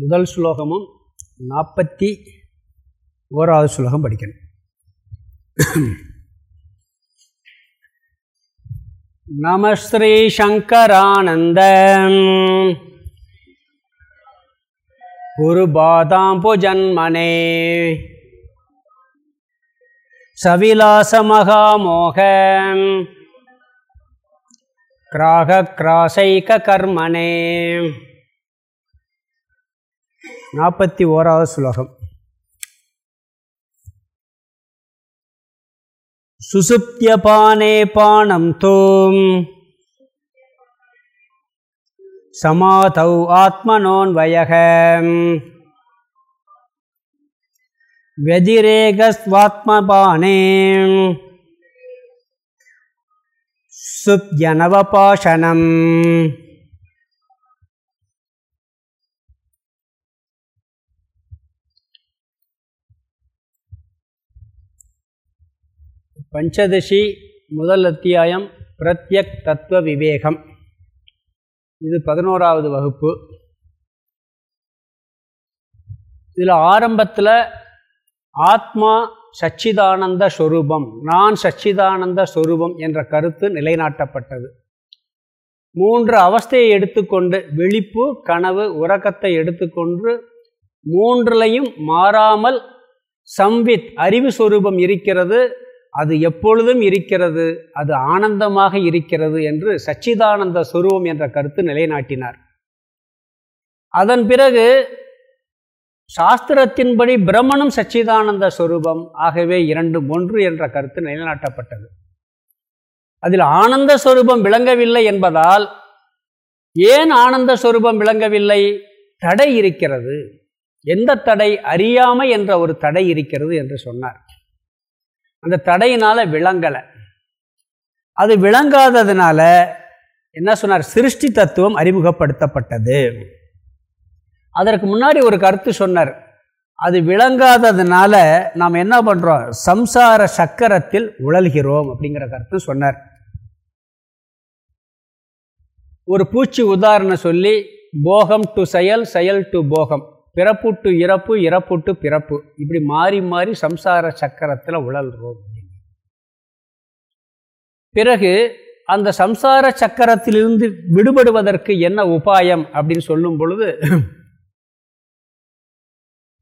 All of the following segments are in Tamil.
முதல் ஸ்லோகமும் நாற்பத்தி ஓராவது ஸ்லோகம் படிக்கணும். நம ஸ்ரீ சங்கரானந்த. கிராக கிராசைக கிராகக்ராசைகர்மணே நாற்பத்தி ஓராவது ஸ்லோகம் சுசுப்தியபானே பானம் தூம் சமாதௌ ஆத்மனோன்வயக व्यतिरेकस्वात्मपाने सुप्यनवपाशनम् பஞ்சதசி முதல் அத்தியாயம் பிரத்யக் தத்துவ விவேகம். இது பதினோராவது வகுப்பு. இதில் ஆரம்பத்தில் ஆத்மா சச்சிதானந்த ஸ்வரூபம் நான் சச்சிதானந்த ஸ்வரூபம் என்ற கருத்து நிலைநாட்டப்பட்டது. மூன்று அவஸ்தையை எடுத்துக்கொண்டு விழிப்பு கனவு உறக்கத்தை எடுத்துக்கொண்டு மூன்றிலையும் மாறாமல் சம்வித் அறிவு சொரூபம் இருக்கிறது. அது எப்பொழுதும் இருக்கிறது அது ஆனந்தமாக இருக்கிறது என்று சச்சிதானந்த சுரூபம் என்ற கருத்து நிலைநாட்டினார். அதன் பிறகு சாஸ்திரத்தின்படி பிரம்மனும் சச்சிதானந்த ஸ்வரூபம் ஆகவே இரண்டு ஒன்று என்ற கருத்து நிலைநாட்டப்பட்டது. அதில் ஆனந்த ஸ்வரூபம் விளங்கவில்லை என்பதால் ஏன் ஆனந்த ஸ்வரூபம் விளங்கவில்லை? தடை இருக்கிறது. எந்த தடை? அறியாமை என்ற ஒரு தடை இருக்கிறது என்று சொன்னார். அந்த தடையினால் விளங்கலை. அது விளங்காததுனால என்ன சொன்னார்? சிருஷ்டி தத்துவம் அறிமுகப்படுத்தப்பட்டது. அதற்கு முன்னாடி ஒரு கருத்து சொன்னார். அது விளங்காததுனால நாம் என்ன பண்ணுறோம் சம்சார சக்கரத்தில் உழல்கிறோம் அப்படிங்கிற கருத்து சொன்னார். ஒரு பூச்சி உதாரணம் சொல்லி போகம் டு செயல் செயல் டு போகம். பிறப்புட்டு இறப்பு இறப்புட்டு பிறப்பு. இப்படி மாறி மாறி சம்சார சக்கரத்தில் உழல்றோம் பிறகு அந்த சம்சார சக்கரத்திலிருந்து விடுபடுவதற்கு என்ன உபாயம் அப்படின்னு சொல்லும் பொழுது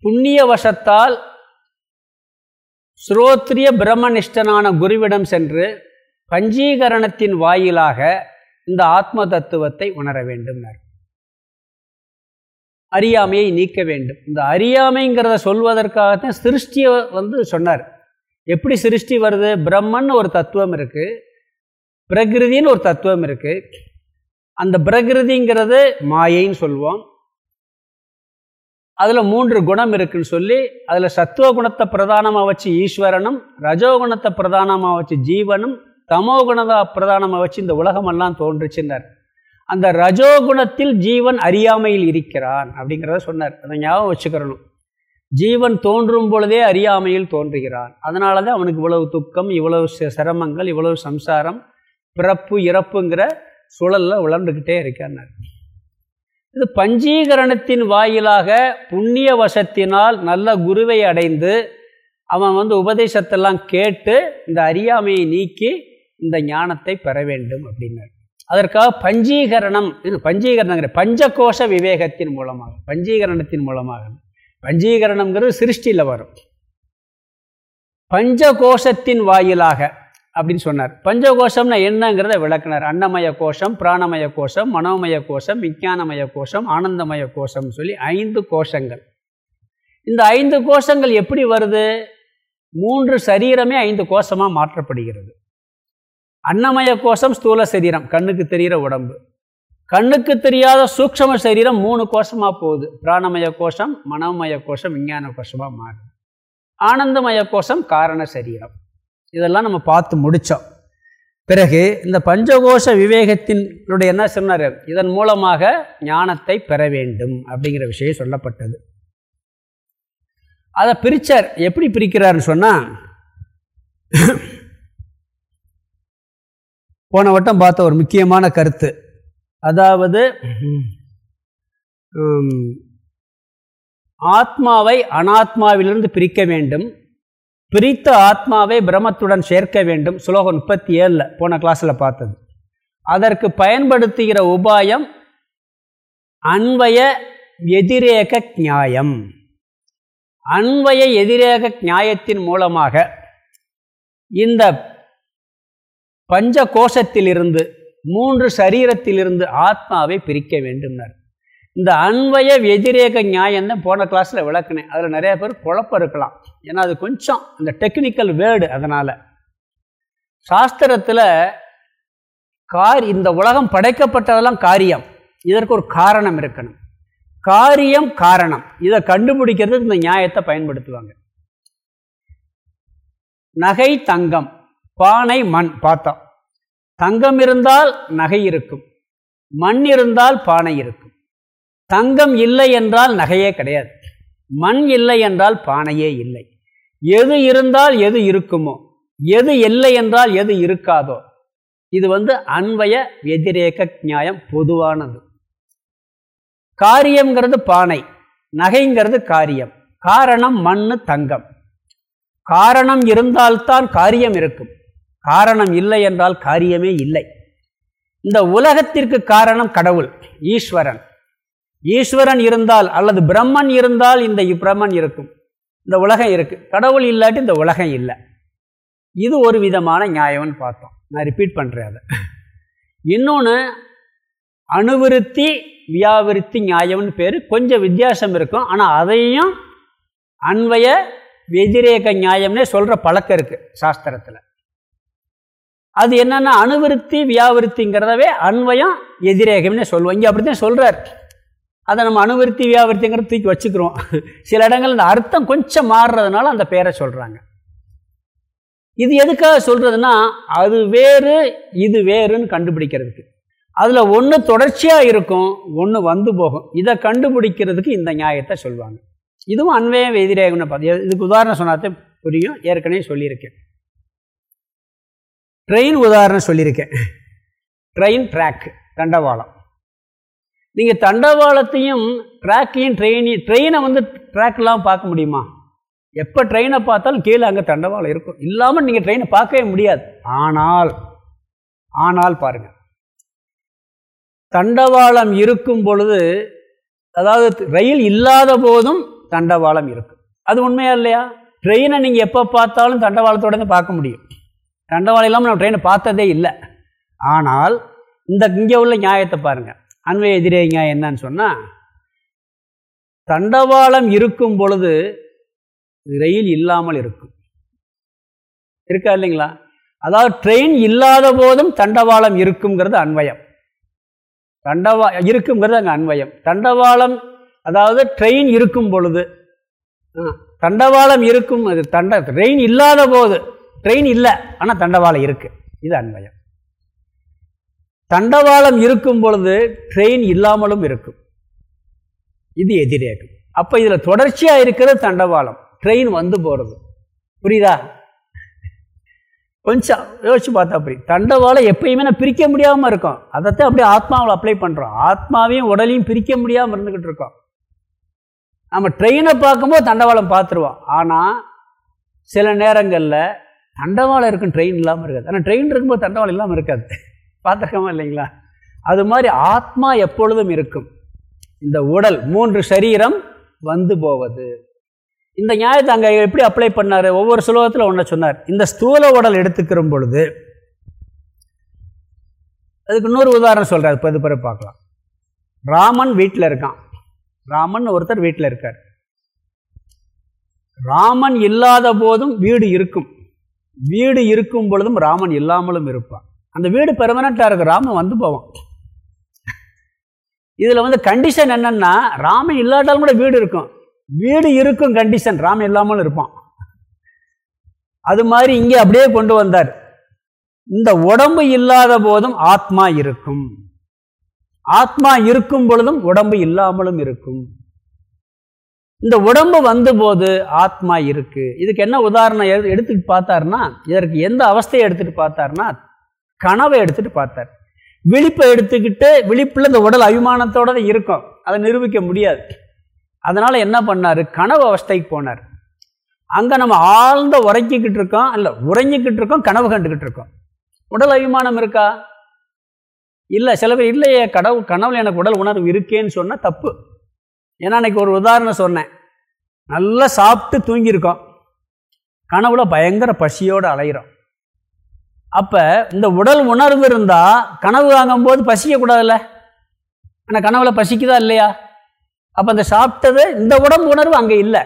புண்ணிய வசத்தால் ஸ்ரோத்ரிய பிரம்மனிஷ்டனான குருவிடம் சென்று பஞ்சீகரணத்தின் வாயிலாக இந்த ஆத்ம தத்துவத்தை உணர வேண்டும் அறியாமையை நீக்க வேண்டும். இந்த அறியாமைங்கிறத சொல்வதற்காகத்தான் சிருஷ்டியை வந்து சொன்னார். எப்படி சிருஷ்டி வருது? பிரம்மன் ஒரு தத்துவம் இருக்குது பிரகிருதின்னு ஒரு தத்துவம் இருக்குது அந்த பிரகிருதிங்கிறது மாயைன்னு சொல்லுவோம். அதில் மூன்று குணம் இருக்குன்னு சொல்லி அதில் சத்துவ குணத்தை பிரதானமாக வச்சு ஈஸ்வரனும் ரஜோகுணத்தை பிரதானமாக வச்சு ஜீவனும் தமோ குணத்தை பிரதானமாக வச்சு இந்த உலகமெல்லாம் தோன்றுச்சுன்னார். அந்த ரஜோகுணத்தில் ஜீவன் அறியாமையில் இருக்கிறான் அப்படிங்கிறத சொன்னார். அதை ஞாபகம் வச்சுக்கிறணும். ஜீவன் தோன்றும் பொழுதே அறியாமையில் தோன்றுகிறான். அதனால தான் அவனுக்கு இவ்வளவு துக்கம் இவ்வளவு சிரமங்கள் இவ்வளவு சம்சாரம் பிறப்பு இறப்புங்கிற சுழலில் உழந்துக்கிட்டே இருக்கான்னார். இது பஞ்சீகரணத்தின் வாயிலாக புண்ணிய வசத்தினால் நல்ல குருவை அடைந்து அவன் வந்து உபதேசத்தெல்லாம் கேட்டு இந்த அறியாமையை நீக்கி இந்த ஞானத்தை பெற வேண்டும் அப்படின்னார். அதற்காக பஞ்சீகரணம் இது பஞ்சீகரணங்கிற பஞ்சகோஷ விவேகத்தின் மூலமாக பஞ்சீகரணத்தின் மூலமாக. பஞ்சீகரணம்ங்கிறது சிருஷ்டியில் வரும். பஞ்சகோஷத்தின் வாயிலாக அப்படின்னு சொன்னார். பஞ்சகோஷம்னா என்னங்கிறத விளக்குனார். அன்னமய கோஷம் பிராணமய கோஷம் மனோமய கோஷம் விஞ்ஞானமய கோஷம் ஆனந்தமய கோஷம் சொல்லி ஐந்து கோஷங்கள். இந்த ஐந்து கோஷங்கள் எப்படி வருது? மூன்று சரீரமே ஐந்து கோஷமாக மாற்றப்படுகிறது. அன்னமய கோஷம் ஸ்தூல சரீரம் கண்ணுக்கு தெரிகிற உடம்பு. கண்ணுக்கு தெரியாத சூக்ஷம சரீரம் மூணு கோஷமாக போகுது. பிராணமய கோஷம் மனோமய கோஷம் விஞ்ஞான கோஷமாக மாறுது ஆனந்தமய கோஷம் காரண சரீரம். இதெல்லாம் நம்ம பார்த்து முடித்தோம் பிறகு இந்த பஞ்சகோஷ விவேகத்தினுடைய என்ன சொன்னார்? இதன் மூலமாக ஞானத்தை பெற வேண்டும் அப்படிங்கிற விஷயம் சொல்லப்பட்டது. அதை பிரித்தார் எப்படி பிரிக்கிறாருன்னு சொன்னால் போன வட்டம் பார்த்த ஒரு முக்கியமான கருத்து. அதாவது ஆத்மாவை அனாத்மாவிலிருந்து பிரிக்க வேண்டும். பிரித்த ஆத்மாவை பிரமத்துடன் சேர்க்க வேண்டும். சுலோகம் முப்பத்தி ஏழில் போன கிளாஸில் பார்த்தது. அதற்கு பயன்படுத்துகிற உபாயம் அன்வய எதிரேக நியாயம். அன்வய எதிரேக நியாயத்தின் மூலமாக இந்த பஞ்ச கோஷத்திலிருந்து மூன்று சரீரத்திலிருந்து ஆத்மாவை பிரிக்க வேண்டும்னார். இந்த அன்வய வெதிரேக நியாயம் தான் போன கிளாஸில் விளக்குனேன். அதில் நிறைய பேர் குழப்பம் இருக்கலாம். ஏன்னா அது கொஞ்சம் இந்த டெக்னிக்கல் வேர்டு அதனால். சாஸ்திரத்தில் கார் இந்த உலகம் படைக்கப்பட்டதெல்லாம் காரியம். இதற்கு ஒரு காரணம் இருக்கணும். காரியம் காரணம். இதை கண்டுபிடிக்கிறதுக்கு இந்த நியாயத்தை பயன்படுத்துவாங்க. நகை தங்கம். பானை மண் பார்த்தோம் தங்கம் இருந்தால் நகை இருக்கும். மண் இருந்தால் பானை இருக்கும். தங்கம் இல்லை என்றால் நகையே கிடையாது. மண் இல்லை என்றால் பானையே இல்லை. எது இருந்தால் எது இருக்குமோ எது இல்லை என்றால் எது இருக்காதோ இது வந்து அன்வய வெதிரேக நியாயம் பொதுவானது. காரியம்ங்கிறது பானை நகைங்கிறது காரியம். காரணம் மண்ணு தங்கம். காரணம் இருந்தால்தான் காரியம் இருக்கும். காரணம் இல்லை என்றால் காரியமே இல்லை. இந்த உலகத்திற்கு காரணம் கடவுள் ஈஸ்வரன். ஈஸ்வரன் இருந்தால் அல்லது பிரம்மன் இருந்தால் இந்த பிரம்மன் இருக்கும். இந்த உலகம் இருக்குது கடவுள் இல்லாட்டி இந்த உலகம் இல்லை. இது ஒரு விதமான நியாயம்னு பார்த்தோம். நான் ரிப்பீட் பண்ணுறேன் அதை. இன்னொன்று அணுவிருத்தி வியாவிருத்தி நியாயம்னு பேர். கொஞ்சம் வித்தியாசம் இருக்கும். ஆனால் அதையும் அன்வய வெதிரேக நியாயம்னே சொல்கிற பழக்கம் இருக்குது சாஸ்திரத்தில். அது என்னென்னா அணுவிருத்தி வியாவிருத்திங்கிறதவே அன்வயம் எதிரேகம்னு சொல்லுவோம். இங்கே அப்படி தான் சொல்கிறார் அதை நம்ம அணுவிருத்தி வியாவிருத்திங்கிறத தூக்கி வச்சுக்கிறோம். சில இடங்கள் இந்த அர்த்தம் கொஞ்சம் மாறுறதுனால அந்த பேரை சொல்கிறாங்க இது எதுக்காக சொல்கிறதுனா அது வேறு இது வேறுன்னு கண்டுபிடிக்கிறதுக்கு. அதில் ஒன்று தொடர்ச்சியாக இருக்கும் ஒன்று வந்து போகும். இதை கண்டுபிடிக்கிறதுக்கு இந்த நியாயத்தை சொல்லுவாங்க. இதுவும் அன்வயம் எதிரேகம்னு பார்த்து. இதுக்கு உதாரணம் சொன்னாத்தே புரியும். ஏற்கனவே சொல்லியிருக்கேன். ட்ரெயின் உதாரணம் சொல்லியிருக்கேன். ட்ரெயின் ட்ராக் தண்டவாளம். நீங்கள் தண்டவாளத்தையும் ட்ராக்கையும் ட்ரெயினையும் ட்ரெயினை வந்து ட்ராக்லாம் பார்க்க முடியுமா? எப்போ ட்ரெயினை பார்த்தாலும் கீழே அங்கே தண்டவாளம் இருக்கும். இல்லாமல் நீங்கள் ட்ரெயினை பார்க்கவே முடியாது. ஆனால் ஆனால் பாருங்கள் தண்டவாளம் இருக்கும் பொழுது அதாவது ரயில் இல்லாத போதும் தண்டவாளம் இருக்கும். அது உண்மையா இல்லையா? ட்ரெயினை நீங்கள் எப்போ பார்த்தாலும் தண்டவாளத்தோட பார்க்க முடியும். தண்டவாளம் இல்லாமல் நம்ம ட்ரெயினை பார்த்ததே இல்லை. ஆனால் இந்த இங்கே உள்ள நியாயத்தை பாருங்கள் அன்வய எதிரே நியாயம் என்னன்னு சொன்னால் தண்டவாளம் இருக்கும் பொழுது ரயில் இல்லாமல் இருக்கும். இருக்கா இல்லைங்களா? அதாவது ட்ரெயின் இல்லாத போதும் தண்டவாளம் இருக்குங்கிறது அன்வயம் தண்டவா இருக்குங்கிறது அங்கே அன்வயம் தண்டவாளம் அதாவது ட்ரெயின் இருக்கும் பொழுது தண்டவாளம் இருக்கும் அது தண்ட ட்ரெயின் இல்லாத போது ட்ரெயின் இல்லை ஆனால் தண்டவாளம் இருக்குது இது அன்வயம் தண்டவாளம் இருக்கும் பொழுது ட்ரெயின் இல்லாமலும் இருக்கும். இது எதிரேகம் அப்போ இதில் தொடர்ச்சியாக இருக்கிறது தண்டவாளம். ட்ரெயின் வந்து போகிறது புரியுதா? கொஞ்சம் யோசிச்சு பார்த்தா அப்படி தண்டவாளம் எப்பயுமே நான் பிரிக்க முடியாமல் இருக்கும். அதைத்தான் அப்படியே ஆத்மாவில் அப்ளை பண்ணுறோம் ஆத்மாவையும் உடலையும் பிரிக்க முடியாமல் இருந்துக்கிட்டு இருக்கோம். நம்ம ட்ரெயினை பார்க்கும்போது தண்டவாளம் பார்த்துருவோம். ஆனால் சில நேரங்களில் தண்டவாளம் இருக்கும் ட்ரெயின் இல்லாமல் இருக்காது. ஆனால் ட்ரெயின் இருக்கும்போது தண்டவாளம் இல்லாமல் இருக்காது. பார்த்துருக்கோமா இல்லைங்களா? அது மாதிரி ஆத்மா எப்பொழுதும் இருக்கும். இந்த உடல் மூன்று சரீரம் வந்து போவது. இந்த நியாயத்தை அங்கே எப்படி அப்ளை பண்ணார்? ஒவ்வொரு சுலோகத்தில் ஒன்றை சொன்னார். இந்த ஸ்தூல உடல் எடுத்துக்கிற பொழுது அதுக்கு இன்னொரு உதாரணம் சொல்கிறார் இப்போ இது பிறகு பார்க்கலாம். ராமன் வீட்டில் இருக்கான். ராமன் ஒருத்தர் வீட்டில் இருக்கார். ராமன் இல்லாத போதும் வீடு இருக்கும். வீடு இருக்கும் பொழுதும் ராமன் இல்லாமலும் இருப்பான். அந்த வீடு பெர்மனண்ட்டாக இருக்கு ராமன் வந்து போவான். இதில் வந்து கண்டிஷன் என்னென்னா ராமன் இல்லாட்டாலும் கூட வீடு இருக்கும். வீடு இருக்கும் கண்டிஷன் ராமன் இல்லாமலும் இருப்பான். அது மாதிரி இங்கே அப்படியே கொண்டு வந்தார். இந்த உடம்பு இல்லாத போதும் ஆத்மா இருக்கும். ஆத்மா இருக்கும் பொழுதும் உடம்பு இல்லாமலும் இருக்கும். இந்த உடம்பு வந்த போது ஆத்மா இருக்கு. இதுக்கு என்ன உதாரணம் எடுத்துட்டு பார்த்தாருன்னா இதற்கு எந்த அவஸ்தையை எடுத்துட்டு பார்த்தாருன்னா கனவை எடுத்துட்டு பார்த்தார். விழிப்பை எடுத்துக்கிட்டு விழிப்பில் இந்த உடல் அபிமானத்தோட இருக்கும். அதை நிரூபிக்க முடியாது. அதனால் என்ன பண்ணார்? கனவு அவஸ்தைக்கு போனார். அங்கே நம்ம ஆழ்ந்த உறங்கிக்கிட்டு இருக்கோம். இல்லை உறங்கிக்கிட்டு இருக்கோம் கனவு கண்டுக்கிட்டு இருக்கோம். உடல் அபிமானம் இருக்கா? இல்லை சில பேர் இல்லையே கடவுள் கனவுல எனக்கு உடல் உணர்வு இருக்கேன்னு சொன்னால் தப்பு. ஏன்னா அன்றைக்கி ஒரு உதாரணம் சொன்னேன். நல்லா சாப்பிட்டு தூங்கியிருக்கோம். கனவுல பயங்கர பசியோடு அலைகிறோம் அப்போ இந்த உடல் உணர்வு இருந்தால் கனவு வாங்கும்போது பசிக்கக்கூடாதுல்ல? ஆனால் கனவுல பசிக்குதா இல்லையா? அப்போ அந்த சாப்பிட்டது இந்த உடம்பு உணர்வு அங்கே இல்லை.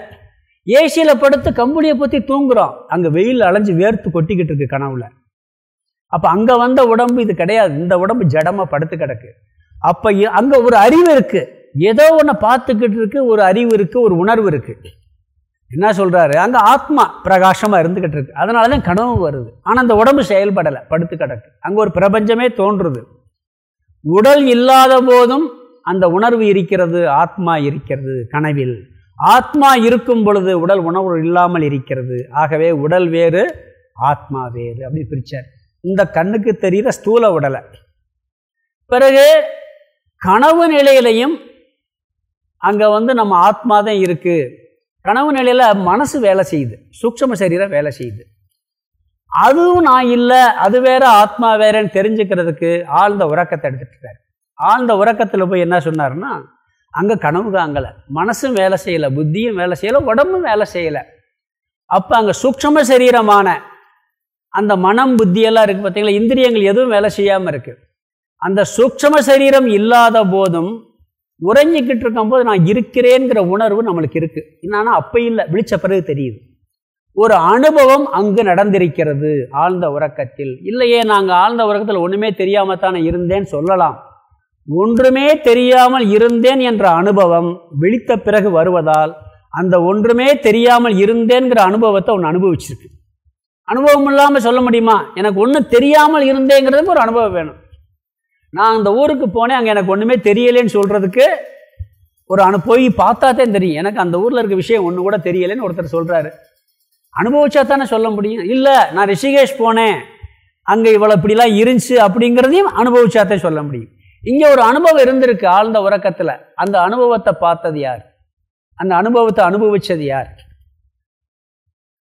ஏசியில் படுத்து கம்பளியை பற்றி தூங்குறோம். அங்கே வெயில் அலைஞ்சு வேர்த்து கொட்டிக்கிட்டு இருக்கு கனவுல. அப்போ அங்கே வந்த உடம்பு இது கிடையாது. இந்த உடம்பு ஜடமாக படுத்து கிடக்கு. அப்போ அங்கே ஒரு அறிவு இருக்குது ஏதோ ஒன்று பார்த்துக்கிட்டு இருக்கு ஒரு அறிவு இருக்குது ஒரு உணர்வு இருக்குது என்ன சொல்கிறாரு அங்கே ஆத்மா பிரகாசமாக இருந்துக்கிட்டு இருக்கு. அதனால தான் கனவு வருது. ஆனால் அந்த உடம்பு செயல்படலை படுத்து கிடக்கு. அங்கே ஒரு பிரபஞ்சமே தோன்றுது. உடல் இல்லாத போதும் அந்த உணர்வு இருக்கிறது ஆத்மா இருக்கிறது கனவில். ஆத்மா இருக்கும் பொழுது உடல் உணர்வு இல்லாமல் இருக்கிறது. ஆகவே உடல் வேறு ஆத்மா வேறு அப்படி பிரித்தார் இந்த கண்ணுக்கு தெரிகிற ஸ்தூல உடலை. பிறகு கனவு நிலையிலையும் அங்கே வந்து நம்ம ஆத்மா தான் இருக்குது கனவு நிலையில் மனசு வேலை செய்யுது. சூக்ஷம சரீரம் வேலை செய்யுது. அதுவும் நான் இல்லை அது வேற ஆத்மா வேறன்னு தெரிஞ்சுக்கிறதுக்கு ஆழ்ந்த உறக்கத்தை எடுத்துட்டு ஆழ்ந்த உறக்கத்தில் போய் என்ன சொன்னார்னா அங்கே கனவு காங்கலை. மனசும் வேலை செய்யலை புத்தியும் வேலை செய்யலை உடம்பும் வேலை செய்யலை. அப்போ அங்கே சூக்ஷம சரீரமான அந்த மனம் புத்தியெல்லாம் இருக்குது பார்த்தீங்களா இந்திரியங்கள் எதுவும் வேலை செய்யாமல் இருக்குது அந்த சூக்ஷம சரீரம் இல்லாத போதும் உறைஞ்சிக்கிட்டு இருக்கும்போது நான் இருக்கிறேங்கிற உணர்வு நம்மளுக்கு இருக்குது என்னன்னா அப்போ இல்லை விழிச்ச பிறகு தெரியுது. ஒரு அனுபவம் அங்கு நடந்திருக்கிறது ஆழ்ந்த உறக்கத்தில். இல்லையே நாங்கள் ஆழ்ந்த உறக்கத்தில் ஒன்றுமே தெரியாமல் தானே இருந்தேன்னு சொல்லலாம். ஒன்றுமே தெரியாமல் இருந்தேன் என்ற அனுபவம் விழித்த பிறகு வருவதால் அந்த ஒன்றுமே தெரியாமல் இருந்தேங்கிற அனுபவத்தை ஒன்று அனுபவிச்சிருக்கு. அனுபவம் இல்லாமல் சொல்ல முடியுமா? எனக்கு ஒன்றும் தெரியாமல் இருந்தேங்கிறதுக்கு ஒரு அனுபவம் வேணும். நான் அந்த ஊருக்கு போனேன் அங்கே எனக்கு ஒன்றுமே தெரியலேன்னு சொல்கிறதுக்கு ஒரு அனு போய் பார்த்தா தான் தெரியும். எனக்கு அந்த ஊரில் இருக்க விஷயம் ஒன்று கூட தெரியலேன்னு ஒருத்தர் சொல்கிறாரு அனுபவிச்சா தானே சொல்ல முடியும். இல்லை நான் ரிஷிகேஷ் போனேன். அங்கே இவ்வளோ இப்படிலாம் இருந்துச்சு அப்படிங்கிறதையும் அனுபவிச்சாத்தே சொல்ல முடியும். இங்கே ஒரு அனுபவம் இருந்திருக்கு ஆழ்ந்த உறக்கத்தில். அந்த அனுபவத்தை பார்த்தது யார்? அந்த அனுபவத்தை அனுபவிச்சது யார்?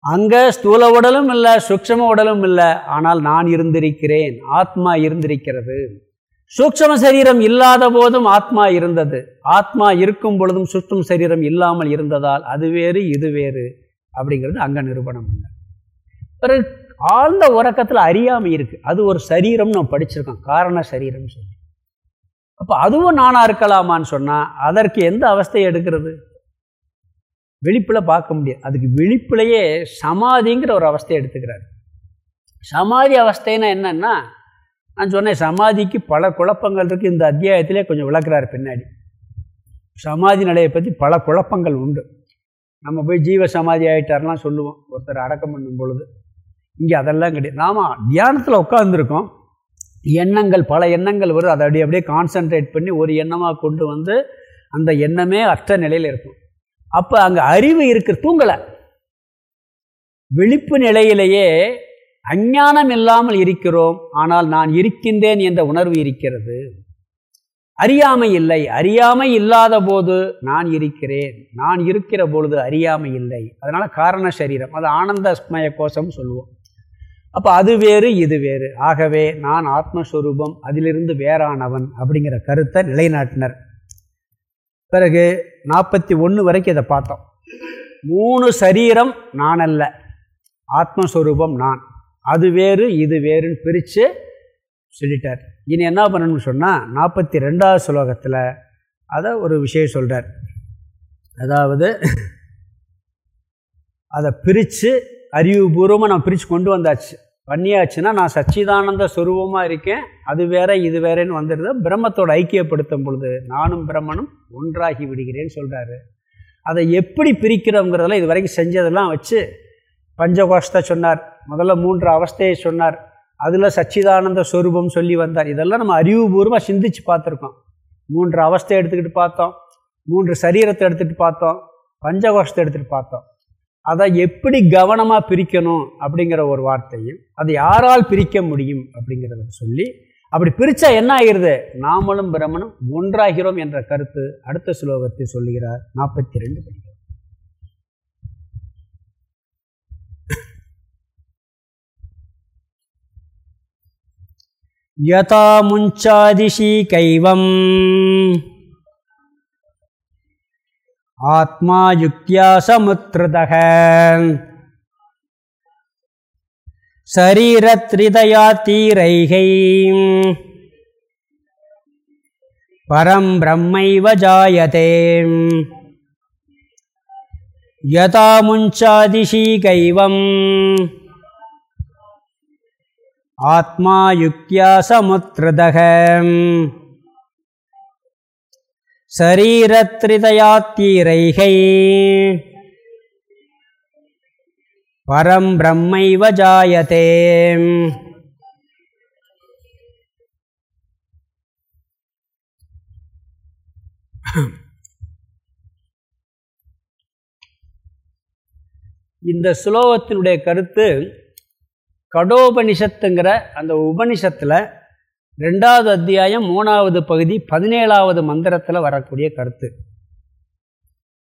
அங்கே ஸ்தூல உடலும் இல்லை சுக்ஷம உடலும் இல்லை. ஆனால் நான் இருந்திருக்கிறேன். ஆத்மா இருந்திருக்கிறது. சூக்ஷம சரீரம் இல்லாத போதும் ஆத்மா இருந்தது. ஆத்மா இருக்கும் பொழுதும் சுத்தம் சரீரம் இல்லாமல் இருந்ததால் அது வேறு இது வேறு அப்படிங்கிறது அங்கே நிரூபணம் இல்லை பிறகு ஆழ்ந்த உறக்கத்தில் அறியாமை இருக்குது அது ஒரு சரீரம் நான் படிச்சிருக்கோம். காரண சரீரம் சொல்லி. அப்போ அதுவும் நானாக இருக்கலாமான்னு சொன்னால் அதற்கு எந்த அவஸ்தையை எடுக்கிறது? விழிப்பில் பார்க்க முடியாது. அதுக்கு விழிப்பிலேயே சமாதிங்கிற ஒரு அவஸ்தையை எடுத்துக்கிறார். சமாதி அவஸ்தைன்னா என்னன்னா நான் சொன்னேன் சமாதிக்கு பல குழப்பங்கள் இருக்குது இந்த அத்தியாயத்திலே கொஞ்சம் விளக்குறாரு பின்னாடி. சமாதி நிலையை பற்றி பல குழப்பங்கள் உண்டு. நம்ம போய் ஜீவ சமாதி ஆகிட்டார்லாம் சொல்லுவோம். ஒருத்தர் அடக்கம் பண்ணும் பொழுது. இங்கே அதெல்லாம் கிடையாது. நாம் தியானத்தில் உட்காந்துருக்கோம் எண்ணங்கள் பல எண்ணங்கள் வரும் அதை அப்படியே அப்படியே கான்சன்ட்ரேட் பண்ணி ஒரு எண்ணமாக கொண்டு வந்து அந்த எண்ணமே அற்ற நிலையில் இருக்கும். அப்போ அங்கே அறிவு இருக்கிற தூங்கலை. விழிப்பு நிலையிலேயே அஞ்ஞானம் இல்லாமல் இருக்கிறோம் ஆனால் நான் இருக்கின்றேன் என்ற உணர்வு இருக்கிறது. அறியாமை இல்லை. அறியாமை இல்லாத போது நான் இருக்கிறேன். நான் இருக்கிற பொழுது அறியாமை இல்லை. அதனால் காரண சரீரம். அது ஆனந்தஸ்மய கோஷம் சொல்லுவோம். அப்போ அது வேறு இது வேறு. ஆகவே நான் ஆத்மஸ்வரூபம் அதிலிருந்து வேறானவன் அப்படிங்கிற கருத்தை நிலைநாட்டினர். பிறகு நாற்பத்தி ஒன்று வரைக்கும் இதை பார்த்தோம். மூணு சரீரம் நான் அல்ல ஆத்மஸ்வரூபம் நான். அது வேறு இது வேறுன்னு பிரித்து சொல்லிட்டார். இனி என்ன பண்ணணும்னு சொன்னால் நாற்பத்தி ரெண்டாவது ஸ்லோகத்தில் அதை ஒரு விஷயம் சொல்கிறார் அதாவது அதை பிரித்து அறிவுபூர்வமாக நான் பிரித்து கொண்டு வந்தாச்சு. பண்ணியாச்சுன்னா நான் சச்சிதானந்த சுரூபமாக இருக்கேன் அது வேற இது வேறேன்னு வந்துடுது. பிரம்மத்தோடு ஐக்கியப்படுத்தும் பொழுது நானும் பிரம்மனும் ஒன்றாகி விடுகிறேன்னு சொல்கிறாரு அதை எப்படி பிரிக்கிறோங்கிறதெல்லாம் இது வரைக்கும் செஞ்சதெல்லாம் வச்சு பஞ்சகோஷத்தை சொன்னார். முதல்ல மூன்று அவஸ்தையை சொன்னார். அதில் சச்சிதானந்த ஸ்வரூபம் சொல்லி வந்தார். இதெல்லாம் நம்ம அறிவுபூர்வமாக சிந்திச்சு பார்த்துருக்கோம். மூன்று அவஸ்தை எடுத்துக்கிட்டு பார்த்தோம். மூன்று சரீரத்தை எடுத்துகிட்டு பார்த்தோம். பஞ்சகோஷத்தை எடுத்துகிட்டு பார்த்தோம். அதை எப்படி கவனமாக பிரிக்கணும் அப்படிங்கிற ஒரு வார்த்தையும் அதை யாரால் பிரிக்க முடியும் அப்படிங்கிறத சொல்லி அப்படி பிரித்தா என்ன ஆகிருது நாமளும் பிரம்மனும் ஒன்றாகிறோம் என்ற கருத்து அடுத்த ஸ்லோகத்தை சொல்லுகிறார். நாற்பத்தி ரெண்டு படிக்கிறோம் யதா முஞ்சாதிஷி கைவம் ஆத்மா யுக்தியா சமுத்ருதக சரீரத்ரிதயா தீரைகை பரம் பிரம்மைவ ஜாயதே யதா முஞ்சாதிஷி கைவம் ஆத்மா யுக்தியா சமுத்ருதக சரீரத்ரிதயாத்தீரைகை. பரம் பிரம்மைவ ஜாயதே. இந்த சுலோகத்தினுடைய கருத்து கடோபனிஷத்துங்கிற அந்த உபனிஷத்தில் ரெண்டாவது அத்தியாயம் மூணாவது பகுதி பதினேழாவது மந்திரத்தில் வரக்கூடிய கருத்து.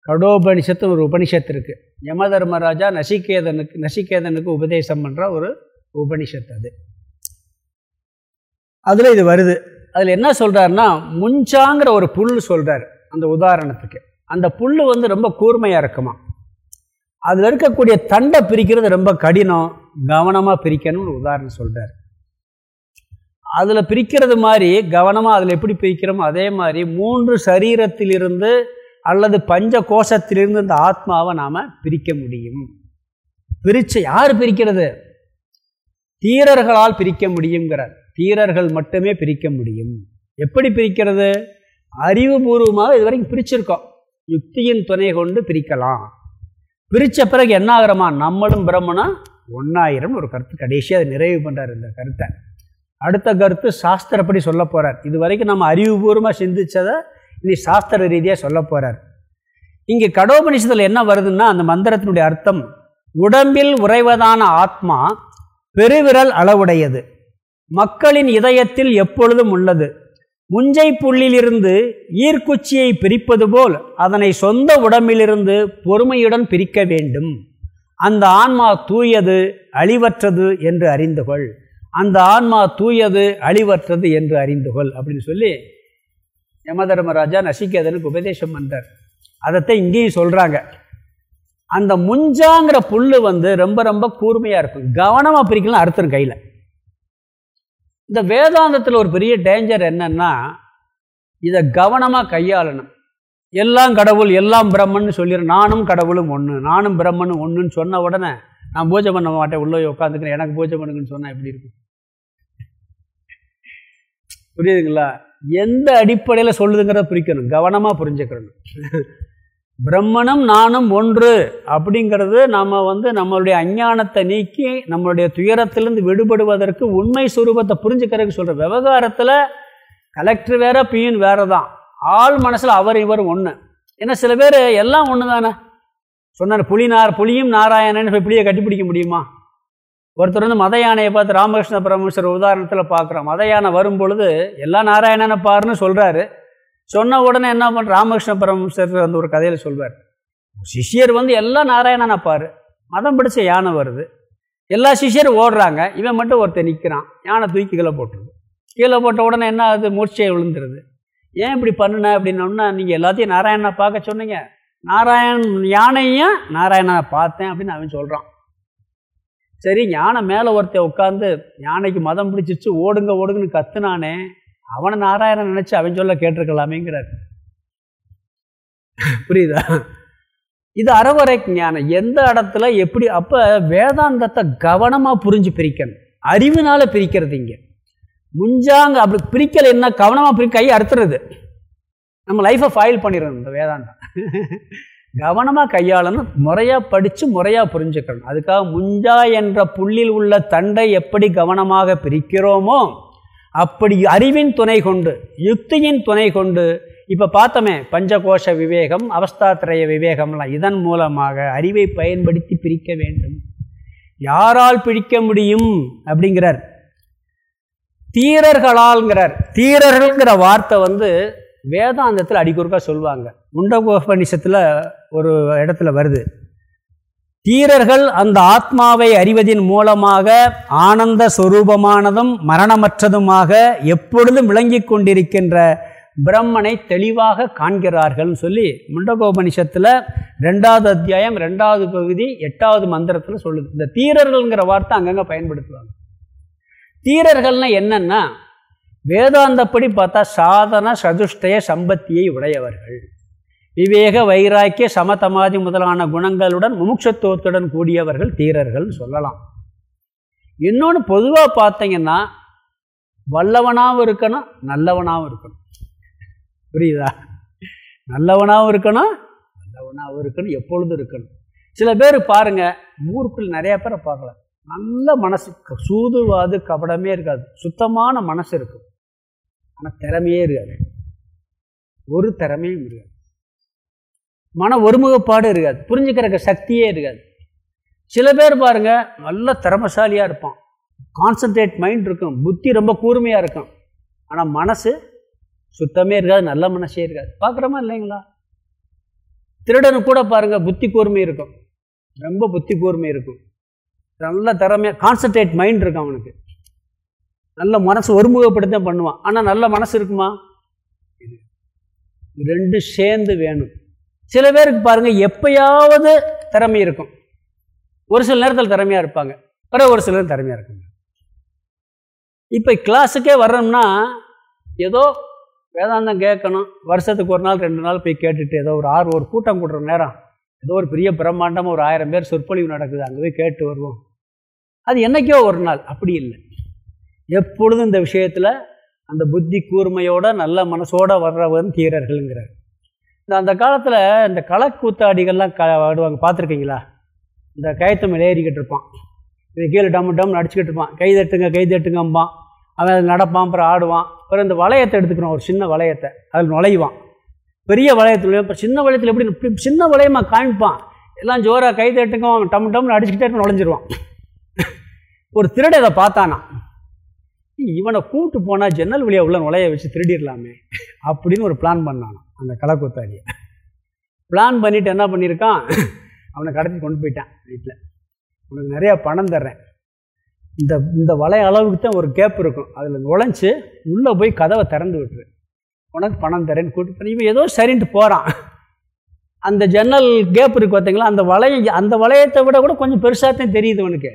கடோபனிஷத்து ஒரு உபனிஷத்து இருக்குது யம தர்மராஜா நசிகேதனுக்கு நசிகேதனுக்கு உபதேசம் பண்ணுற ஒரு உபனிஷத்து அது. அதில் இது வருது. அதில் என்ன சொல்கிறாருன்னா முஞ்சாங்கிற ஒரு புல் சொல்கிறார் அந்த உதாரணத்துக்கு. அந்த புல் வந்து ரொம்ப கூர்மையாக இருக்குமா? அதில் இருக்கக்கூடிய தண்டை பிரிக்கிறது ரொம்ப கடினம். கவனமாக பிரிக்கணும்னு உதாரணம் சொல்கிறார் அதில் பிரிக்கிறது மாதிரி கவனமாக அதில் எப்படி பிரிக்கிறோமோ அதே மாதிரி மூன்று சரீரத்திலிருந்து அல்லது பஞ்ச கோஷத்திலிருந்து இந்த ஆத்மாவை நாம் பிரிக்க முடியும். பிரித்து யார் பிரிக்கிறது? தீரர்களால் பிரிக்க முடியுங்கிறார் தீரர்கள் மட்டுமே பிரிக்க முடியும். எப்படி பிரிக்கிறது? அறிவுபூர்வமாக இது வரைக்கும் பிரிச்சிருக்கோம். யுக்தியின் துணை கொண்டு பிரிக்கலாம். பிரித்த பிறகு என்ன ஆகிறோமா நம்மளும் பிரம்மனா ஒன்றாயிரம் ஒரு கருத்து கடைசியாக அதை நிறைவு பண்ணுறார் இந்த கருத்தை. அடுத்த கருத்து சாஸ்திரப்படி சொல்ல போகிறார் இது வரைக்கும் நம்ம அறிவுபூர்வமாக சிந்தித்ததை இனி சாஸ்திர ரீதியாக சொல்ல போகிறார் இங்கே கடோபனிஷத்தில் என்ன வருதுன்னா அந்த மந்திரத்தினுடைய அர்த்தம் உடம்பில் உறைவதான ஆத்மா பெருவிரல் அளவுடையது. மக்களின் இதயத்தில் எப்பொழுதும் உள்ளது. முஞ்சை புள்ளிலிருந்து ஈர்க்குச்சியை பிரிப்பது போல் அதனை சொந்த உடம்பிலிருந்து பொறுமையுடன் பிரிக்க வேண்டும். அந்த ஆன்மா தூயது அழிவற்றது என்று அறிந்துகொள். அந்த ஆன்மா தூயது அழிவற்றது என்று அறிந்துகொள் அப்படின்னு சொல்லி யமதர்மராஜா நசிகேதனுக்கு உபதேசம் வந்தார் அதைத்தான் இங்கேயும் சொல்கிறாங்க அந்த முஞ்சாங்கிற புல் வந்து ரொம்ப ரொம்ப கூர்மையாக இருக்கும். கவனமாக பிரிக்கலாம் அறுத்துரும் கையில். இந்த வேதாந்தத்தில் ஒரு பெரிய டேஞ்சர் என்னன்னா இதை கவனமாக கையாளணும். எல்லாம் கடவுள் எல்லாம் பிரம்மன்னு சொல்லிடு நானும் கடவுளும் ஒன்று நானும் பிரம்மனும் ஒன்றுன்னு சொன்ன உடனே நான் பூஜை பண்ண மாட்டேன் உள்ளே உட்காந்துக்கிறேன் எனக்கு பூஜை பண்ணுங்கன்னு சொன்னால் எப்படி இருக்கும்? புரியுதுங்களா? எந்த அடிப்படையில் சொல்லுதுங்கிறத புரிக்கணும் கவனமாக புரிஞ்சுக்கணும். பிரம்மனும் நானும் ஒன்று அப்படிங்கிறது நம்ம வந்து நம்மளுடைய அஞ்ஞானத்தை நீக்கி நம்மளுடைய துயரத்திலேருந்து விடுபடுவதற்கு உண்மை சுரூபத்தை புரிஞ்சுக்கிறதுக்கு சொல்கிற விவகாரத்தில் கலெக்டர் வேற பியூன் வேறு தான் ஆள் மனசில் அவர் இவர் ஒன்று ஏன்னா சில பேர் எல்லாம் ஒன்று தானே சொன்னார் புலி நார் புலியும் நாராயணன் போய் புளியை கட்டிப்பிடிக்க முடியுமா? ஒருத்தர் வந்து மத யானையை பார்த்து ராமகிருஷ்ண பரமேஸ்வர் உதாரணத்தில் பார்க்குறோம் மத யானை வரும் பொழுது எல்லா நாராயணனை பாருன்னு சொல்கிறாரு சொன்ன உடனே என்ன பண்ணுற ராமகிருஷ்ண பரமேஸ்வர் வந்து ஒரு கதையில் சொல்வார். சிஷியர் வந்து எல்லாம் நாராயணனை பாரு. மதம் பிடிச்ச யானை வருது. எல்லா சிஷியரும் ஓடுறாங்க. இவன் மட்டும் ஒருத்தர் நிற்கிறான் யானை தூக்கி கீழே போட்டுருது. கீழே போட்ட உடனே என்ன ஆகுது? மூர்ச்சையை விழுந்துருது. ஏன் இப்படி பண்ணுன அப்படின்னோம்னா நீங்கள் எல்லாத்தையும் நாராயணனை பார்க்க சொன்னீங்க. நாராயண் யானையும் நாராயணனை பார்த்தேன் அப்படின்னு அவன் சொல்கிறான் சரி யானை மேலே ஒருத்தன் உட்காந்து யானைக்கு மதம் பிடிச்சிச்சு ஓடுங்க ஓடுங்கன்னு கத்துனானே அவனை நாராயணன் நினச்சி அவன் சொல்ல கேட்டிருக்கலாமேங்கிறார். புரியுதா? இது அறவரை ஞானம். எந்த இடத்துல எப்படி அப்போ வேதாந்தத்தை கவனமாக புரிஞ்சு பிரிக்கணும். அறிவுனால பிரிக்கிறது இங்கே. முஞ்சாங்க அப்படி பிரிக்கலை என்ன கவனமாக பிரி கை அறுத்துறது. நம்ம லைஃப்பை ஃபைல் பண்ணிடுறோம் இந்த வேதாந்தம். கவனமாக கையாளணும் முறையாக படித்து முறையாக புரிஞ்சுக்கணும். அதுக்காக முஞ்சா என்ற புள்ளில் உள்ள தண்டை எப்படி கவனமாக பிரிக்கிறோமோ அப்படி அறிவின் துணை கொண்டு யுக்தியின் துணை கொண்டு இப்போ பார்த்தோமே பஞ்சகோஷ விவேகம் அவஸ்தாத்திரய விவேகம்லாம் இதன் மூலமாக அறிவை பயன்படுத்தி பிரிக்க வேண்டும். யாரால் பிரிக்க முடியும்? அப்படிங்கிறார். தீரர்களால்ங்கிறார். தீரர்கள்ங்கிற வார்த்தை வந்து வேதாந்தத்தில் அடிக்குறுக்கா சொல்லுவாங்க முண்டகோபனிஷத்தில் ஒரு இடத்துல வருது. தீரர்கள் அந்த ஆத்மாவை அறிவதின் மூலமாக ஆனந்த சொரூபமானதும் மரணமற்றதுமாக எப்பொழுதும் விளங்கி கொண்டிருக்கின்ற பிரம்மனை தெளிவாக காண்கிறார்கள் சொல்லி முண்டகோபனிஷத்தில் ரெண்டாவது அத்தியாயம் ரெண்டாவது பகுதி எட்டாவது மந்திரத்தில் சொல்லுது. இந்த தீரர்கள்ங்கிற வார்த்தை அங்கங்கே பயன்படுத்துவாங்க. தீரர்கள்னா என்னன்னா வேதாந்தப்படி பார்த்தா சாதன சதுஷ்டய சம்பத்தியை உடையவர்கள். விவேக வைராக்கிய சமதமாதி முதலான குணங்களுடன் முமுட்சத்துவத்துடன் கூடியவர்கள் தீரர்கள் சொல்லலாம். இன்னொன்று பொதுவாக பார்த்தீங்கன்னா வல்லவனாகவும் இருக்கணும் நல்லவனாகவும் இருக்கணும். புரியுதா? நல்லவனாகவும் இருக்கணும் நல்லவனாகவும் இருக்கணும் எப்பொழுதும் இருக்கணும். சில பேர் பாருங்கள் ஊருக்குள் நிறையா பேரை பார்க்கலாம். நல்ல மனசு சூதுவாது கபடமே இருக்காது. சுத்தமான மனசு இருக்கும். ஆனால் திறமையே இருக்காது. ஒரு திறமையும் இருக்காது. மன ஒருமுகப்பாடு இருக்காது. புரிஞ்சுக்கிற சக்தியே இருக்காது. சில பேர் பாருங்க நல்ல திறமசாலியாக இருப்பான். கான்சன்ட்ரேட் மைண்ட் இருக்கும். புத்தி ரொம்ப கூர்மையாக இருக்கும். ஆனால் மனசு சுத்தமே இருக்காது. நல்ல மனசே இருக்காது. பார்க்குறோமா இல்லைங்களா? திருடனு கூட பாருங்கள் புத்தி கூர்மை இருக்கும். ரொம்ப புத்தி கூர்மை இருக்கும். நல்ல திறமையாக கான்சன்ட்ரேட் மைண்ட் இருக்கும் அவனுக்கு. நல்ல மனசு ஒருமுகப்படுத்த பண்ணுவான். ஆனால் நல்ல மனசு இருக்குமா? ரெண்டு சேர்ந்து வேணும். சில பேருக்கு பாருங்கள் எப்பயாவது திறமை இருக்கும். ஒரு சில நேரத்தில் திறமையாக இருப்பாங்க. பிறகு ஒரு சிலர் திறமையாக இருக்குங்க இப்போ கிளாஸுக்கே வர்றோம்னா ஏதோ வேதாந்தம் கேட்கணும். வருஷத்துக்கு ஒரு நாள் ரெண்டு நாள் போய் கேட்டுட்டு ஏதோ ஒரு ஆறு ஒரு கூட்டம் கூட்டுற நேரம். ஏதோ ஒரு பெரிய பிரம்மாண்டமாக ஒரு ஆயிரம் பேர் சொற்பொழிவு நடக்குது. அங்கே போய் கேட்டு வருவோம். அது என்றைக்கோ ஒரு நாள். அப்படி இல்லை. எப்பொழுதும் இந்த விஷயத்தில் அந்த புத்தி கூர்மையோட நல்ல மனசோட வர்றவன் தீரர்கள்ங்கிறார். இந்த அந்த காலத்தில் இந்த களக்கூத்தாடிகள்லாம் க ஆடுவாங்க. பார்த்துருக்கீங்களா? இந்த கயத்து மேலே ஏறிக்கிட்டு இருப்பான். இது கீழே டம் டம் அடிச்சுக்கிட்டு இருப்பான். கை தட்டுங்க கை தட்டுங்கம்பான். அவன் அதில் நடப்பான் அப்புறம் ஆடுவான். அப்புறம் இந்த வளையத்தை எடுத்துக்கணும் ஒரு சின்ன வளையத்தை. அதில் நுழைவான். பெரிய வளையத்தில் அப்புறம் சின்ன வளையத்தில் எப்படி சின்ன வளையமாக காமிப்பான் எல்லாம் ஜோராக கை தட்டுங்க டம் டம்னு அடிச்சுக்கிட்டே நுழைஞ்சிருவான். ஒரு திருட இதை பார்த்தானா? இவனை கூப்பிட்டு போனால் ஜன்னல் வழியாக உள்ள நுழைய வச்சு திருடிடலாமே அப்படின்னு ஒரு பிளான் பண்ணானான் அந்த கலக்கூத்தாடியை பிளான் பண்ணிவிட்டு என்ன பண்ணியிருக்கான் அவனை கடத்தி கொண்டு போயிட்டான் வீட்டில் உனக்கு நிறையா பணம் தர்றேன். இந்த இந்த வளைய அளவுக்கு தான் ஒரு கேப் இருக்கும். அதில் நுழைஞ்சி உள்ளே போய் கதவை திறந்து விட்டுரு. உனக்கு பணம் தரேன்னு கூப்பிட்டு பண்ணி இவன் ஏதோ சரின்ட்டு போகிறான் அந்த ஜன்னல் கேப் இருக்கு பார்த்தீங்களா அந்த வளைய அந்த வளையத்தை விட கூட கொஞ்சம் பெருசாக தான் தெரியுது உனக்கு.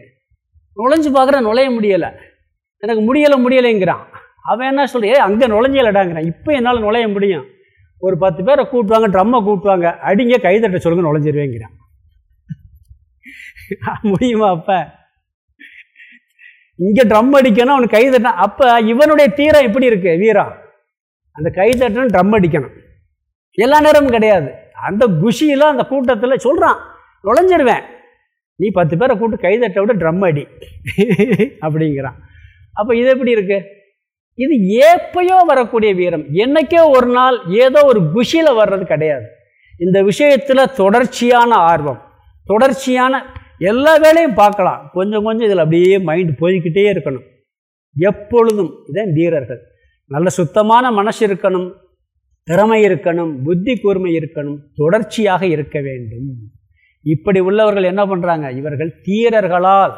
நுழைஞ்சு பார்க்குற நுழைய முடியலை. எனக்கு முடியலை முடியலைங்கிறான். அவன் என்ன சொல்ற அங்கே நுழைஞ்சலடாங்கிறான். இப்போ என்னால் நுழைய முடியும். ஒரு பத்து பேரை கூப்பிட்டுவாங்க ட்ரம்மை கூப்பிட்டுவாங்க அடிங்க கைதட்ட சொல்லுங்க நுழைஞ்சிருவேங்கிறான். முடியுமா அப்போ? இங்கே ட்ரம் அடிக்கணும் அவனுக்கு கைதட்டான் அப்போ இவனுடைய தீரம் எப்படி இருக்கு வீரா. அந்த கைதட்டணும் ட்ரம் அடிக்கணும். எல்லா நேரமும் கிடையாது. அந்த குஷியில் அந்த கூட்டத்தில் சொல்கிறான் நுழைஞ்சிருவேன். நீ பத்து பேரை கூப்பிட்டு கைதட்ட விட ட்ரம் அடி. அப்படிங்கிறான். அப்போ இது எப்படி இருக்கு? இது ஏப்பையோ வரக்கூடிய வீரம். என்னைக்கோ ஒரு நாள் ஏதோ ஒரு குஷியில் வர்றது கிடையாது. இந்த விஷயத்தில் தொடர்ச்சியான ஆர்வம். தொடர்ச்சியான எல்லா வேலையும் பார்க்கலாம். கொஞ்சம் கொஞ்சம் இதில் அப்படியே மைண்ட் போய்கிட்டே இருக்கணும். எப்பொழுதும் இதான் வீரர்கள் நல்ல சுத்தமான மனசு இருக்கணும். திறமை இருக்கணும். புத்தி கூர்மை இருக்கணும். தொடர்ச்சியாக இருக்க வேண்டும். இப்படி உள்ளவர்கள் என்ன பண்ணுறாங்க இவர்கள் தீரர்களால்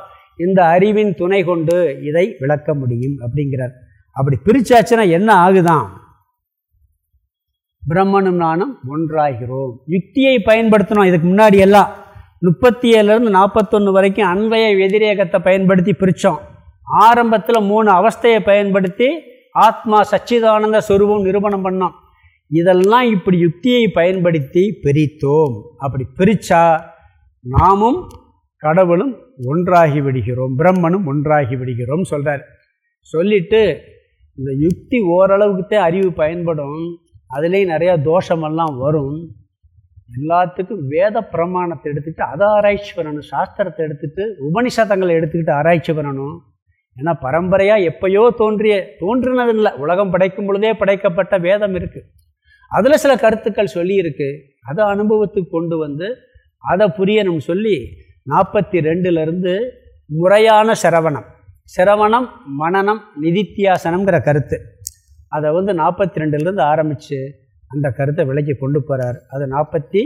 இந்த அறிவின் துணை கொண்டு இதை விளக்க முடியும் அப்படிங்கிறார். அப்படி பிரிச்சாச்சுன்னா என்ன ஆகுதான்? பிரம்மனும் நானும் ஒன்றாகிறோம். யுக்தியை பயன்படுத்தணும் இதுக்கு முன்னாடி எல்லாம் முப்பத்தி ஏழுலேருந்து நாற்பத்தொன்று வரைக்கும் அன்வய வெதிரேகத்தை பயன்படுத்தி பிரித்தோம் ஆரம்பத்தில் மூணு அவஸ்தையை பயன்படுத்தி ஆத்மா சச்சிதானந்த சுரூபம் நிரூபணம் பண்ணோம். இதெல்லாம் இப்படி யுக்தியை பயன்படுத்தி பிரித்தோம். அப்படி பிரித்தா நாமும் கடவுளும் ஒன்றாகி விடுகிறோம் பிரம்மனும் ஒன்றாகி விடுகிறோம் சொல்கிறார் சொல்லிட்டு இந்த யுக்தி ஓரளவுக்குத்தே அறிவு பயன்படும் அதுலேயும் நிறையா தோஷமெல்லாம் வரும். எல்லாத்துக்கும் வேத பிரமாணத்தை எடுத்துக்கிட்டு அதை ஆராய்ச்சி பண்ணணும் சாஸ்திரத்தை எடுத்துகிட்டு உபனிஷதங்களை எடுத்துக்கிட்டு ஆராய்ச்சி பண்ணணும். ஏன்னா பரம்பரையாக எப்பயோ தோன்றிய தோன்றினது இல்லை உலகம் படைக்கும் பொழுதே படைக்கப்பட்ட வேதம் இருக்குது அதில் சில கருத்துக்கள் சொல்லியிருக்கு. அதை அனுபவத்துக்கு கொண்டு வந்து அதை புரியணும் சொல்லி நாற்பத்தி ரெண்டுலேருந்து முறையான சிரவணம். சிரவணம் மனநம் நிதித்தியாசனம்ங்கிற கருத்து. அதை வந்து நாற்பத்தி ரெண்டுலேருந்து ஆரம்பித்து அந்த கருத்தை விலக்கி கொண்டு போகிறார் அது நாற்பத்தி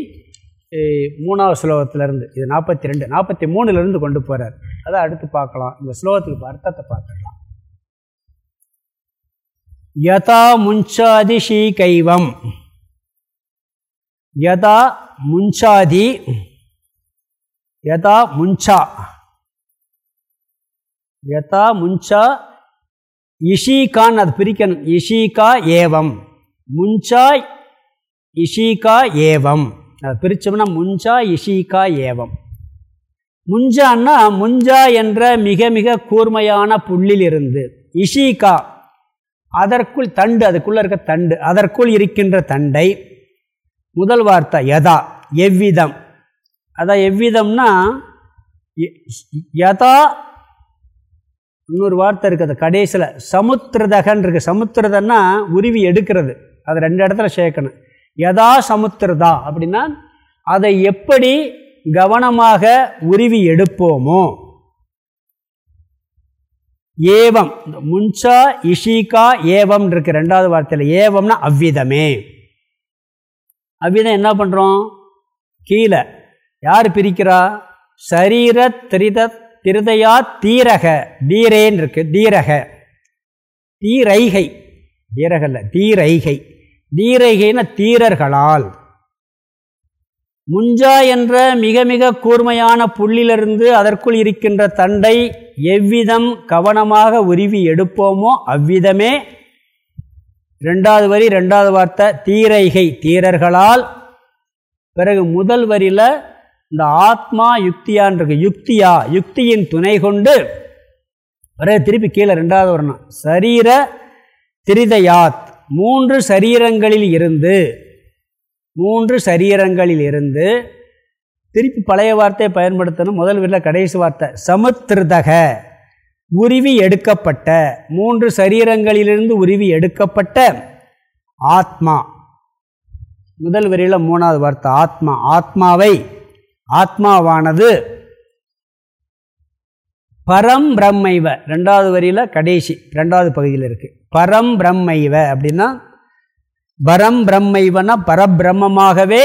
மூணாவது ஸ்லோகத்திலேருந்து இது நாற்பத்தி ரெண்டு நாற்பத்தி மூணுலேருந்து கொண்டு போகிறார் அதை அடுத்து பார்க்கலாம். இந்த ஸ்லோகத்துக்கு அர்த்தத்தை பார்த்துக்கலாம். யதா முஞ்சாதி கைவம் யதா முஞ்சாதி யதா முஞ்சா. யதா முஞ்சா இஷிகான் அது பிரிக்கணும். இஷிகா ஏவம். முஞ்சா இஷிகா ஏவம். அதை பிரித்தோம்னா முஞ்சா இஷிகா ஏவம். முஞ்சான்னா முஞ்சா என்ற மிக மிக கூர்மையான புள்ளிலிருந்து இஷிகா அதற்குள் தண்டு அதுக்குள்ளே இருக்க தண்டு அதற்குள் இருக்கின்ற தண்டை முதல் வார்த்தை யதா எவ்விதம். அதான் எவ்விதம்னா யதா இன்னொரு வார்த்தை இருக்குது கடைசியில் சமுத்திரதகன் இருக்குது சமுத்திரதன்னா உருவி எடுக்கிறது. அதை ரெண்டு இடத்துல சேர்க்கணும். யதா சமுத்திரதா அப்படின்னா அதை எப்படி கவனமாக உருவி எடுப்போமோ. ஏவம் முன்சா இஷிகா ஏவம் இருக்கு. ரெண்டாவது வார்த்தையில் ஏவம்னா அவ்விதமே. அவ்விதம் என்ன பண்ணுறோம் கீழே. யார் பிரிக்கிறா? சரீர திரித திருதையா தீரக. தீரேன்னு இருக்கு. தீரக. தீரைகை. தீரகல்ல தீரைகை. தீரைகைன தீரர்களால். முஞ்சா என்ற மிக மிக கூர்மையான புள்ளிலிருந்து அதற்குள் இருக்கின்ற தண்டை எவ்விதம் கவனமாக உருவி எடுப்போமோ அவ்விதமே ரெண்டாவது வரி ரெண்டாவது வார்த்தை தீரைகை. தீரர்களால் பிறகு முதல் வரியில் இந்த ஆத்மா யுக்தியான் இருக்கு. யுக்தியா? யுக்தியின் துணை கொண்டு பிறகு திருப்பி கீழே ரெண்டாவது வரணும். சரீர திரிதயாத். மூன்று சரீரங்களில் இருந்து மூன்று சரீரங்களில் இருந்து திருப்பி பழைய வார்த்தையை பயன்படுத்தணும். முதல் வீட்டில் கடைசி வார்த்தை சமுத்திருதக உருவி எடுக்கப்பட்ட மூன்று சரீரங்களிலிருந்து உருவி எடுக்கப்பட்ட ஆத்மா. முதல் வரியில் மூணாவது வார்த்தை ஆத்மா. ஆத்மாவை ஆத்மாவானது பரம் பிரம்மைவ. ரெண்டாவது வரியில் கடைசி ரெண்டாவது பகுதியில் இருக்குது பரம் பிரம்மைவ அப்படின்னா பரம் பிரம்மைவனா பரபிரம்மமாகவே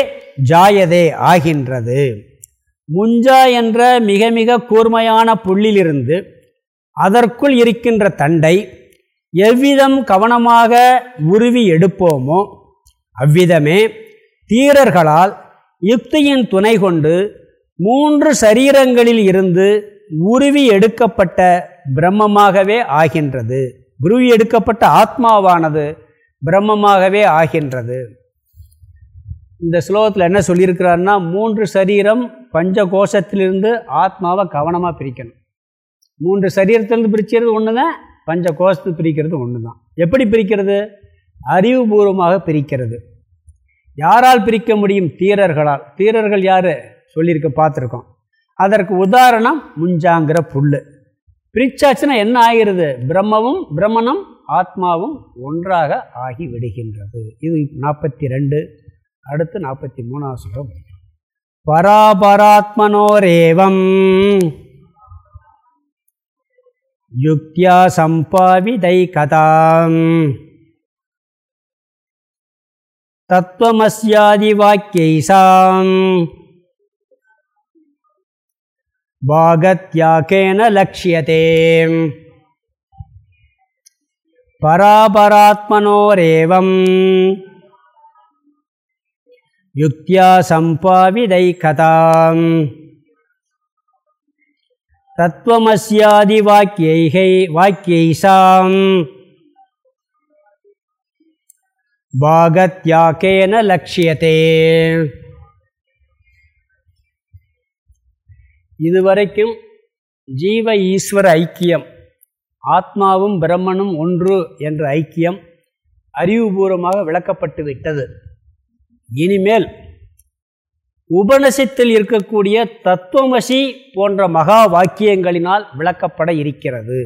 ஜாயதே ஆகின்றது. முஞ்சா என்ற மிக மிக கூர்மையான புள்ளிலிருந்து அதற்குள் இருக்கின்ற தண்டை எவ்விதம் கவனமாக உருவி எடுப்போமோ அவ்விதமே தீரர்களால் யுக்தியின் துணை கொண்டு மூன்று சரீரங்களில் இருந்து உருவி எடுக்கப்பட்ட பிரம்மமாகவே ஆகின்றது. உருவி எடுக்கப்பட்ட ஆத்மாவானது பிரம்மமாகவே ஆகின்றது. இந்த ஸ்லோகத்தில் என்ன சொல்லியிருக்கிறாருன்னா மூன்று சரீரம் பஞ்ச கோஷத்திலிருந்து ஆத்மாவை கவனமாக பிரிக்கணும். மூன்று சரீரத்திலிருந்து பிரிக்கிறது ஒன்று தான் பஞ்ச கோஷத்து பிரிக்கிறது ஒன்று தான் எப்படி பிரிக்கிறது? அறிவுபூர்வமாக பிரிக்கிறது. யாரால் பிரிக்க முடியும்? தீரர்களால். தீரர்கள் யார்? சொல்லியிருக்க பார்த்துருக்கோம். அதற்கு உதாரணம் முஞ்சாங்கிற புல் பிரிச்சாச்சுன்னா என்ன ஆகிறது? பிரம்மவும் பிரம்மனும் ஆத்மாவும் ஒன்றாக ஆகி விடுகின்றது. இது நாற்பத்தி ரெண்டு அடுத்து நாற்பத்தி மூணாவது சொல்கிறோம் பராபராத்மனோரேவம். யுக்தியா சம்பாவிதை கதாம். தத்துவமஸ்யாதி வாக்கியைசாம். பாகத்யாக்கேன லட்சியதே பராபராத்மனோரேவம். யுக்தியா சம்பாவிதை கதாம். தத்துவமஸ்யாதி வாக்கியை வாக்கியைசாம். பாகத்யாக்கேன லட்சியத்தே இதுவரைக்கும் ஜீவ ஈஸ்வர ஐக்கியம் ஆத்மாவும் பிரம்மனும் ஒன்று என்ற ஐக்கியம் அறிவுபூர்வமாக விளக்கப்பட்டு விட்டது இனிமேல் உபநிஷத்தில் இருக்கக்கூடிய தத்துவமசி போன்ற மகா வாக்கியங்களினால் விளக்கப்பட இருக்கிறது.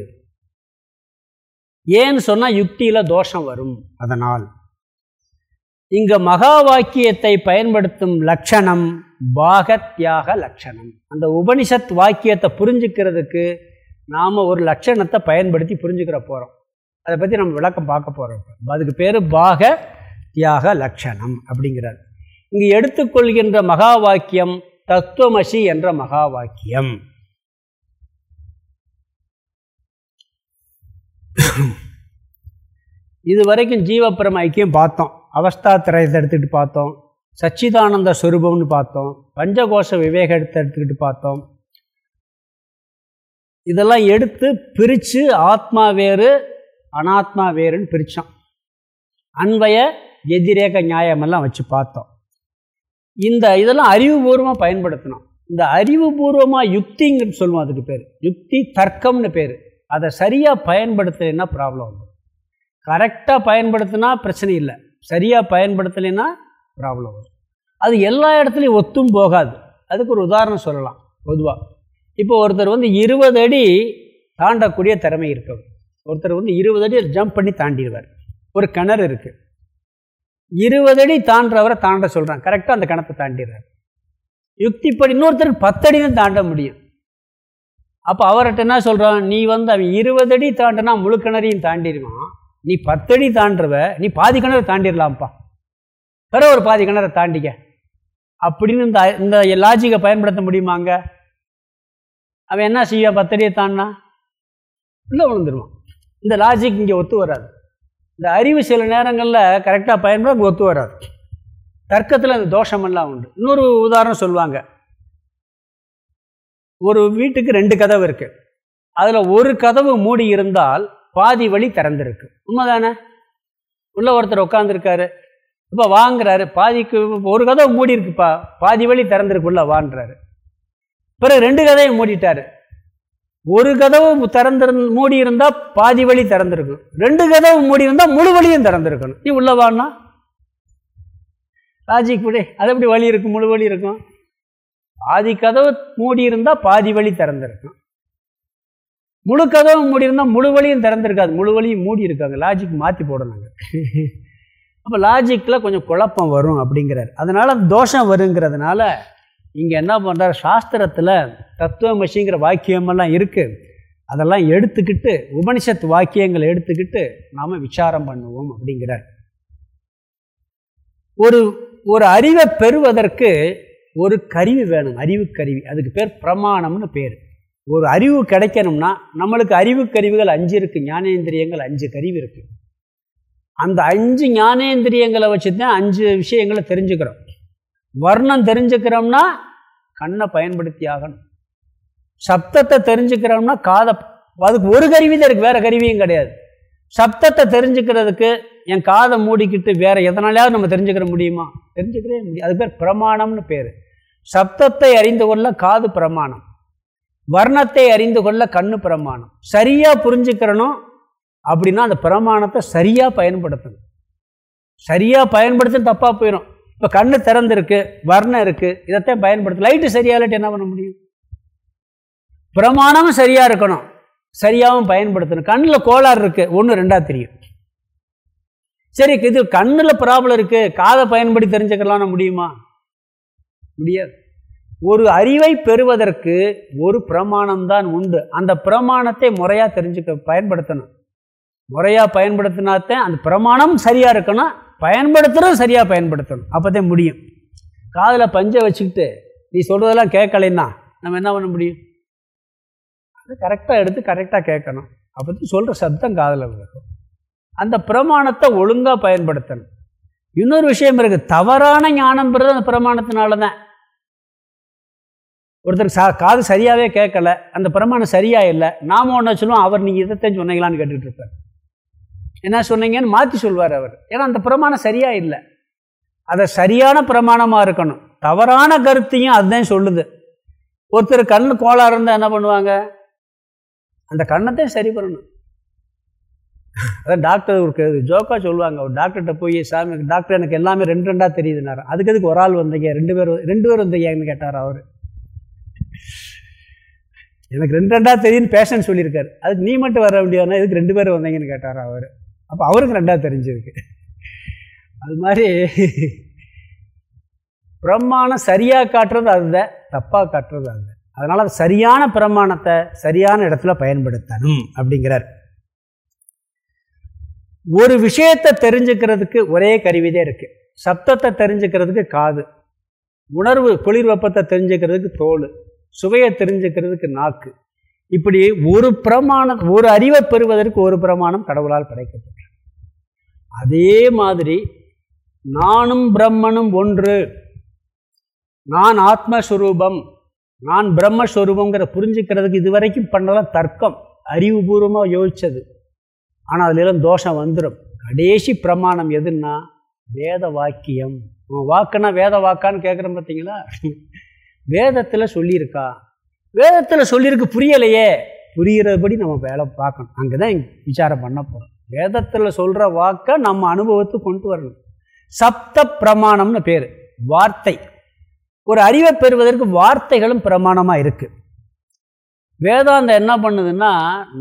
ஏன்னு சொன்னால் யுக்தியில் தோஷம் வரும். அதனால் இங்கே மகா வாக்கியத்தை பயன்படுத்தும் லட்சணம் பாகத்யாக லட்சணம். அந்த உபனிஷத் வாக்கியத்தை புரிஞ்சுக்கிறதுக்கு நாம் ஒரு லட்சணத்தை பயன்படுத்தி புரிஞ்சுக்கிற போகிறோம் அதை பற்றி நம்ம விளக்கம் பார்க்க போகிறோம் அதுக்கு பேர் பாக தியாக லட்சணம் அப்படிங்கிறார். இங்கு எடுத்துக்கொள்கின்ற மகா வாக்கியம் தத்துவமசி என்ற மகா வாக்கியம் இது வரைக்கும் ஐக்கியம் பார்த்தோம். அவஸ்தா திரையத்தை எடுத்துக்கிட்டு பார்த்தோம். சச்சிதானந்த ஸ்வரூபம்னு பார்த்தோம். பஞ்சகோஷ விவேகத்தை எடுத்துக்கிட்டு பார்த்தோம். இதெல்லாம் எடுத்து பிரித்து ஆத்மா வேறு அனாத்மா வேறுன்னு பிரித்தோம் அன்வய எதிரேக நியாயமெல்லாம் வச்சு பார்த்தோம். இந்த இதெல்லாம் அறிவுபூர்வமாக பயன்படுத்தணும். இந்த அறிவுபூர்வமாக யுக்திங்கன்னு சொல்லுவோம் அதுக்கு பேர். யுக்தி தர்க்கம்னு பேர். அதை சரியாக பயன்படுத்தலைன்னா ப்ராப்ளம் வரும் கரெக்டாக பயன்படுத்தினா பிரச்சனை இல்லை. சரியாக பயன்படுத்தலைன்னா ப்ராப்ளம் வரும் அது எல்லா இடத்துலையும் ஒத்தும் போகாது. அதுக்கு ஒரு உதாரணம் சொல்லலாம் பொதுவாக இப்போ ஒருத்தர் வந்து இருபது அடி தாண்டக்கூடிய திறமை இருக்கவர் ஒருத்தர் வந்து இருபது அடி ஜம்ப் பண்ணி தாண்டிடுவார். ஒரு கிணறு இருக்குது இருபது அடி தாண்டவரை தாண்ட சொல்கிறான் கரெக்டாக அந்த கிணத்தை தாண்டிடுறார். யுக்திப்படி இன்னொருத்தருக்கு பத்தடி தான் தாண்ட முடியும். அப்போ அவர்கிட்ட என்ன சொல்கிறான் நீ வந்து அவன் இருபது அடி தாண்டினா முழு கிணறையும் தாண்டிடுவான். நீ பத்தடி தாண்டுறவ நீ பாதி கிணறு தாண்டிடலாம்ப்பா. வேற ஒரு பாதி கிணறை தாண்டிக்க. அப்படின்னு இந்த இந்த லாஜிக்கை பயன்படுத்த முடியுமாங்க அவன் என்ன செய்வான்? பத்தடியை தாண்டினா? உள்ளே விழுந்துருவான். இந்த லாஜிக் இங்கே ஒத்து வராது. இந்த அறிவு சில நேரங்களில் கரெக்டாக பயன்பட ஒத்து வராது. தர்க்கத்தில் அந்த தோஷமெல்லாம் உண்டு. இன்னொரு உதாரணம் சொல்லுவாங்க. ஒரு வீட்டுக்கு ரெண்டு கதவு இருக்குது அதில் ஒரு கதவு மூடி இருந்தால் பாதி வழி திறந்துருக்கு. உண்மைதானே? உள்ள ஒருத்தர் உட்காந்துருக்காரு இப்போ வாங்குறாரு. பாதிக்கு ஒரு கதவு மூடி இருக்குப்பா பாதி வழி திறந்துருக்குள்ள வான்றாரு பிறகு ரெண்டு கதையும் மூடிட்டாரு. ஒரு கதவு திறந்திரு மூடி இருந்தால் பாதி வழி திறந்திருக்கும். ரெண்டு கதவு மூடி இருந்தால் முழு வழியும் திறந்திருக்கணும். நீ உள்ள வானா லாஜிக் படி அது எப்படி வழி இருக்கும்? முழு வழி இருக்கும். பாதி கதவு மூடி இருந்தால் பாதி வழி திறந்திருக்கும். முழு கதவு மூடி இருந்தால் முழு வழியும் திறந்திருக்காது. முழு வழியும் மூடி இருக்காங்க லாஜிக் மாற்றி போடணுங்க அப்போ லாஜிக்கில் கொஞ்சம் குழப்பம் வரும் அப்படிங்கிறார். அதனால் தோஷம் வருங்கிறதுனால இங்கே என்ன பண்ணுறார் சாஸ்திரத்தில் தத்துவமசிங்கிற வாக்கியமெல்லாம் இருக்குது அதெல்லாம் எடுத்துக்கிட்டு உபனிஷத் வாக்கியங்களை எடுத்துக்கிட்டு நாம் விசாரம் பண்ணுவோம் அப்படிங்கிறார். ஒரு ஒரு அறிவை பெறுவதற்கு ஒரு கருவி வேணும். அறிவு கருவி. அதுக்கு பேர் பிரமாணம்னு பேர். ஒரு அறிவு கிடைக்கணும்னா நம்மளுக்கு அறிவு கருவிகள் அஞ்சு இருக்குது ஞானேந்திரியங்கள் அஞ்சு கருவி இருக்குது அந்த அஞ்சு ஞானேந்திரியங்களை வச்சு தான் அஞ்சு விஷயங்களை தெரிஞ்சுக்கிறோம். வர்ணம் தெரிஞ்சுக்கிறோம்னா கண்ணை பயன்படுத்தி ஆகணும். சப்தத்தை தெரிஞ்சுக்கிறோம்னா காதை அதுக்கு ஒரு கருவி தான் இருக்குது வேறு கருவியும் கிடையாது. சப்தத்தை தெரிஞ்சுக்கிறதுக்கு என் காதை மூடிக்கிட்டு வேறு எதனாலையாவது நம்ம தெரிஞ்சுக்கிற முடியுமா? தெரிஞ்சுக்கிறே முடியும் அது பேர் பிரமாணம்னு பேர். சப்தத்தை அறிந்து கொள்ள காது பிரமாணம். வர்ணத்தை அறிந்து கொள்ள கண்ணு பிரமாணம். சரியாக புரிஞ்சுக்கிறணும் அப்படின்னா அந்த பிரமாணத்தை சரியாக பயன்படுத்தணும். சரியாக பயன்படுத்த தப்பாக போயிடும் இப்போ கண்ணு திறந்திருக்கு வர்ணம் இருக்குது இதைத்தான் பயன்படுத்த லைட்டு சரியாகலட்டு என்ன பண்ண முடியும்? பிரமாணமும் சரியாக இருக்கணும். சரியாகவும் பயன்படுத்தணும். கண்ணில் கோளாறு இருக்குது ஒன்று ரெண்டாக தெரியும். சரி இது கண்ணில் ப்ராப்ளம் இருக்குது காதை பயன்படுத்தி தெரிஞ்சுக்கலாம் முடியுமா? முடியாது. ஒரு அறிவை பெறுவதற்கு ஒரு பிரமாணம் தான் உண்டு. அந்த பிரமாணத்தை முறையாக தெரிஞ்சுக்க பயன்படுத்தணும். முறையாக பயன்படுத்தினாத்தான் அந்த பிரமாணம் சரியாக இருக்கணும். பயன்படுத்துகிறோம் சரியாக பயன்படுத்தணும். அப்போ தான் முடியும். காதில் பஞ்சை வச்சுக்கிட்டு நீ சொல்கிறதெல்லாம் கேட்கலைன்னா நம்ம என்ன பண்ண முடியும்? அது கரெக்டாக எடுத்து கரெக்டாக கேட்கணும். அப்போ சொல்கிற சப்தம் காதில் விழுக்கும் அந்த பிரமாணத்தை ஒழுங்காக பயன்படுத்தணும். இன்னொரு விஷயம் இருக்குது தவறான ஞானம் பெறுறது அந்த பிரமாணத்தினால தான் ஒருத்தர் சா காது சரியாகவே கேட்கல. அந்த பிரமாணம் சரியாக இல்லை. நாம் ஒன்று சொல்லுவோம் அவர் நீங்கள் இதைத்தான் சொன்னீங்களான்னு கேட்டுட்டு என்ன சொன்னீங்கன்னு மாற்றி சொல்வார் அவர். ஏன்னா அந்த பிரமாணம் சரியாக இல்லை. அதை சரியான பிரமாணமாக இருக்கணும். தவறான கருத்தையும் அதுதான் சொல்லுது. ஒருத்தர் கண் கோளாறு இருந்தால் என்ன பண்ணுவாங்க? அந்த கண்ணத்தையும் சரி பண்ணணும். அதான் டாக்டர் ஒரு ஜோக்காக சொல்லுவாங்க. ஒரு டாக்டர்கிட்ட போய் சாமி டாக்டர் எனக்கு எல்லாமே ரெண்டு ரெண்டாக தெரியுதுனாரு அதுக்கு அதுக்கு ஒரு ஆள் வந்தீங்க? ரெண்டு பேர் ரெண்டு பேர் வந்தீங்கன்னு கேட்டார் அவர். எனக்கு ரெண்டு ரெண்டாக தெரியுன்னு பேஷன் சொல்லியிருக்காரு. அதுக்கு நீ மட்டும் வர வேண்டியதுனா இதுக்கு ரெண்டு பேர் வந்தீங்கன்னு கேட்டார் அவர். அப்போ அவருக்கு ரெண்டாக தெரிஞ்சிருக்கு. அது மாதிரி பிரம்மாணம் சரியாக காட்டுறது அதுதான் தப்பாக காட்டுறது அதுதான் அதனால் சரியான பிரமாணத்தை சரியான இடத்துல பயன்படுத்தணும் அப்படிங்கிறார். ஒரு விஷயத்தை தெரிஞ்சுக்கிறதுக்கு ஒரே கருவிதே இருக்கு. சப்தத்தை தெரிஞ்சுக்கிறதுக்கு காது. உணர்வு குளிர் வெப்பத்தை தெரிஞ்சுக்கிறதுக்கு தோல். சுவையை தெரிஞ்சுக்கிறதுக்கு நாக்கு. இப்படி ஒரு பிரமாணம் ஒரு அறிவை பெறுவதற்கு ஒரு பிரமாணம் கடவுளால் படைக்கப்பட்டது அதே மாதிரி நானும் பிரம்மனும் ஒன்று. நான் ஆத்மஸ்வரூபம் நான் பிரம்மஸ்வரூபங்கிற புரிஞ்சுக்கிறதுக்கு இதுவரைக்கும் பண்ணலாம் தர்க்கம் அறிவுபூர்வமாக யோசித்தது ஆனால் அதுலெல்லாம் தோஷம் வந்துடும் கடைசி பிரமாணம் எதுன்னா வேத வாக்கியம். வாக்குன்னா வேத வாக்கான்னு கேட்குறோம் பார்த்தீங்களா வேதத்தில் சொல்லியிருக்கா. வேதத்தில் சொல்லியிருக்கு புரியலையே. புரிகிறபடி நம்ம வேலை பார்க்கணும். அங்கே தான் விசாரம் பண்ண போகிறோம் வேதத்தில் சொல்கிற வாக்கை நம்ம அனுபவத்துக்கு கொண்டு வரணும். சப்த பிரமாணம்னு பேர் வார்த்தை. ஒரு அறிவை பெறுவதற்கு வார்த்தைகளும் பிரமாணமாக இருக்குது வேதாந்தம் என்ன பண்ணுதுன்னா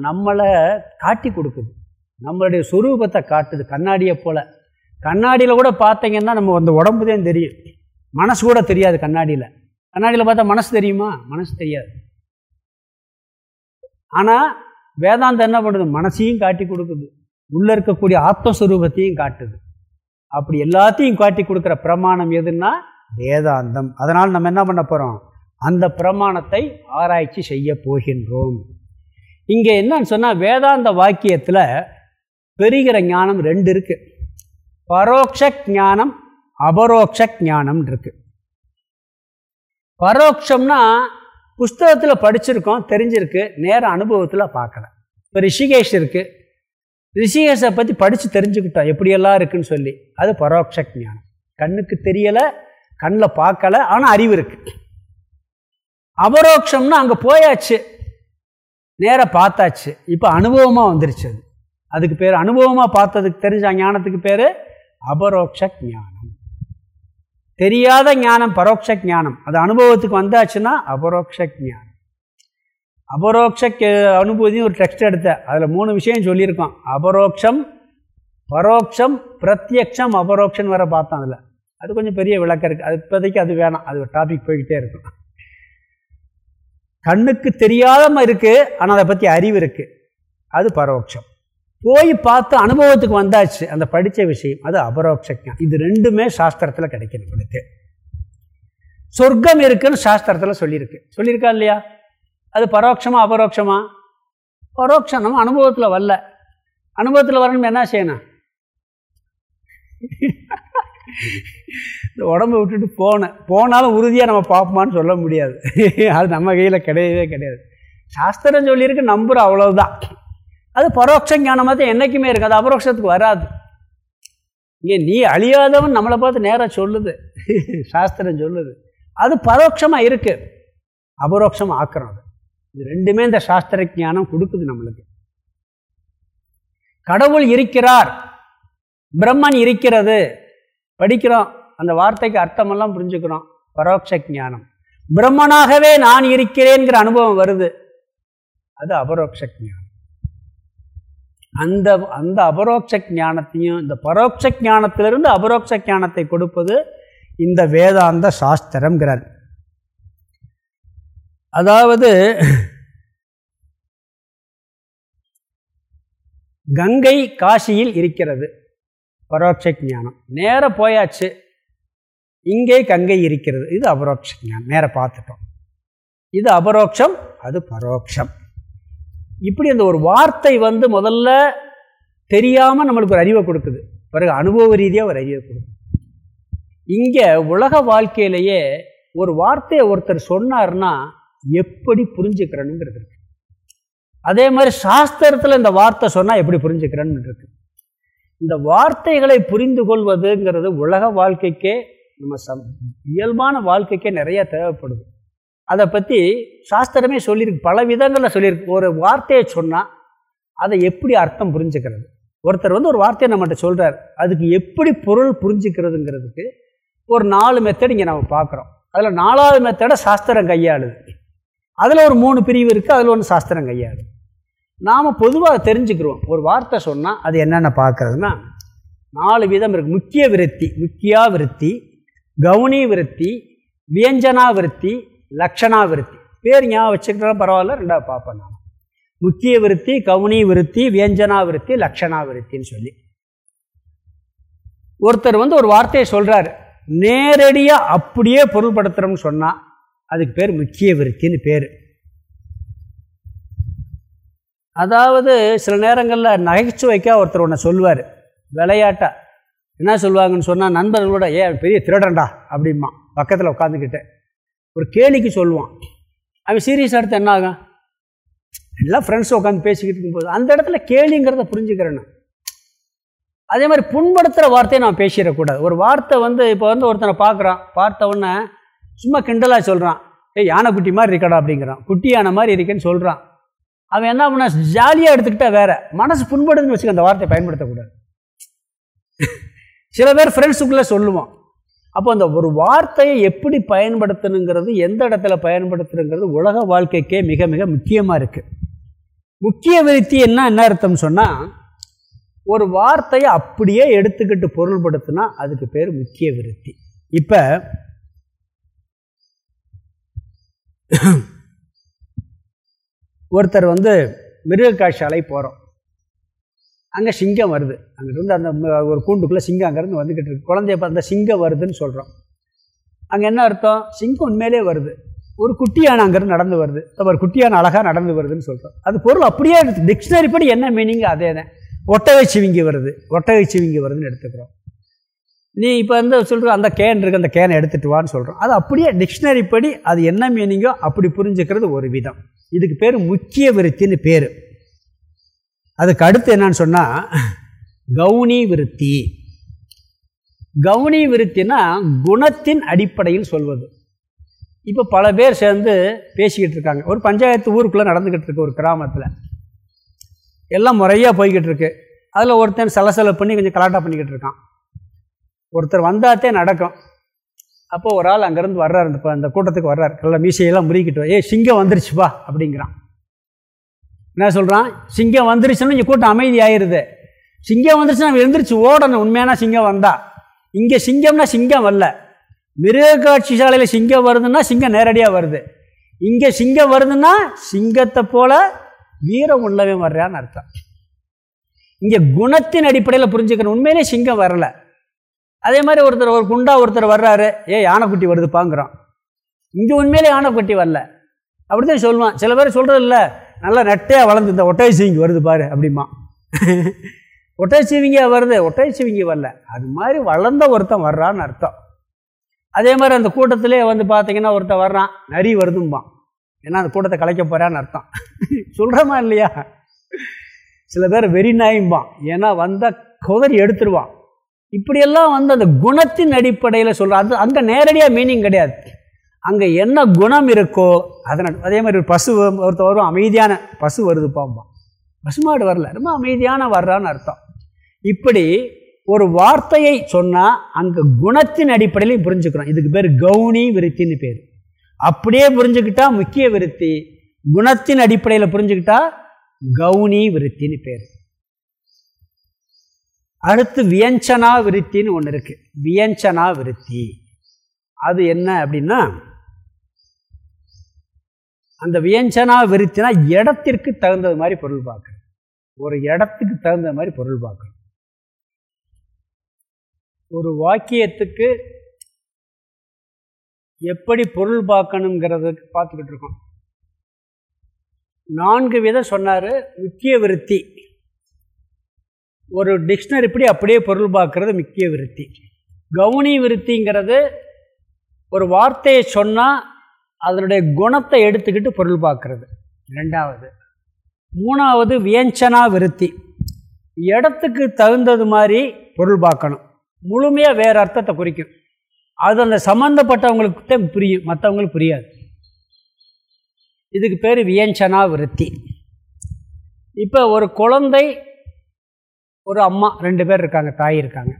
நம்மளை காட்டி கொடுக்குது. நம்மளுடைய சுரூபத்தை காட்டுது கண்ணாடியை போல். கண்ணாடியில் கூட பார்த்தீங்கன்னா நம்ம அந்த உடம்பு தான் தெரியும். மனசு கூட தெரியாது கண்ணாடியில். கண்ணாடியில் பார்த்தா மனசு தெரியுமா? மனசு தெரியாது. ஆனால் வேதாந்தம் என்ன பண்ணுது? மனசையும் காட்டி கொடுக்குது. உள்ளே இருக்கக்கூடிய ஆத்மஸ்வரூபத்தையும் காட்டுது. அப்படி எல்லாத்தையும் காட்டி கொடுக்குற பிரமாணம் எதுன்னா வேதாந்தம். அதனால் நம்ம என்ன பண்ண போகிறோம் அந்த பிரமாணத்தை ஆராய்ச்சி செய்ய போகின்றோம். இங்கே என்னன்னு சொன்னால் வேதாந்த வாக்கியத்தில் பெறுகிற ஞானம் ரெண்டு இருக்குது பரோட்ச ஞானம் அபரோக்ஷ ஞானம் இருக்கு. பரோட்சம்னா புஸ்தகத்தில் படிச்சிருக்கோம் தெரிஞ்சிருக்கு நேர அனுபவத்தில் பார்க்கல. இப்போ ரிஷிகேஷ் இருக்குது ரிஷிகேஷை பற்றி படித்து தெரிஞ்சுக்கிட்டோம் எப்படியெல்லாம் இருக்குன்னு சொல்லி. அது பரோட்ச ஞானம். கண்ணுக்கு தெரியலை கண்ணில் பார்க்கல ஆனால் அறிவு இருக்குது அபரோக்ஷம்னா அங்கே போயாச்சு. நேராக பார்த்தாச்சு. இப்போ அனுபவமாக வந்துருச்சு அது. அதுக்கு பேர் அனுபவமாக பார்த்ததுக்கு தெரிஞ்ச ஞானத்துக்கு பேர் அபரோக்ஷ ஞானம். தெரியாத ஞானம் பரோட்ச ஞானம். அது அனுபவத்துக்கு வந்தாச்சுன்னா அபரோக்ஷ ஞானம். அபரோக்ஷ அனுபூதியும் ஒரு டெக்ஸ்ட் எடுத்தேன். அதில் மூணு விஷயம் சொல்லியிருக்கோம் அபரோக்ஷம் பரோட்சம் பிரத்யக்ஷம் அபரோக்ஷன் வர பார்த்தோம் அதில். அது கொஞ்சம் பெரிய விளக்கம் இருக்குது அது இப்போதைக்கு அது வேணாம். அது ஒரு டாபிக் போய்கிட்டே இருக்கும். கண்ணுக்கு தெரியாதமாக இருக்குது ஆனால் அதை பற்றி அறிவு இருக்குது அது பரோட்சம் போய் பார்த்து அனுபவத்துக்கு வந்தாச்சு. அந்த படித்த விஷயம் அது அபரோக்ஷம் இது ரெண்டுமே சாஸ்திரத்தில் கிடைக்கும் நம்மளுக்கு சொர்க்கம் இருக்குன்னு சாஸ்திரத்தில் சொல்லியிருக்கு. சொல்லியிருக்கா இல்லையா? அது பரோட்சமா அபரோக்ஷமா பரோட்சம் நம்ம அனுபவத்தில் வரல. அனுபவத்தில் வரணும் என்ன செய்யணும்? இந்த உடம்பை விட்டுட்டு போனேன் போனாலும் உறுதியாக நம்ம பார்ப்போமான்னு சொல்ல முடியாது. அது நம்ம கையில் கிடையவே கிடையாது. சாஸ்திரம் சொல்லியிருக்கு நம்புகிறோம் அவ்வளவுதான். அது பரோட்ச ஞானமாக தான் என்றைக்குமே இருக்காது அபரோக்ஷத்துக்கு வராது. இங்கே நீ அழியாதவன் நம்மளை பார்த்து நேராக சொல்லுது. சாஸ்திரம் சொல்லுது. அது பரோட்சமாக இருக்குது அபரோக்ஷம் ஆக்கிறோம் இது ரெண்டுமே இந்த சாஸ்திர ஞானம் கொடுக்குது நம்மளுக்கு. கடவுள் இருக்கிறார். பிரம்மன் இருக்கிறது. படிக்கிறோம். அந்த வார்த்தைக்கு அர்த்தமெல்லாம் புரிஞ்சுக்கிறோம். பரோட்ச ஞானம். பிரம்மனாகவே நான் இருக்கிறேங்கிற அனுபவம் வருது. அது அபரோக்ஷ ஞானம். அந்த அந்த அபரோக்ஷ ஞானத்தையும் இந்த பரோட்ச ஞானத்திலிருந்து அபரோக்ஷ ஞானத்தை கொடுப்பது இந்த வேதாந்த சாஸ்திரம்ங்கிறார். அதாவது கங்கை காசியில் இருக்கிறது. பரோட்ச ஞானம். நேராக போயாச்சு. இங்கே கங்கை இருக்கிறது. இது அபரோக்ஷ ஞானம். நேராக பார்த்துட்டோம். இது அபரோக்ஷம் அது பரோட்சம் இப்படி அந்த ஒரு வார்த்தை வந்து முதல்ல தெரியாமல் நம்மளுக்கு ஒரு அறிவை கொடுக்குது. பிறகு அனுபவ ரீதியாக ஒரு அறிவை கொடுக்குது. இங்கே உலக வாழ்க்கையிலேயே ஒரு வார்த்தையை ஒருத்தர் சொன்னார்னா எப்படி புரிஞ்சுக்கிறனுங்கிறது அதே மாதிரி சாஸ்திரத்தில் இந்த வார்த்தை சொன்னால் எப்படி புரிஞ்சுக்கிறேன்னு இருக்கு. இந்த வார்த்தைகளை புரிந்து கொள்வதுங்கிறது உலக வாழ்க்கைக்கே நம்ம சம் இயல்பான வாழ்க்கைக்கே நிறையா தேவைப்படுது. அதை பற்றி சாஸ்திரமே சொல்லியிருக்கு பல விதங்களில் சொல்லியிருக்கு. ஒரு வார்த்தையை சொன்னால் அதை எப்படி அர்த்தம் புரிஞ்சுக்கிறது? ஒருத்தர் வந்து ஒரு வார்த்தையை நம்மகிட்ட சொல்கிறார் அதுக்கு எப்படி பொருள் புரிஞ்சுக்கிறதுங்கிறதுக்கு ஒரு நாலு மெத்தட் இங்கே நம்ம பார்க்குறோம். அதில் நாலாவது மெத்தடை சாஸ்திரம் கையாளுது. அதில் ஒரு மூணு பிரிவு இருக்குது அதில் ஒன்று சாஸ்திரம் கையாது நாம் பொதுவாக தெரிஞ்சுக்கிறோம். ஒரு வார்த்தை சொன்னால் அது என்னென்ன பார்க்குறதுன்னா நாலு விதம் இருக்குது முக்கிய விருத்தி முக்கியா விருத்தி கவுனி விருத்தி வியஞ்சனா விருத்தி லக்ஷணா விருத்தி. பேர் ஞாபகம் வச்சுக்கிட்டாலும் பரவாயில்ல ரெண்டாவது பார்ப்பேன் நான் முக்கிய விருத்தி கவுனி விருத்தி வியஞ்சனா விருத்தி லக்ஷணா விருத்தின்னு சொல்லி. ஒருத்தர் வந்து ஒரு வார்த்தையை சொல்கிறாரு நேரடியாக அப்படியே பொருள்படுத்துகிறோம்னு சொன்னால் அதுக்கு பேர் முக்கிய விருத்தின்னு பேர். அதாவது சில நேரங்களில் நகைச்சுவைக்காக ஒருத்தர் ஒன்று சொல்லுவார். விளையாட்டா. என்ன சொல்லுவாங்கன்னு சொன்னால் நண்பர்களோட ஏன் பெரிய திருடண்டா அப்படிமா பக்கத்தில் உட்காந்துக்கிட்டு ஒரு கேலிக்கு சொல்லுவான். அவன் சீரியஸ் எடுத்து என்ன ஆகும்? எல்லாம் ஃப்ரெண்ட்ஸும் உட்காந்து பேசிக்கிட்டு இருக்கும்போது அந்த இடத்துல கேலிங்கிறத புரிஞ்சுக்கிறேன்னு அதே மாதிரி புண்படுத்துகிற வார்த்தையை நான் பேசிடக்கூடாது. ஒரு வார்த்தை வந்து இப்போ வந்து ஒருத்தனை பார்க்குறான். பார்த்த உடனே சும்மா கிண்டலாக சொல்கிறான் ஏய் யானை குட்டி மாதிரி இருக்கடா அப்படிங்கிறான். குட்டி யானை மாதிரி இருக்கேன்னு சொல்கிறான் அவன் என்ன பண்ண ஜாலியாக எடுத்துக்கிட்டா வேற. மனசு புண்படுதுன்னு வச்சுக்க அந்த வார்த்தையை பயன்படுத்தக்கூடாது. சில பேர் ஃப்ரெண்ட்ஸுக்குள்ளே சொல்லுவான். அப்போ அந்த ஒரு வார்த்தையை எப்படி பயன்படுத்தணுங்கிறது எந்த இடத்துல பயன்படுத்தணுங்கிறது உலக வாழ்க்கைக்கே மிக மிக முக்கியமாக இருக்குது முக்கிய விருத்தி என்ன என்ன அர்த்தம் சொன்னால் ஒரு வார்த்தையை அப்படியே எடுத்துக்கிட்டு பொருள்படுத்தினா அதுக்கு பேர் முக்கிய விருத்தி. இப்போ ஒருத்தர் வந்து மிருகக்காட்சாலை போகிறோம் அங்கே சிங்கம் வருது. அங்கிட்டு அந்த ஒரு கூண்டுக்குள்ளே சிங்கம் அங்கேருந்து வந்துக்கிட்டு இருக்கு. குழந்தைய பார்த்தா சிங்கம் வருதுன்னு சொல்கிறோம் அங்கே என்ன அர்த்தம்? சிங்கம் உண்மையிலே வருது. ஒரு குட்டியான அங்கேருந்து நடந்து வருது. ஒரு குட்டியான அழகாக நடந்து வருதுன்னு சொல்கிறோம் அது பொருள் அப்படியே டிக்ஷனரி படி என்ன மீனிங் அதே தான். ஒட்டகை சிவிங்கி வருது. ஒட்டகை சிவிங்கி வருதுன்னு எடுத்துக்கிறோம். நீ இப்போ வந்து சொல்கிற அந்த கேன் இருக்குது அந்த கேனை எடுத்துகிட்டு வான்னு சொல்கிறோம் அது அப்படியே டிக்ஷனரி படி அது என்ன மீனிங்கோ அப்படி புரிஞ்சுக்கிறது ஒரு விதம். இதுக்கு பேர் முக்கிய விருத்தின்னு பேர். அதுக்கு அடுத்து என்னன்னு சொன்னால் கவுனி விருத்தி. கவுனி விருத்தினா குணத்தின் அடிப்படையில் சொல்வது. இப்போ பல பேர் சேர்ந்து பேசிக்கிட்டு இருக்காங்க. ஒரு பஞ்சாயத்து ஊருக்குள்ளே நடந்துக்கிட்டு இருக்கு ஒரு கிராமத்தில். எல்லாம் முறையாக போய்கிட்டு இருக்கு. அதில் ஒருத்தன் சலசலை பண்ணி கொஞ்சம் கலாட்டா பண்ணிக்கிட்டு இருக்கான். ஒருத்தர் வந்தாத்தே நடக்கும். அப்போ ஒரு ஆள் அங்கேருந்து வர்றாரு இந்த அந்த கூட்டத்துக்கு வர்றாரு. நல்ல மீசையெல்லாம் முறிக்கிட்டு ஏ சிங்கம் வந்துருச்சுப்பா அப்படிங்கிறான். என்ன சொல்கிறான் சிங்கம் வந்துருச்சுன்னா இங்கே கூட்டம் அமைதி ஆயிடுது சிங்கம் வந்துருச்சுன்னா எழுந்திரிச்சு ஓடணும். உண்மையான சிங்கம் வந்தா. இங்கே சிங்கம்னா சிங்கம் வரல மிருகக்காட்சி சாலையில் சிங்கம் வருதுன்னா சிங்கம் நேரடியாக வருது. இங்கே சிங்கம் வருதுன்னா சிங்கத்தை போல வீரம் உள்ளவே வர்றான்னு அர்த்தம். இங்கே குணத்தின் அடிப்படையில் புரிஞ்சுக்கணும். உண்மையிலே சிங்கம் வரல. அதே மாதிரி ஒருத்தர் ஒரு குண்டா ஒருத்தர் வர்றாரு ஏ யானைக்குட்டி வருதுப்பாங்கிறான். இங்கே உண்மையிலே யானைக்குட்டி வரல. அப்படிதான் சொல்லுவான். சில பேர் சொல்கிறது இல்லை. நல்லா நெட்டையாக வளர்ந்து இந்த ஒட்டை சிவிங்கி வருது பாரு அப்படிமா ஒட்டை சீவிங்க வருது ஒட்டை சீவிங்க வரல. அது மாதிரி வளர்ந்த ஒருத்தன் வர்றான்னு அர்த்தம். அதே மாதிரி அந்த கூட்டத்திலே வந்து பார்த்தீங்கன்னா ஒருத்தன் வர்றான் நரி வருதும்பான். ஏன்னா அந்த கூட்டத்தை கலைக்க போகிறான்னு அர்த்தம். சொல்கிறோமா இல்லையா? சில பேர் வெறி நாயும்பான் ஏன்னா வந்தால் குதறி எடுத்துருவான். இப்படியெல்லாம் வந்து அந்த குணத்தின் அடிப்படையில் சொல்கிற அது அங்கே நேரடியாக மீனிங் கிடையாது. அங்கே என்ன குணம் இருக்கோ அதனால் அதே மாதிரி ஒரு பசு ஒருத்தர் வரும் அமைதியான பசு வருது பாம்பான் பசுமாடு வரல ரொம்ப அமைதியான வர்றான்னு அர்த்தம். இப்படி ஒரு வார்த்தையை சொன்னால் அங்கே குணத்தின் அடிப்படையிலையும் புரிஞ்சுக்கிறோம் இதுக்கு பேர் கவுனி விருத்தின்னு பேர். அப்படியே புரிஞ்சுக்கிட்டா முக்கிய விருத்தி குணத்தின் அடிப்படையில் புரிஞ்சுக்கிட்டா கவுனி விருத்தின்னு பேர். அடுத்து வியஞ்சனா விருத்தின்னு ஒன்று இருக்குது வியஞ்சனா விருத்தி. அது என்ன அப்படின்னா அந்த வியஞ்சனா விருத்தினா இடத்திற்கு தகுந்தது மாதிரி பொருள் பார்க்கணும். ஒரு இடத்துக்கு தகுந்த மாதிரி பொருள் பார்க்கணும். ஒரு வாக்கியத்துக்கு எப்படி பொருள் பார்க்கணுங்கிறதுக்கு பார்த்துக்கிட்டு இருக்கோம். நான்கு விதம் சொன்னார் முக்கிய விருத்தி. ஒரு டிக்ஷனரி இப்படி அப்படியே பொருள் பார்க்கறது முக்கிய விருத்தி. கவுனி விருத்திங்கிறது ஒரு வார்த்தையை சொன்னால் அதனுடைய குணத்தை எடுத்துக்கிட்டு பொருள் பார்க்கறது. ரெண்டாவது மூணாவது வியஞ்சனா விருத்தி. இடத்துக்கு தகுந்தது மாதிரி பொருள் பார்க்கணும். முழுமையாக வேறு அர்த்தத்தை குறிக்கும். அது அந்த சம்மந்தப்பட்டவங்களுக்கு தான் புரியும் மற்றவங்களுக்கு புரியாது. இதுக்கு பேர் வியஞ்சனா விருத்தி. இப்போ ஒரு குழந்தை ஒரு அம்மா ரெண்டு பேர் இருக்காங்க தாய் இருக்காங்க.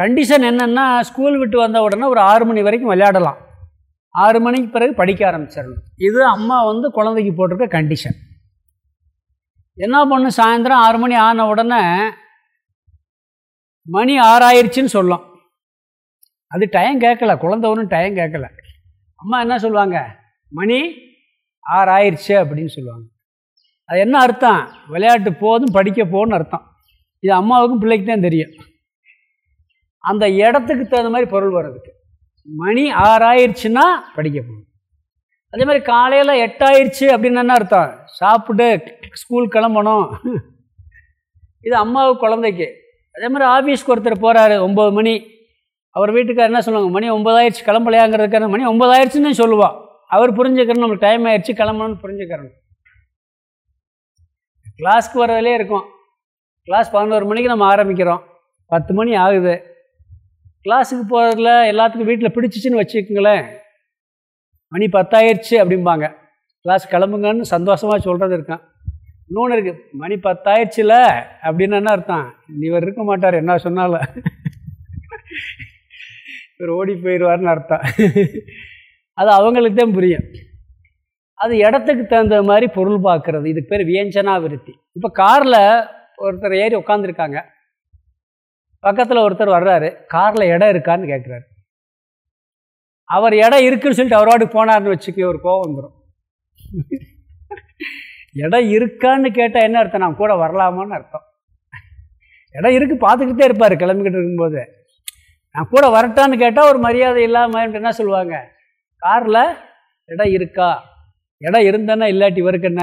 கண்டிஷன் என்னென்னா ஸ்கூல் விட்டு வந்த உடனே ஒரு ஆறு மணி வரைக்கும் விளையாடலாம். ஆறு மணிக்கு பிறகு படிக்க ஆரம்பிச்சிடணும். இது அம்மா வந்து குழந்தைக்கு போட்டிருக்க கண்டிஷன் என்ன பண்ணு சாயந்தரம் ஆறு மணி ஆன உடனே மணி ஆறாயிருச்சுன்னு சொல்லும். அது டைம் கேட்கல குழந்த ஒன்றும் டைம் கேட்கல. அம்மா என்ன சொல்லுவாங்க? மணி ஆறாயிருச்சு அப்படின்னு சொல்லுவாங்க. அது என்ன அர்த்தம்? விளையாட்டு போதும் படிக்க போகணும்னு அர்த்தம். இது அம்மாவுக்கும் பிள்ளைக்கு தான் தெரியும். அந்த இடத்துக்கு தகுந்த மாதிரி பொருள் வர்றதுக்கு. மணி ஆறாயிருச்சுன்னா படிக்க போகணும் அதே மாதிரி காலையில் எட்டாயிருச்சு அப்படின்னு என்ன அர்த்தம்? சாப்பிட்டு ஸ்கூல் கிளம்பணும். இது அம்மாவுக்கு குழந்தைக்கு. அதே மாதிரி ஆஃபீஸ்க்கு ஒருத்தர் போகிறாரு ஒம்பது மணி. அவர் வீட்டுக்கார் என்ன சொல்லுவாங்க? மணி ஒம்பதாயிரச்சு கிளம்பலையாங்கிறதுக்கான மணி ஒம்பதாயிரச்சுன்னு சொல்லுவாள் அவர் புரிஞ்சுக்கணும் நம்மளுக்கு டைம் ஆயிடுச்சு கிளம்பணும்னு புரிஞ்சுக்கிறணும். கிளாஸ்க்கு வரதுலே இருக்கும். கிளாஸ் பதினோரு மணிக்கு நம்ம ஆரம்பிக்கிறோம். பத்து மணி ஆகுது. கிளாஸுக்கு போகிறதுல எல்லாத்துக்கும் வீட்டில் பிடிச்சிச்சின்னு வச்சுக்கோங்களேன். மணி பத்தாயிருச்சு அப்படிம்பாங்க. கிளாஸ் கிளம்புங்கன்னு சந்தோஷமாக சொல்கிறது இருக்கான் இன்னொன்று இருக்குது மணி பத்தாயிடுச்சுல அப்படின்னு என்ன அர்த்தம்? இவர் இருக்க மாட்டார் என்ன சொன்னாலும். இவர் ஓடி போயிடுவார்னு அர்த்தம். அது அவங்களுக்கு தான் புரியும். அது இடத்துக்கு தகுந்த மாதிரி பொருள் பார்க்குறது இதுக்கு பேர் வியஞ்சனா விருத்தி. இப்போ காரில் ஒருத்தர் ஏறி உட்காந்துருக்காங்க பக்கத்தில் ஒருத்தர் வர்றாரு. காரில் இடம் இருக்கான்னு கேட்குறாரு அவர் இடம் இருக்குன்னு சொல்லிட்டு அவரோடு போனார்னு வச்சுக்க ஒரு கோவம் வந்துடும் இடம் இருக்கான்னு கேட்டால் என்ன அர்த்தம்? நான் கூட வரலாமான்னு அர்த்தம். இடம் இருக்குது பார்த்துக்கிட்டே இருப்பார் கிளம்பிக்கிட்டு இருக்கும்போது. நான் கூட வரட்டான்னு கேட்டால் ஒரு மரியாதை இல்லாமல் என்ன சொல்லுவாங்க? காரில் இடம் இருக்கா? இடம் இருந்தேன்னா இல்லாட்டி இவருக்கு என்ன?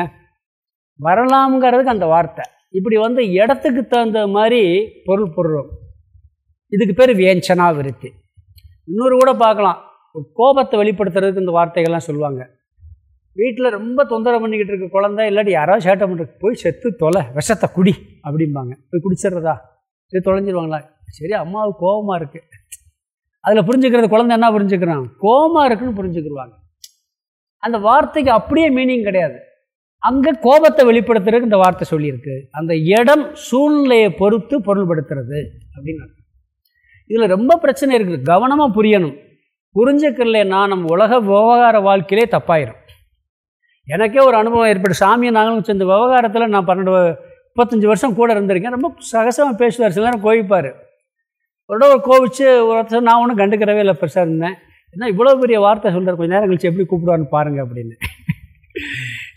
வரலாம்ங்கிறதுக்கு அந்த வார்த்தை. இப்படி வந்து இடத்துக்கு தகுந்த மாதிரி பொருள் பொருளும் இதுக்கு பேர் வியஞ்சனா விருத்தி. இன்னொரு கூட பார்க்கலாம். கோபத்தை வெளிப்படுத்துறதுக்கு இந்த வார்த்தைகள்லாம் சொல்லுவாங்க. வீட்டில் ரொம்ப தொந்தரவு பண்ணிக்கிட்டு இருக்க குழந்தை இல்லாட்டி யாராவது சேட்டை பண்ணுறது போய் செத்து தொலை விஷத்தை குடி அப்படிம்பாங்க. போய் குடிச்சிடுறதா? சரி தொலைஞ்சிருவாங்களா? சரி அம்மாவுக்கு கோபமாக இருக்குது அதில் புரிஞ்சுக்கிறது குழந்தை என்ன புரிஞ்சுக்கிறான்? கோபமாக இருக்குன்னு புரிஞ்சுக்கிடுவாங்க. அந்த வார்த்தைக்கு அப்படியே மீனிங் கிடையாது. அங்கே கோபத்தை வெளிப்படுத்துறதுக்கு இந்த வார்த்தை சொல்லியிருக்கு. அந்த இடம் சூழ்நிலையை பொறுத்து பொருள்படுத்துறது அப்படின்னு இதில் ரொம்ப பிரச்சனை இருக்குது. கவனமாக புரியணும். புரிஞ்சுக்கலைன்னா நம்ம உலக விவகார வாழ்க்கையிலே தப்பாயிரும். எனக்கே ஒரு அனுபவம் ஏற்பட்டு சாமியை நாங்களும் சேர்ந்த விவகாரத்தில் நான் பன்னெண்டு முப்பத்தஞ்சு வருஷம் கூட இருந்திருக்கேன். ரொம்ப சகசமாக பேசுவார். சில நேரம் கோவிப்பார். ஒரு ஒரு கோவிச்சு ஒரு நான் ஒன்றும் கண்டுக்கிறவே இல்லை. பெருசாக இருந்தேன். ஏன்னா இவ்வளோ பெரிய வார்த்தை சொல்கிறார் கொஞ்சம் நேரம் கழிச்சு எப்படி கூப்பிடுவான்னு பாருங்கள் அப்படின்னு.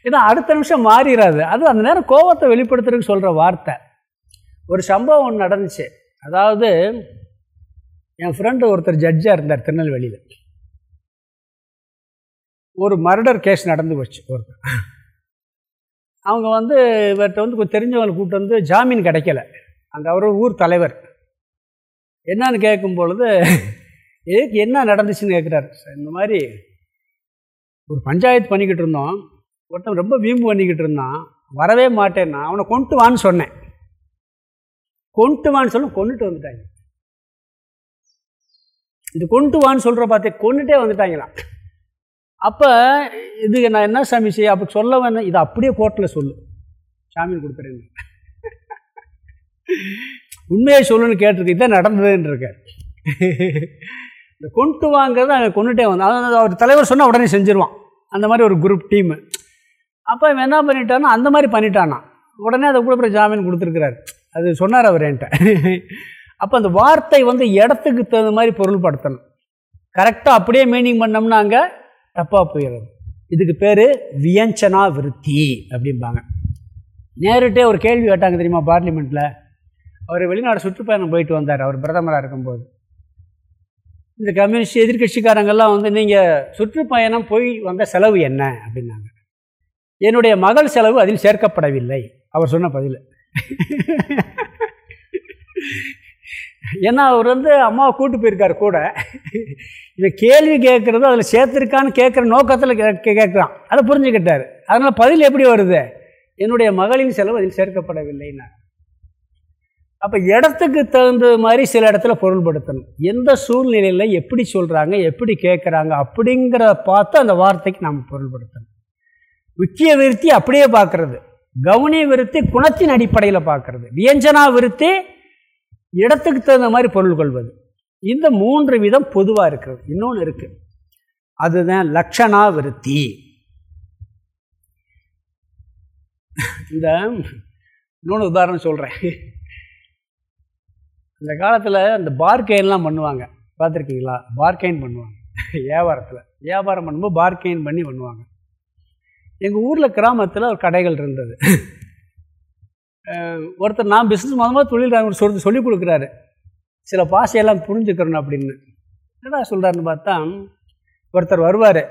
ஏன்னா அடுத்த நிமிஷம் மாறிடாது அது அந்த நேரம் கோபத்தை வெளிப்படுத்துறதுக்கு சொல்கிற வார்த்தை. ஒரு சம்பவம் ஒன்று நடந்துச்சு. அதாவது என் ஃப்ரெண்டு ஒருத்தர் ஜட்ஜாக இருந்தார் திருநெல்வேலியில். ஒரு மர்டர் கேஸ் நடந்து போச்சு ஒருத்தர். அவங்க வந்து இவர்கிட்ட வந்து கொஞ்சம் தெரிஞ்சவங்களை கூப்பிட்டு வந்து ஜாமீன் கிடைக்கல. அங்கே அவர் ஊர் தலைவர். என்னன்னு கேட்கும் பொழுது எதுக்கு என்ன நடந்துச்சுன்னு கேட்குறாரு இந்த மாதிரி ஒரு பஞ்சாயத்து பண்ணிக்கிட்டு இருந்தோம். ஒருத்தன் ரொம்ப வீம்பு பண்ணிக்கிட்டு இருந்தான். வரவே மாட்டேன்னா அவனை கொண்டு வான்னு சொன்னேன். கொண்டு வான்னு சொல்ல கொண்டுட்டு வந்துட்டாங்க. இது கொண்டு வான்னு சொல்கிற பார்த்தே கொண்டுட்டே வந்துட்டாங்களாம். அப்போ இது நான் என்ன சாமி செய்ய அப்போ சொல்ல வேணும் இதை அப்படியே கோர்ட்டில் சொல்லு. சாமி கொடுத்துறேன் உண்மையை சொல்லுன்னு கேட்டிருக்கு. இதான் நடந்ததுன்னு இருக்கார். இந்த கொண்டு வாங்கிறத அங்கே கொண்டுட்டே வந்தான் அவர் தலைவர் சொன்னால் உடனே செஞ்சிருவான். அந்த மாதிரி ஒரு குரூப் டீமு அப்போ இவன் என்ன பண்ணிட்டான்னா அந்த மாதிரி பண்ணிட்டானா. உடனே அதை கூட ஜாமீன் கொடுத்துருக்குறாரு. அது சொன்னார் அவர் என்கிட்ட. அப்போ அந்த வார்த்தை வந்து இடத்துக்கு தகுந்த மாதிரி பொருள்படுத்தணும். கரெக்டாக அப்படியே மீனிங் பண்ணோம்னா அங்கே தப்பாக போயிடுறது இதுக்கு பேர் வியஞ்சனா விருத்தி அப்படிம்பாங்க. நேரிட்டே ஒரு கேள்வி கேட்டாங்க தெரியுமா பார்லிமெண்ட்டில் அவர் வெளிநாடு சுற்றுப்பயணம் போயிட்டு வந்தார். அவர் பிரதமராக இருக்கும்போது. இந்த கம்யூனிஸ்ட் எதிர்கட்சிக்காரங்கெல்லாம் வந்து நீங்கள் சுற்றுப்பயணம் போய் வந்த செலவு என்ன? அப்படின்னாங்க. என்னுடைய மகள் செலவு அதில் சேர்க்கப்படவில்லை. அவர் சொன்ன பதில். ஏன்னா அவர் வந்து அம்மாவை கூட்டு போயிருக்கார் கூட. இந்த கேள்வி கேட்குறது அதில் சேர்த்துருக்கான்னு கேட்குற நோக்கத்தில் கே கேட்குறான். அதை புரிஞ்சுக்கிட்டார். அதனால் பதில் எப்படி வருது? என்னுடைய மகளின் செலவு அதில் சேர்க்கப்படவில்லைன்னா அப்போ இடத்துக்கு தகுந்த மாதிரி சில இடத்துல பொருள்படுத்தணும். எந்த சூழ்நிலையில் எப்படி சொல்கிறாங்க எப்படி கேட்குறாங்க அப்படிங்கிற பார்த்து அந்த வார்த்தைக்கு நாம் பொருள்படுத்தணும். முக்கிய விருத்தி அப்படியே பார்க்கறது. கவனிய விருத்தி குணத்தின் அடிப்படையில் பார்க்கறது. வியஞ்சனா விருத்தி இடத்துக்கு தகுந்த மாதிரி பொருள் கொள்வது. இந்த மூன்று விதம் பொதுவாக இருக்கிறது. இன்னொன்று இருக்குது அதுதான் லக்ஷணா விருத்தி. இந்த இன்னொன்று உதாரணம் சொல்கிறேன் இந்த காலத்தில் இந்த பார்கெயின்லாம் பண்ணுவாங்க. பார்த்துருக்கீங்களா? பார்கெயின் பண்ணுவாங்க. வியாபாரத்தில். வியாபாரம் பண்ணும்போது பார்கெயின் பண்ணி பண்ணுவாங்க. எங்கள் ஊரில் கிராமத்தில் ஒரு கடைகள் இருந்தது. ஒருத்தர் நான் பிஸ்னஸ் மொதமாக தொழில் சொல்லி சொல்லி கொடுக்குறாரு. சில பாசையெல்லாம் புரிஞ்சுக்கிறணும் அப்படின்னு. என்னடா சொல்கிறாருன்னு பார்த்தா ஒருத்தர் வருவார்.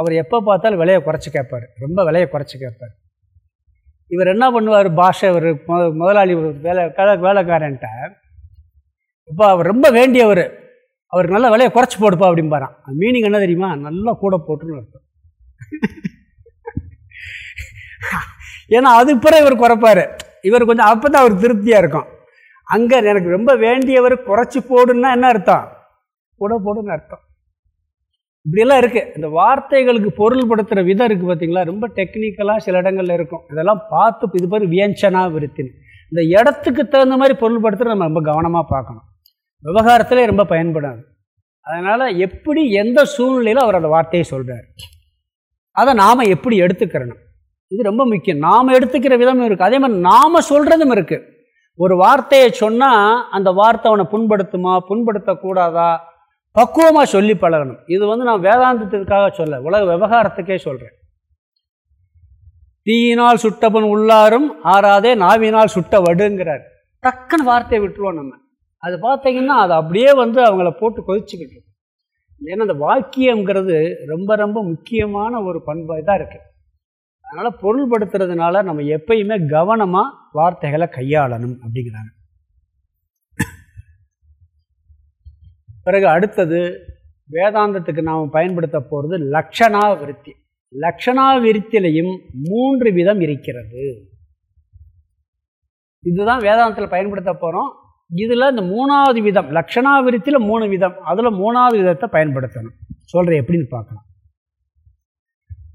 அவர் எப்போ பார்த்தாலும் விலையை குறைச்சி கேட்பார். ரொம்ப விலையை குறைச்சி கேட்பார். இவர் என்ன பண்ணுவார்? பாஷை அவர் முதலாளி வேலை வேலைக்காரன்ட்ட இப்போ அவர் ரொம்ப வேண்டியவர். அவருக்கு நல்ல விலையை குறைச்சி போடுப்பா அப்படிம்பாரான் அந்த மீனிங் என்ன தெரியுமா? நல்லா கூட போட்டுன்னு அர்த்தம். ஏன்னா அது பிறகு இவர் குறைப்பார். இவர் கொஞ்சம் அப்போ தான் அவருக்கு திருப்தியாக இருக்கும். அங்கே எனக்கு ரொம்ப வேண்டியவர் குறைச்சி போடுன்னா என்ன அர்த்தம்? கூட போடுன்னு அர்த்தம். இப்படிலாம் இருக்குது இந்த வார்த்தைகளுக்கு பொருள்படுத்துகிற விதம் இருக்குது பார்த்தீங்களா ரொம்ப டெக்னிக்கலாக சில இடங்களில் இருக்கும். இதெல்லாம் பார்த்து இது பேர் வியஞ்சனா விருத்தின் இந்த இடத்துக்கு தகுந்த மாதிரி பொருள்படுத்துகிற நம்ம ரொம்ப கவனமாக பார்க்கணும். விவகாரத்தில் ரொம்ப பயன்படாது. அதனால் எப்படி எந்த சூழ்நிலையில் அவர் அந்த வார்த்தையை சொல்கிறார் அதை நாம் எப்படி எடுத்துக்கிறணும்? இது ரொம்ப முக்கியம். நாம் எடுத்துக்கிற விதமும் இருக்குது அதே மாதிரி நாம் சொல்கிறதும் இருக்குது ஒரு வார்த்தையை சொன்னால் அந்த வார்த்தை அவனை புண்படுத்துமா புண்படுத்தக்கூடாதா? பக்குவமாக சொல்லி பழகணும். இது வந்து நான் வேதாந்தத்திற்காக சொல்ல உலக விவகாரத்துக்கே சொல்கிறேன் தீயினால் சுட்டபன் உள்ளாரும் ஆறாதே நாவினால் சுட்ட வடுங்கிறார் டக்குன்னு வார்த்தையை விட்டுருவோம் நம்ம. அது பார்த்தீங்கன்னா அது அப்படியே வந்து அவங்கள போட்டு கொதிச்சுக்கிட்டு ஏன்னா அந்த வாக்கியங்கிறது ரொம்ப ரொம்ப முக்கியமான ஒரு பண்பாக தான் இருக்குது அதனால் பொருள்படுத்துறதுனால நம்ம எப்பயுமே கவனமாக வார்த்தைகளை கையாளணும் அப்படிங்கிறாங்க. பிறகு அடுத்தது வேதாந்தத்துக்கு நாம் பயன்படுத்த போகிறது லக்ஷணா விருத்தி லக்ஷணா விருத்திலையும் மூன்று விதம் இருக்கிறது. இதுதான் வேதாந்தத்தில் பயன்படுத்த போகிறோம் இதில் இந்த மூணாவது விதம் லக்ஷணாவிருத்தியில் மூணு விதம். அதில் மூணாவது விதத்தை பயன்படுத்தணும். சொல்கிறேன் எப்படின்னு பார்க்கலாம்.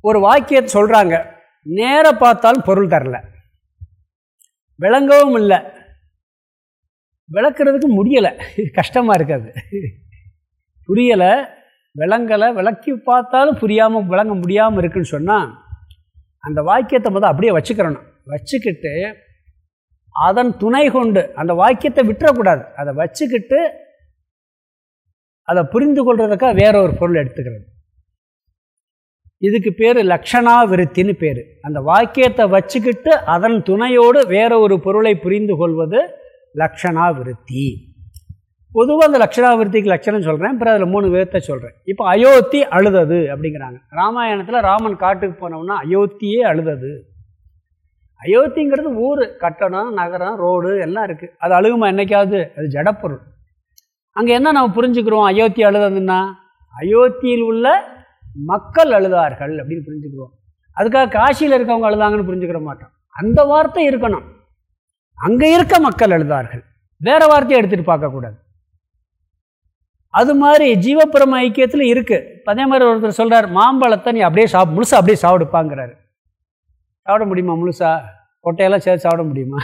ஒரு வாக்கியத்தை சொல்கிறாங்க நேர பார்த்தாலும் பொருள் தரல. விளங்கவும் இல்லை. விளக்குறதுக்கு முடியலை. கஷ்டமாக இருக்காது. புரியலை விளங்கலை விளக்கி பார்த்தாலும் புரியாமல் விளங்க முடியாமல் இருக்குன்னு சொன்னால் அந்த வாக்கியத்தை முதல் அப்படியே வச்சுக்கிறணும். வச்சுக்கிட்டு அதன் துணை கொண்டு அந்த வாக்கியத்தை விட்டுறக்கூடாது. அதை வச்சுக்கிட்டு அதை புரிந்து கொள்றதுக்காக வேற ஒரு பொருள் எடுத்துக்கிறது. இதுக்கு பேர் லக்ஷணா விருத்தின்னு பேர். அந்த வாக்கியத்தை வச்சுக்கிட்டு அதன் துணையோடு வேற ஒரு பொருளை புரிந்து கொள்வது லக்ஷணா விருத்தி பொதுவாக அந்த லக்ஷணா விருத்திக்கு லட்சணம் சொல்கிறேன் அப்புறம் அதில் மூணு விதத்தை சொல்கிறேன் இப்போ அயோத்தி அழுதது அப்படிங்கிறாங்க. ராமாயணத்தில் ராமன் காட்டுக்கு போனோம்னா அயோத்தியே அழுதது. அயோத்திங்கிறது ஊர் கட்டணம் நகரம் ரோடு எல்லாம் இருக்குது அது அழுகுமா என்றைக்காவது அது ஜடப்பொருள். அங்கே என்ன நம்ம புரிஞ்சுக்கிறோம்? அயோத்தி அழுதுன்னா அயோத்தியில் உள்ள மக்கள் அழுதார்கள் அப்படின்னு புரிஞ்சுக்கிறோம். அதுக்காக காசியில் இருக்கவங்க அழுதாங்கன்னு புரிஞ்சுக்கிற மாட்டோம். அந்த வார்த்தை இருக்கணும். அங்கே இருக்க மக்கள் அழுதார்கள். வேறு வார்த்தையை எடுத்துகிட்டு பார்க்கக்கூடாது அது மாதிரி ஜீவபுரம் ஐக்கியத்தில் இருக்குது அதே மாதிரி ஒருத்தர் சொல்கிறார் மாம்பழத்தை நீ அப்படியே சாப் முழுசாக அப்படியே சாப்பிடுப்பாங்கிறாரு. சாப்பிட முடியுமா முழுசா? கொட்டையெல்லாம் சேர்த்து சாப்பிட முடியுமா?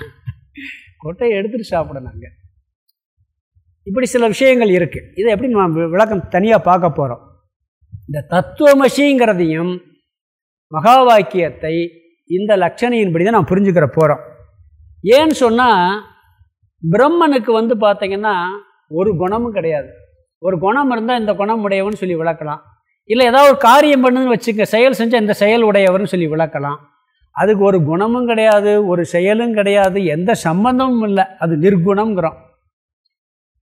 கொட்டையை எடுத்துகிட்டு சாப்பிடணுங்க இப்படி சில விஷயங்கள் இருக்குது இதை எப்படி நம்ம விளக்கம் தனியாக பார்க்க போகிறோம் இந்த தத்துவமசிங்கிறதையும் மகா வாக்கியத்தை இந்த லட்சணையின்படி தான் நான் புரிஞ்சுக்கிற போகிறோம் ஏன்னு சொன்னால் பிரம்மனுக்கு வந்து பார்த்திங்கன்னா ஒரு குணமும் கிடையாது. ஒரு குணம் இருந்தால் இந்த குணம் உடையவன் சொல்லி விளக்கலாம். இல்லை ஏதாவது ஒரு காரியம் பண்ணுன்னு வச்சுக்க செயல் செஞ்சால் இந்த செயல் உடையவர்னு சொல்லி விளக்கலாம். அதுக்கு ஒரு குணமும் கிடையாது ஒரு செயலும் கிடையாது எந்த சம்பந்தமும் இல்லை. அது நிர்குணங்கிறோம்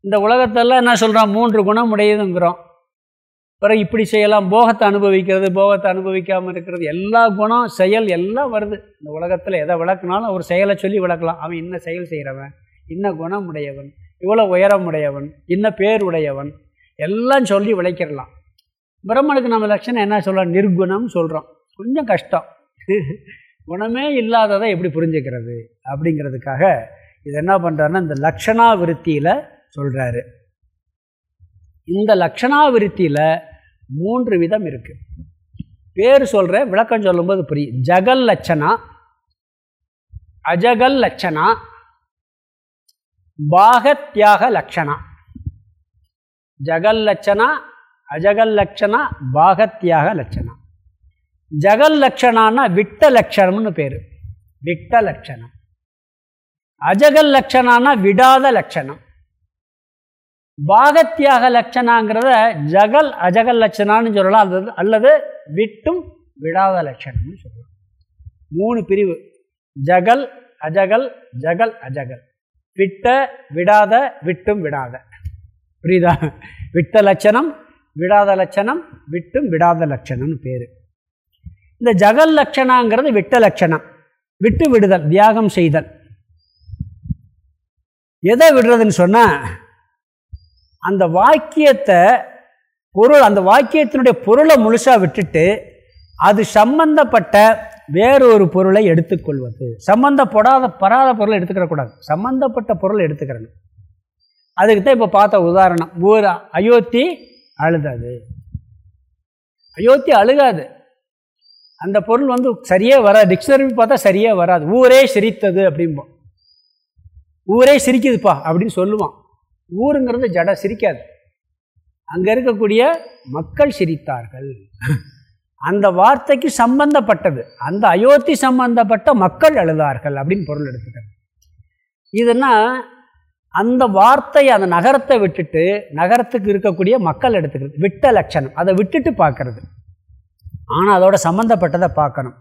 இந்த உலகத்தெல்லாம் என்ன சொல்கிறோம் மூன்று குணம் உடையதுங்கிறோம். பிறகு இப்படி செய்யலாம் போகத்தை அனுபவிக்கிறது போகத்தை அனுபவிக்காமல் இருக்கிறது எல்லா குணம் செயல் எல்லாம் வருது. இந்த உலகத்தில் எதை விளக்குனாலும் ஒரு செயலை சொல்லி விளக்கலாம். அவன் இன்ன செயல் செய்கிறவன் இன்ன குணம் உடையவன் இவ்வளோ உயரம் உடையவன் இன்ன பேர் உடையவன் எல்லாம் சொல்லி விளைக்கிடலாம் பிரம்மனுக்கு நம்ம லட்சணம் என்ன சொல்கிறோம் நிர்குணம் சொல்கிறோம் கொஞ்சம் கஷ்டம். குணமே இல்லாததை எப்படி புரிஞ்சுக்கிறது? அப்படிங்கிறதுக்காக இது என்ன பண்ணுறாருன்னா இந்த லக்ஷணா விருத்தியில் சொல்கிறாரு இந்த லக்ஷணா விருத்தியில் மூன்று விதம் இருக்குது பேர் சொல்கிற விளக்கம் சொல்லும்போது புரியும் ஜகல் லட்சணா அஜகல் லட்சணா பாகத்யாக லட்சணா ஜகல் லட்சணா அஜகல் லட்சணா பாகத்யாக லட்சணா. ஜகல் லட்சணான்னா விட்ட லட்சணம்னு பேர். விட்ட லட்சணம் அஜகல் லட்சணான்னா விடாத லட்சணம் பாகத்தியாக லட்சணாங்கிறத ஜகல் அஜகல் லட்சணான்னு சொல்லலாம். அல்லது அல்லது விட்டும் விடாத லட்சணம்னு சொல்லலாம். மூணு பிரிவு. ஜகல் அஜகல் ஜகல் அஜகல். விட்ட விடாத விட்டும் விடாத. புரியுதா? விட்ட லட்சணம் விடாத லட்சணம் விட்டும் விடாத லட்சணம்னு பேர். இந்த ஜகல் லட்சணாங்கிறது விட்ட லட்சணம். விட்டு விடுதல் தியாகம் செய்தல். எதை விடுறதுன்னு சொன்னால் அந்த வாக்கியத்தை பொருள் அந்த வாக்கியத்தினுடைய பொருளை முழுசாக விட்டுட்டு அது சம்பந்தப்பட்ட வேறொரு பொருளை எடுத்துக்கொள்வது. சம்பந்தப்படாத படாத பொருளை எடுத்துக்கிடக்கூடாது சம்பந்தப்பட்ட பொருளை எடுத்துக்கிறணும். அதுக்கு தான் இப்போ பார்த்த உதாரணம். ஊர் அயோத்தி அழுதாது. அயோத்தி அழுகாது. அந்த பொருள் வந்து சரியாக வராது. டிக்ஷனரி பார்த்தா சரியாக வராது. ஊரே சிரித்தது அப்படிம்போம் ஊரே சிரிக்குதுப்பா அப்படின்னு சொல்லுவான். ஊருங்கிறது ஜட சிரிக்காது. அங்கே இருக்கக்கூடிய மக்கள் சிரித்தார்கள். அந்த வார்த்தைக்கு சம்பந்தப்பட்டது. அந்த அயோத்தி சம்பந்தப்பட்ட மக்கள் எழுதார்கள் அப்படின்னு பொருள் எடுத்துக்கிறது இதுனா அந்த வார்த்தையை அந்த நகரத்தை விட்டுட்டு நகரத்துக்கு இருக்கக்கூடிய மக்கள் எடுத்துக்கிறது. விட்ட லட்சணம். அதை விட்டுட்டு பார்க்கறது. ஆனால் அதோட சம்பந்தப்பட்டதை பார்க்கணும்.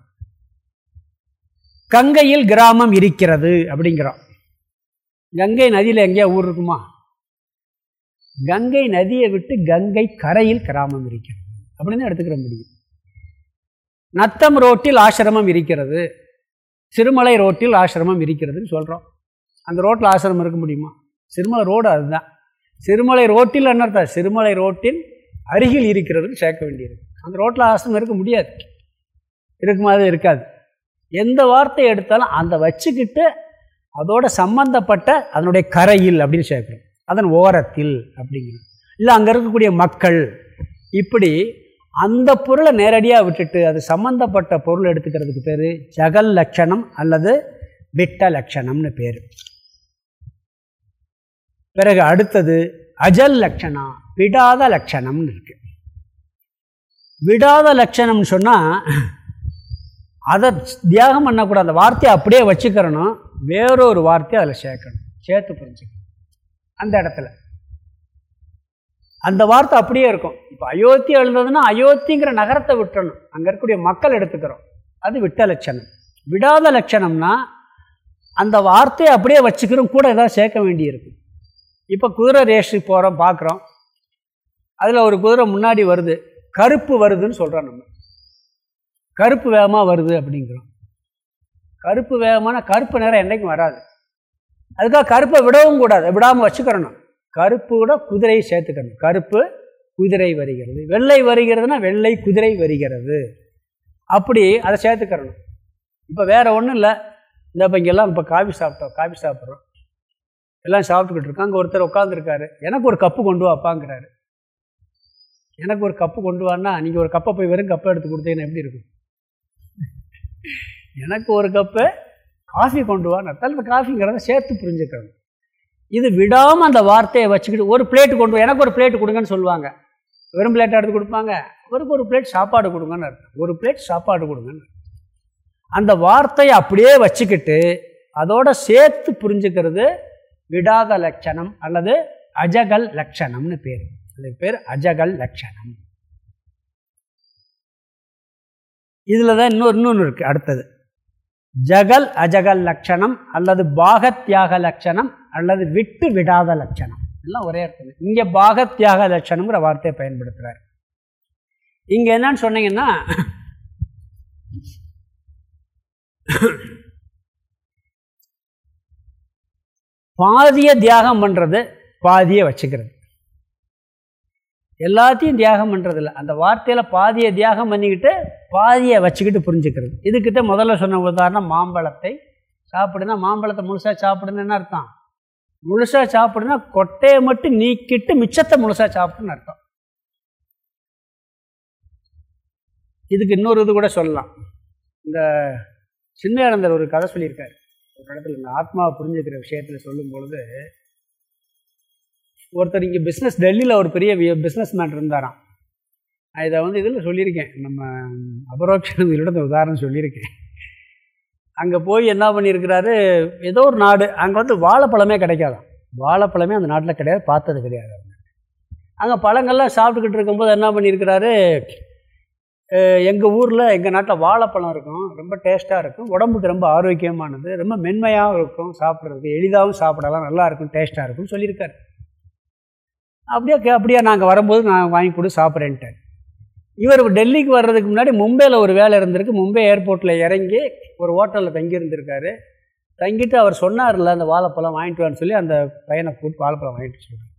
கங்கையில் கிராமம் இருக்கிறது அப்படிங்கிறோம் கங்கை நதியில் எங்கேயா ஊர் இருக்குமா? கங்கை நதியை விட்டு கங்கை கரையில் கிராமம் இருக்கிறது. அப்படின்னு எடுத்துக்கிற முடியும். நத்தம் ரோட்டில் ஆசிரமம் இருக்கிறது. சிறுமலை ரோட்டில் ஆசிரமம் இருக்கிறதுன்னு சொல்கிறோம் அந்த ரோட்டில் ஆசிரமம் இருக்க முடியுமா? சிறுமலை ரோடு அதுதான். சிறுமலை ரோட்டில் என்ன சிறுமலை ரோட்டில் அருகில் இருக்கிறதுன்னு சேர்க்க வேண்டியது அந்த ரோட்டில் ஆசிரமம் இருக்க முடியாது. இருக்குமாதிரி இருக்காது. எந்த வார்த்தை எடுத்தாலும் அந்த வச்சுக்கிட்டு அதோட சம்பந்தப்பட்ட அதனுடைய கரையில் அப்படின்னு சேர்க்கணும். அதன் ஓரத்தில் அப்படிங்கிறோம் இல்லை அங்கே இருக்கக்கூடிய மக்கள் இப்படி அந்த பொருளை நேரடியாக விட்டுட்டு அது சம்மந்தப்பட்ட பொருள் எடுத்துக்கிறதுக்கு பேர் ஜகல் லட்சணம் அல்லது விட்ட லட்சணம்னு பேர். பிறகு அடுத்தது அஜல் லட்சணம் விடாத லட்சணம்னு இருக்குது விடாத லட்சணம்னு சொன்னால் அதை தியாகம் பண்ணக்கூடாது. அந்த வார்த்தையை அப்படியே வச்சுக்கிறணும். வேறொரு வார்த்தையை அதில் சேர்க்கணும். சேர்த்து புரிஞ்சுக்கணும். அந்த இடத்துல. அந்த வார்த்தை அப்படியே இருக்கும். இப்போ அயோத்தி எழுந்ததுன்னா அயோத்திங்கிற நகரத்தை விட்டுறணும். அங்கே இருக்கக்கூடிய மக்கள் எடுத்துக்கிறோம். அது விட்ட லட்சணம். விடாத லட்சணம்னா அந்த வார்த்தையை அப்படியே வச்சுக்கிறோம். கூட ஏதாவது சேர்க்க வேண்டியிருக்கு. இப்போ குதிரை ரேஸுக்கு போகிறோம் பார்க்குறோம் அதில் ஒரு குதிரை முன்னாடி வருது. கருப்பு வருதுன்னு சொல்கிறோம் நம்ம. கருப்பு வேகமாக வருது அப்படிங்கிறோம். கருப்பு வேகமான கருப்பு நேரம் என்றைக்கும் வராது. அதுக்காக கருப்பை விடவும் கூடாது விடாமல் வச்சுக்கிறணும் கருப்பு கூட குதிரையை சேர்த்துக்கணும். கருப்பு குதிரை வருகிறது. வெள்ளை வருகிறதுனா வெள்ளை குதிரை வருகிறது. அப்படி அதை சேர்த்துக்கிறணும். இப்போ வேறு ஒன்றும் இல்லை. இந்த இப்போ இங்கெல்லாம் இப்போ காஃபி சாப்பிட்டோம் காஃபி சாப்பிட்றோம். எல்லாம் சாப்பிட்டுக்கிட்டு இருக்கோம் அங்கே ஒருத்தர் உட்காந்துருக்காரு எனக்கு ஒரு கப்பு கொண்டு வாப்பாங்கிறாரு எனக்கு ஒரு கப்பு கொண்டு வான்னா நீங்கள் ஒரு கப்பை போய் வெறும் கப்பை எடுத்து கொடுத்தீங்கன்னா எப்படி இருக்கும்? எனக்கு ஒரு கப்பு காஃபி கொண்டு வா இந்த காஃபிங்கிறத சேர்த்து புரிஞ்சுக்கணும். இது விடாமல் அந்த வார்த்தையை வச்சுக்கிட்டு ஒரு பிளேட்டு கொண்டு எனக்கு ஒரு பிளேட்டு கொடுங்கன்னு சொல்லுவாங்க. வெறும் பிளேட்டை எடுத்து கொடுப்பாங்க. அவருக்கு ஒரு பிளேட் சாப்பாடு கொடுங்கன்னு அர்த்தம். ஒரு பிளேட் சாப்பாடு கொடுங்கன்னு அந்த வார்த்தையை அப்படியே வச்சுக்கிட்டு அதோட சேர்த்து புரிஞ்சுக்கிறது விடாத லட்சணம் அல்லது அஜகல் லட்சணம்னு பேர். அதுக்கு பேர் அஜகல் லட்சணம். இதில் தான் இன்னொரு இன்னொன்று இருக்குது அடுத்தது. ஜகல் அஜகல் லட்சணம் அல்லது பாகத்தியாக லட்சணம் அல்லது விட்டு விடாத லட்சணம். எல்லாம் ஒரே இருக்குது இங்கே பாகத்தியாக லட்சணம்ங்கிற வார்த்தையை பயன்படுத்துகிறார் இங்கே என்னன்னு சொன்னீங்கன்னா பாதியை தியாகம் பண்ணுறது பாதியை வச்சுக்கிறது. எல்லாத்தையும் தியாகம் பண்ணுறதில்ல அந்த வார்த்தையில் பாதியை தியாகம் பண்ணிக்கிட்டு பாதியை வச்சுக்கிட்டு புரிஞ்சுக்கிறது. இதுக்கிட்ட முதல்ல சொன்ன உதாரணம் மாம்பழத்தை சாப்பிடுனா மாம்பழத்தை முழுசாக சாப்பிடுன்னு என்ன அர்த்தம்? முழுசாக சாப்பிடுனா கொட்டையை மட்டும் நீக்கிட்டு மிச்சத்தை முழுசாக சாப்பிடுன்னு அர்த்தம். இதுக்கு இன்னொரு இது கூட சொல்லலாம். இந்த சின்ன ஒரு கதை சொல்லியிருக்காரு. ஒரு இடத்துல இந்த ஆத்மாவை புரிஞ்சுக்கிற விஷயத்தில் சொல்லும் பொழுது ஒருத்தர் இங்கே பிஸ்னஸ் டெல்லியில் ஒரு பெரிய பிஸ்னஸ் மேன் இருந்தாராம். நான் இதை வந்து இதில் சொல்லியிருக்கேன். நம்ம அபரோக்ஷ உதாரணம் சொல்லியிருக்கேன். அங்கே போய் என்ன பண்ணியிருக்கிறாரு? ஏதோ ஒரு நாடு அங்கே வந்து வாழைப்பழமே கிடைக்காதான் வாழைப்பழமே அந்த நாட்டில் கிடையாது பார்த்தது கிடையாது அங்கே பழங்கள்லாம் சாப்பிட்டுக்கிட்டு இருக்கும்போது என்ன பண்ணியிருக்கிறாரு? எங்கள் ஊரில் எங்கள் நாட்டில் வாழைப்பழம் இருக்கும் ரொம்ப டேஸ்ட்டாக இருக்கும் உடம்புக்கு ரொம்ப ஆரோக்கியமானது ரொம்ப மென்மையாகவும் இருக்கும் சாப்பிட்றதுக்கு எளிதாகவும் சாப்பிடலாம் நல்லா இருக்கும் டேஸ்ட்டாக இருக்கும்னு சொல்லியிருக்காரு. அப்படியே அப்படியே நாங்கள் வரும்போது நான் வாங்கி கொடு சாப்பிட்றேன்ட்டேன் இவர் டெல்லிக்கு வர்றதுக்கு முன்னாடி மும்பையில் ஒரு வேலை இருந்திருக்கு. மும்பை ஏர்போர்ட்டில் இறங்கி ஒரு ஹோட்டலில் தங்கியிருந்திருக்காரு. தங்கிட்டு அவர் சொன்னார்ல அந்த வாழைப்பழம் வாங்கிட்டு வான்னு சொல்லி அந்த பையனை கூப்பிட்டு வாழைப்பழம் வாங்கிட்டு சொல்லுவார்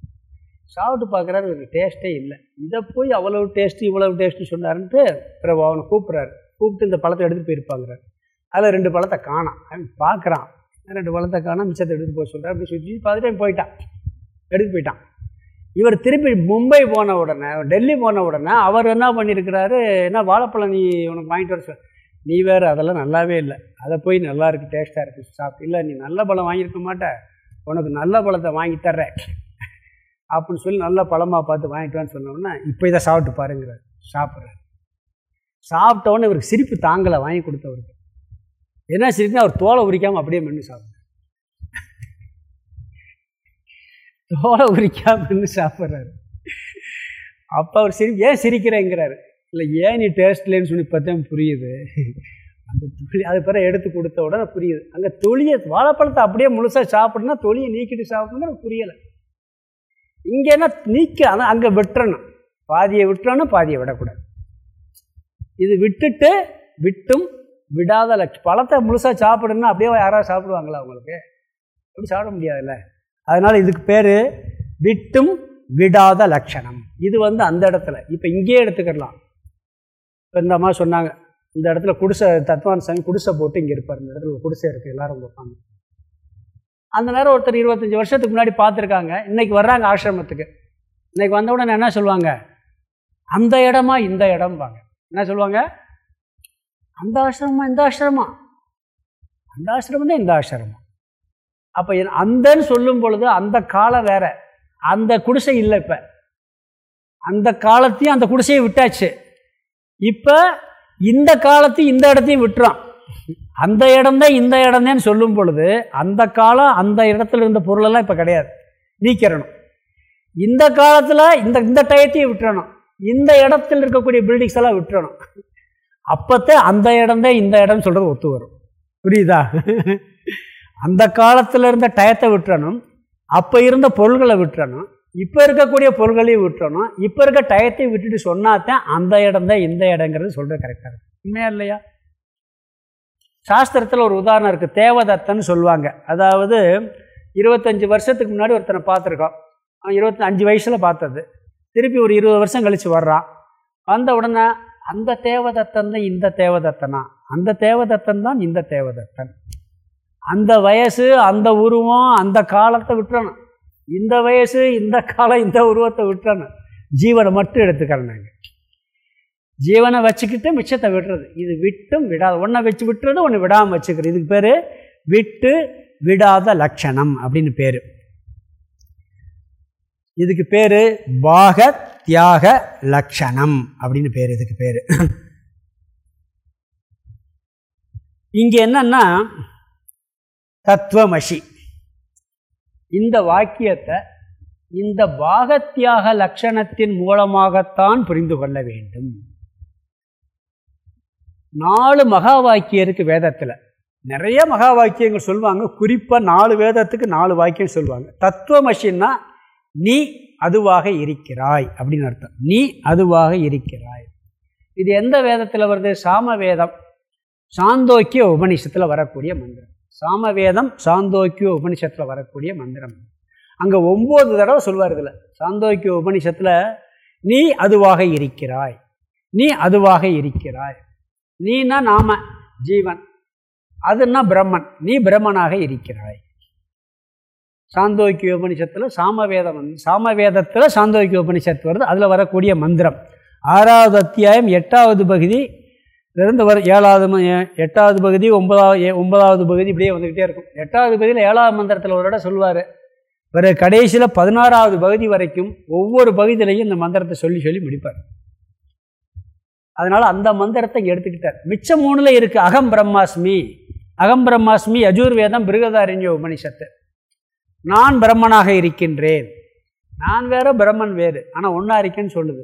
சாப்பிட்டு பார்க்குறாரு ஒரு டேஸ்ட்டே இல்லை. இதை போய் அவ்வளவு டேஸ்ட்டு இவ்வளவு டேஸ்ட்டு சொன்னாருன்ட்டு அப்புறம் அவனை கூப்பிட்றாரு. கூப்பிட்டு இந்த பழத்தை எடுத்துகிட்டு போயிருப்பாங்கிறார். அதில் ரெண்டு பழத்தை காணாம் அவன் பார்க்குறான். ரெண்டு பழத்தை காணாம் மிச்சத்தை எடுத்துகிட்டு போக சொல்கிறார் அப்படி சுற்றி பார்த்துட்டு போயிட்டான். எடுத்து போயிட்டான். இவர் திருப்பி மும்பை போன உடனே டெல்லி போன உடனே அவர் என்ன பண்ணியிருக்கிறாரு என்ன வாழைப்பழம் நீ உனக்கு வாங்கிட்டு வர சொல் நீ வேறு அதெல்லாம் நல்லாவே இல்லை. அதை போய் நல்லா இருக்குது டேஸ்ட்டாக இருக்குது சாப்பிட்டு இல்லை நீ நல்ல பழம் வாங்கியிருக்க மாட்ட. உனக்கு நல்ல பழத்தை வாங்கி தர்றேன். அப்படின்னு சொல்லி நல்ல பழமாக பார்த்து வாங்கிட்டு சொன்னோம்னா இப்போ இதை சாப்பிட்டு பாருங்கிறார். சாப்பிட்றாரு. சாப்பிட்டோன்னே இவருக்கு சிரிப்பு தாங்கலை வாங்கி கொடுத்தவருக்கு. என்ன சிரிப்புனா அவர் தோலை உரிக்காமல் அப்படியே மென்று சாப்பிட்றாரு. தோலை உரிக்காமல் சாப்பிட்றாரு. அப்போ அவர் சிரி ஏன் சிரிக்கிறேங்கிறாரு. இல்லை ஏன் நீ டேஸ்ட் இல்லைன்னு சொல்லி பார்த்தேன் புரியுது. அந்த துளி அது பிறகு எடுத்து கொடுத்த உடனே புரியுது. அங்கே தொழியை வாழைப்பழத்தை அப்படியே முழுசாக சாப்பிடணும்னா தொழியை நீக்கிட்டு சாப்பிடணும்னு புரியலை. இங்கேனா நீக்க ஆனால் அங்கே விட்டுறணும். பாதியை விட்டுறணும் பாதியை விடக்கூடாது. இது விட்டுட்டு விட்டும் விடாத லட்சம் பழத்தை முழுசாக சாப்பிடணும்னா அப்படியே யாராவது சாப்பிடுவாங்களா உங்களுக்கு? அப்படி சாப்பிட முடியாதுல்ல. அதனால் இதுக்கு பேர் விட்டும் விடாத லட்சணம். இது வந்து அந்த இடத்துல. இப்போ இங்கேயே எடுத்துக்கிடலாம் இப்போ இந்த அம்மா சொன்னாங்க இந்த இடத்துல குடிசை தத்வான் சாமி குடிசை போட்டு இங்கே இருப்பார். இந்த இடத்துல குடிசை இருக்குது எல்லாரும் உட்காந்து அந்த நேரம் ஒருத்தர் இருபத்தஞ்சி வருஷத்துக்கு முன்னாடி பார்த்துருக்காங்க. இன்றைக்கி வர்றாங்க ஆசிரமத்துக்கு. இன்றைக்கி வந்த உடனே என்ன சொல்லுவாங்க? அந்த இடமா இந்த இடம்பாங்க. என்ன சொல்லுவாங்க? அந்த ஆசிரமா இந்த ஆசிரமா அந்த ஆசிரமம் தான் இந்த ஆசிரமம். அப்போ அந்தன்னு சொல்லும் பொழுது அந்த காலம் வேற. அந்த குடிசை இல்லை இப்போ. அந்த காலத்தையும் அந்த குடிசையை விட்டாச்சு. இப்போ இந்த காலத்தையும் இந்த இடத்தையும் விட்டுறோம். அந்த இடம்தான் இந்த இடம்தான் சொல்லும் பொழுது அந்த காலம் அந்த இடத்துல இருந்த பொருளெல்லாம் இப்போ கிடையாது. நீக்கிறணும் இந்த காலத்தில் இந்த இந்த டயத்தையும் விட்டுறணும். இந்த இடத்துல இருக்கக்கூடிய பில்டிங்ஸ் எல்லாம் விட்டுறணும். அப்போத்தே அந்த இடம்தான் இந்த இடம் சொல்கிறது ஒத்து வரும். புரியுதா? அந்த காலத்தில் இருந்த டயத்தை விட்டுறணும். அப்போ இருந்த பொருள்களை விட்டுறணும். இப்போ இருக்கக்கூடிய பொருள்களையும் விட்டுறணும். இப்போ இருக்க டயத்தை விட்டுட்டு சொன்னாதான் அந்த இடம் தான் இந்த இடங்கிறது சொல்கிறது கரெக்டாக இருக்கும். உண்மையா இல்லையா? சாஸ்திரத்தில் ஒரு உதாரணம் இருக்குது தேவதத்தன்னு சொல்லுவாங்க. அதாவது இருபத்தஞ்சி வருஷத்துக்கு முன்னாடி ஒருத்தனை பார்த்துருக்கோம். அவன் இருபத்தி அஞ்சு வயசில் பார்த்தது. திருப்பி ஒரு இருபது வருஷம் கழித்து வர்றான். வந்த உடனே அந்த தேவதத்தன் தான் இந்த தேவதத்தனா? அந்த தேவதத்தன் தான் இந்த தேவதத்தன். அந்த வயசு அந்த உருவம் அந்த காலத்தை விட்டுறணும். இந்த வயசு இந்த காலம் இந்த உருவத்தை விட்டுறணும். ஜீவனை மட்டும் எடுத்துக்கிறேன் நாங்கள் ஜீவனை வச்சுக்கிட்டு மிச்சத்தை விடுறது. இது விட்டும் விடாத ஒன்றை வச்சு விட்டுறது ஒன்று விடாமல் வச்சுக்கிறது. இதுக்கு பேர் விட்டு விடாத லட்சணம் அப்படின்னு பேர். இதுக்கு பேர் பாக தியாக லட்சணம் அப்படின்னு பேர் இதுக்கு பேர். இங்கே என்னன்னா தத்துவமசி. இந்த வாக்கியத்தை இந்த பாகத்தியாக லட்சணத்தின் மூலமாகத்தான் புரிந்து கொள்ள வேண்டும். நாலு மகா வாக்கியம் இருக்குது வேதத்தில். நிறைய மகா வாக்கியங்கள் சொல்லுவாங்க. குறிப்பாக நாலு வேதத்துக்கு நாலு வாக்கியம் சொல்லுவாங்க. தத்துவமசின்னா நீ அதுவாக இருக்கிறாய் அப்படின்னு அர்த்தம். நீ அதுவாக இருக்கிறாய். இது எந்த வேதத்தில் வருது? சாம வேதம் சாந்தோக்கிய உபனிஷத்தில் வரக்கூடிய மந்திரம். சாமவேதம் சாந்தோக்கிய உபனிஷத்தில் வரக்கூடிய மந்திரம். அங்கே ஒம்பது தடவை சொல்வார் இதில். சாந்தோக்கிய உபனிஷத்தில் நீ அதுவாக இருக்கிறாய். நீ அதுவாக இருக்கிறாய். நீனா நாம ஜீவன். அதுன்னா பிரம்மன். நீ பிரம்மனாக இருக்கிறாய். சாந்தோக்கிய உபனிஷத்தில் சாமவேதம் வந்து சாமவேதத்தில் சாந்தோக்கிய உபனிஷத்து வருது. அதில் வரக்கூடிய மந்திரம். ஆறாவது அத்தியாயம் எட்டாவது பகுதி இருந்து வர ஏழாவது எட்டாவது பகுதி ஒன்பதாவது ஒன்பதாவது பகுதி இப்படியே வந்துக்கிட்டே இருக்கும். எட்டாவது பகுதியில் ஏழாவது மந்திரத்தில் ஒரு இடம் சொல்லுவார். பிறகு கடைசியில் பதினாறாவது பகுதி வரைக்கும் ஒவ்வொரு பகுதியிலையும் இந்த மந்திரத்தை சொல்லி சொல்லி முடிப்பார். அதனால் அந்த மந்திரத்தை எடுத்துக்கிட்டார். மிச்சம் மூணில் இருக்குது அகம் பிரம்மாஸ்மி. அகம் பிரம்மாஸ்மி அஜூர்வேதம் பிருகதாரண்ய உபனிஷத்து. நான் பிரம்மனாக இருக்கின்றேன். நான் வேற பிரம்மன் வேறு. ஆனால் ஒன்றா இருக்கேன்னு சொல்லுது.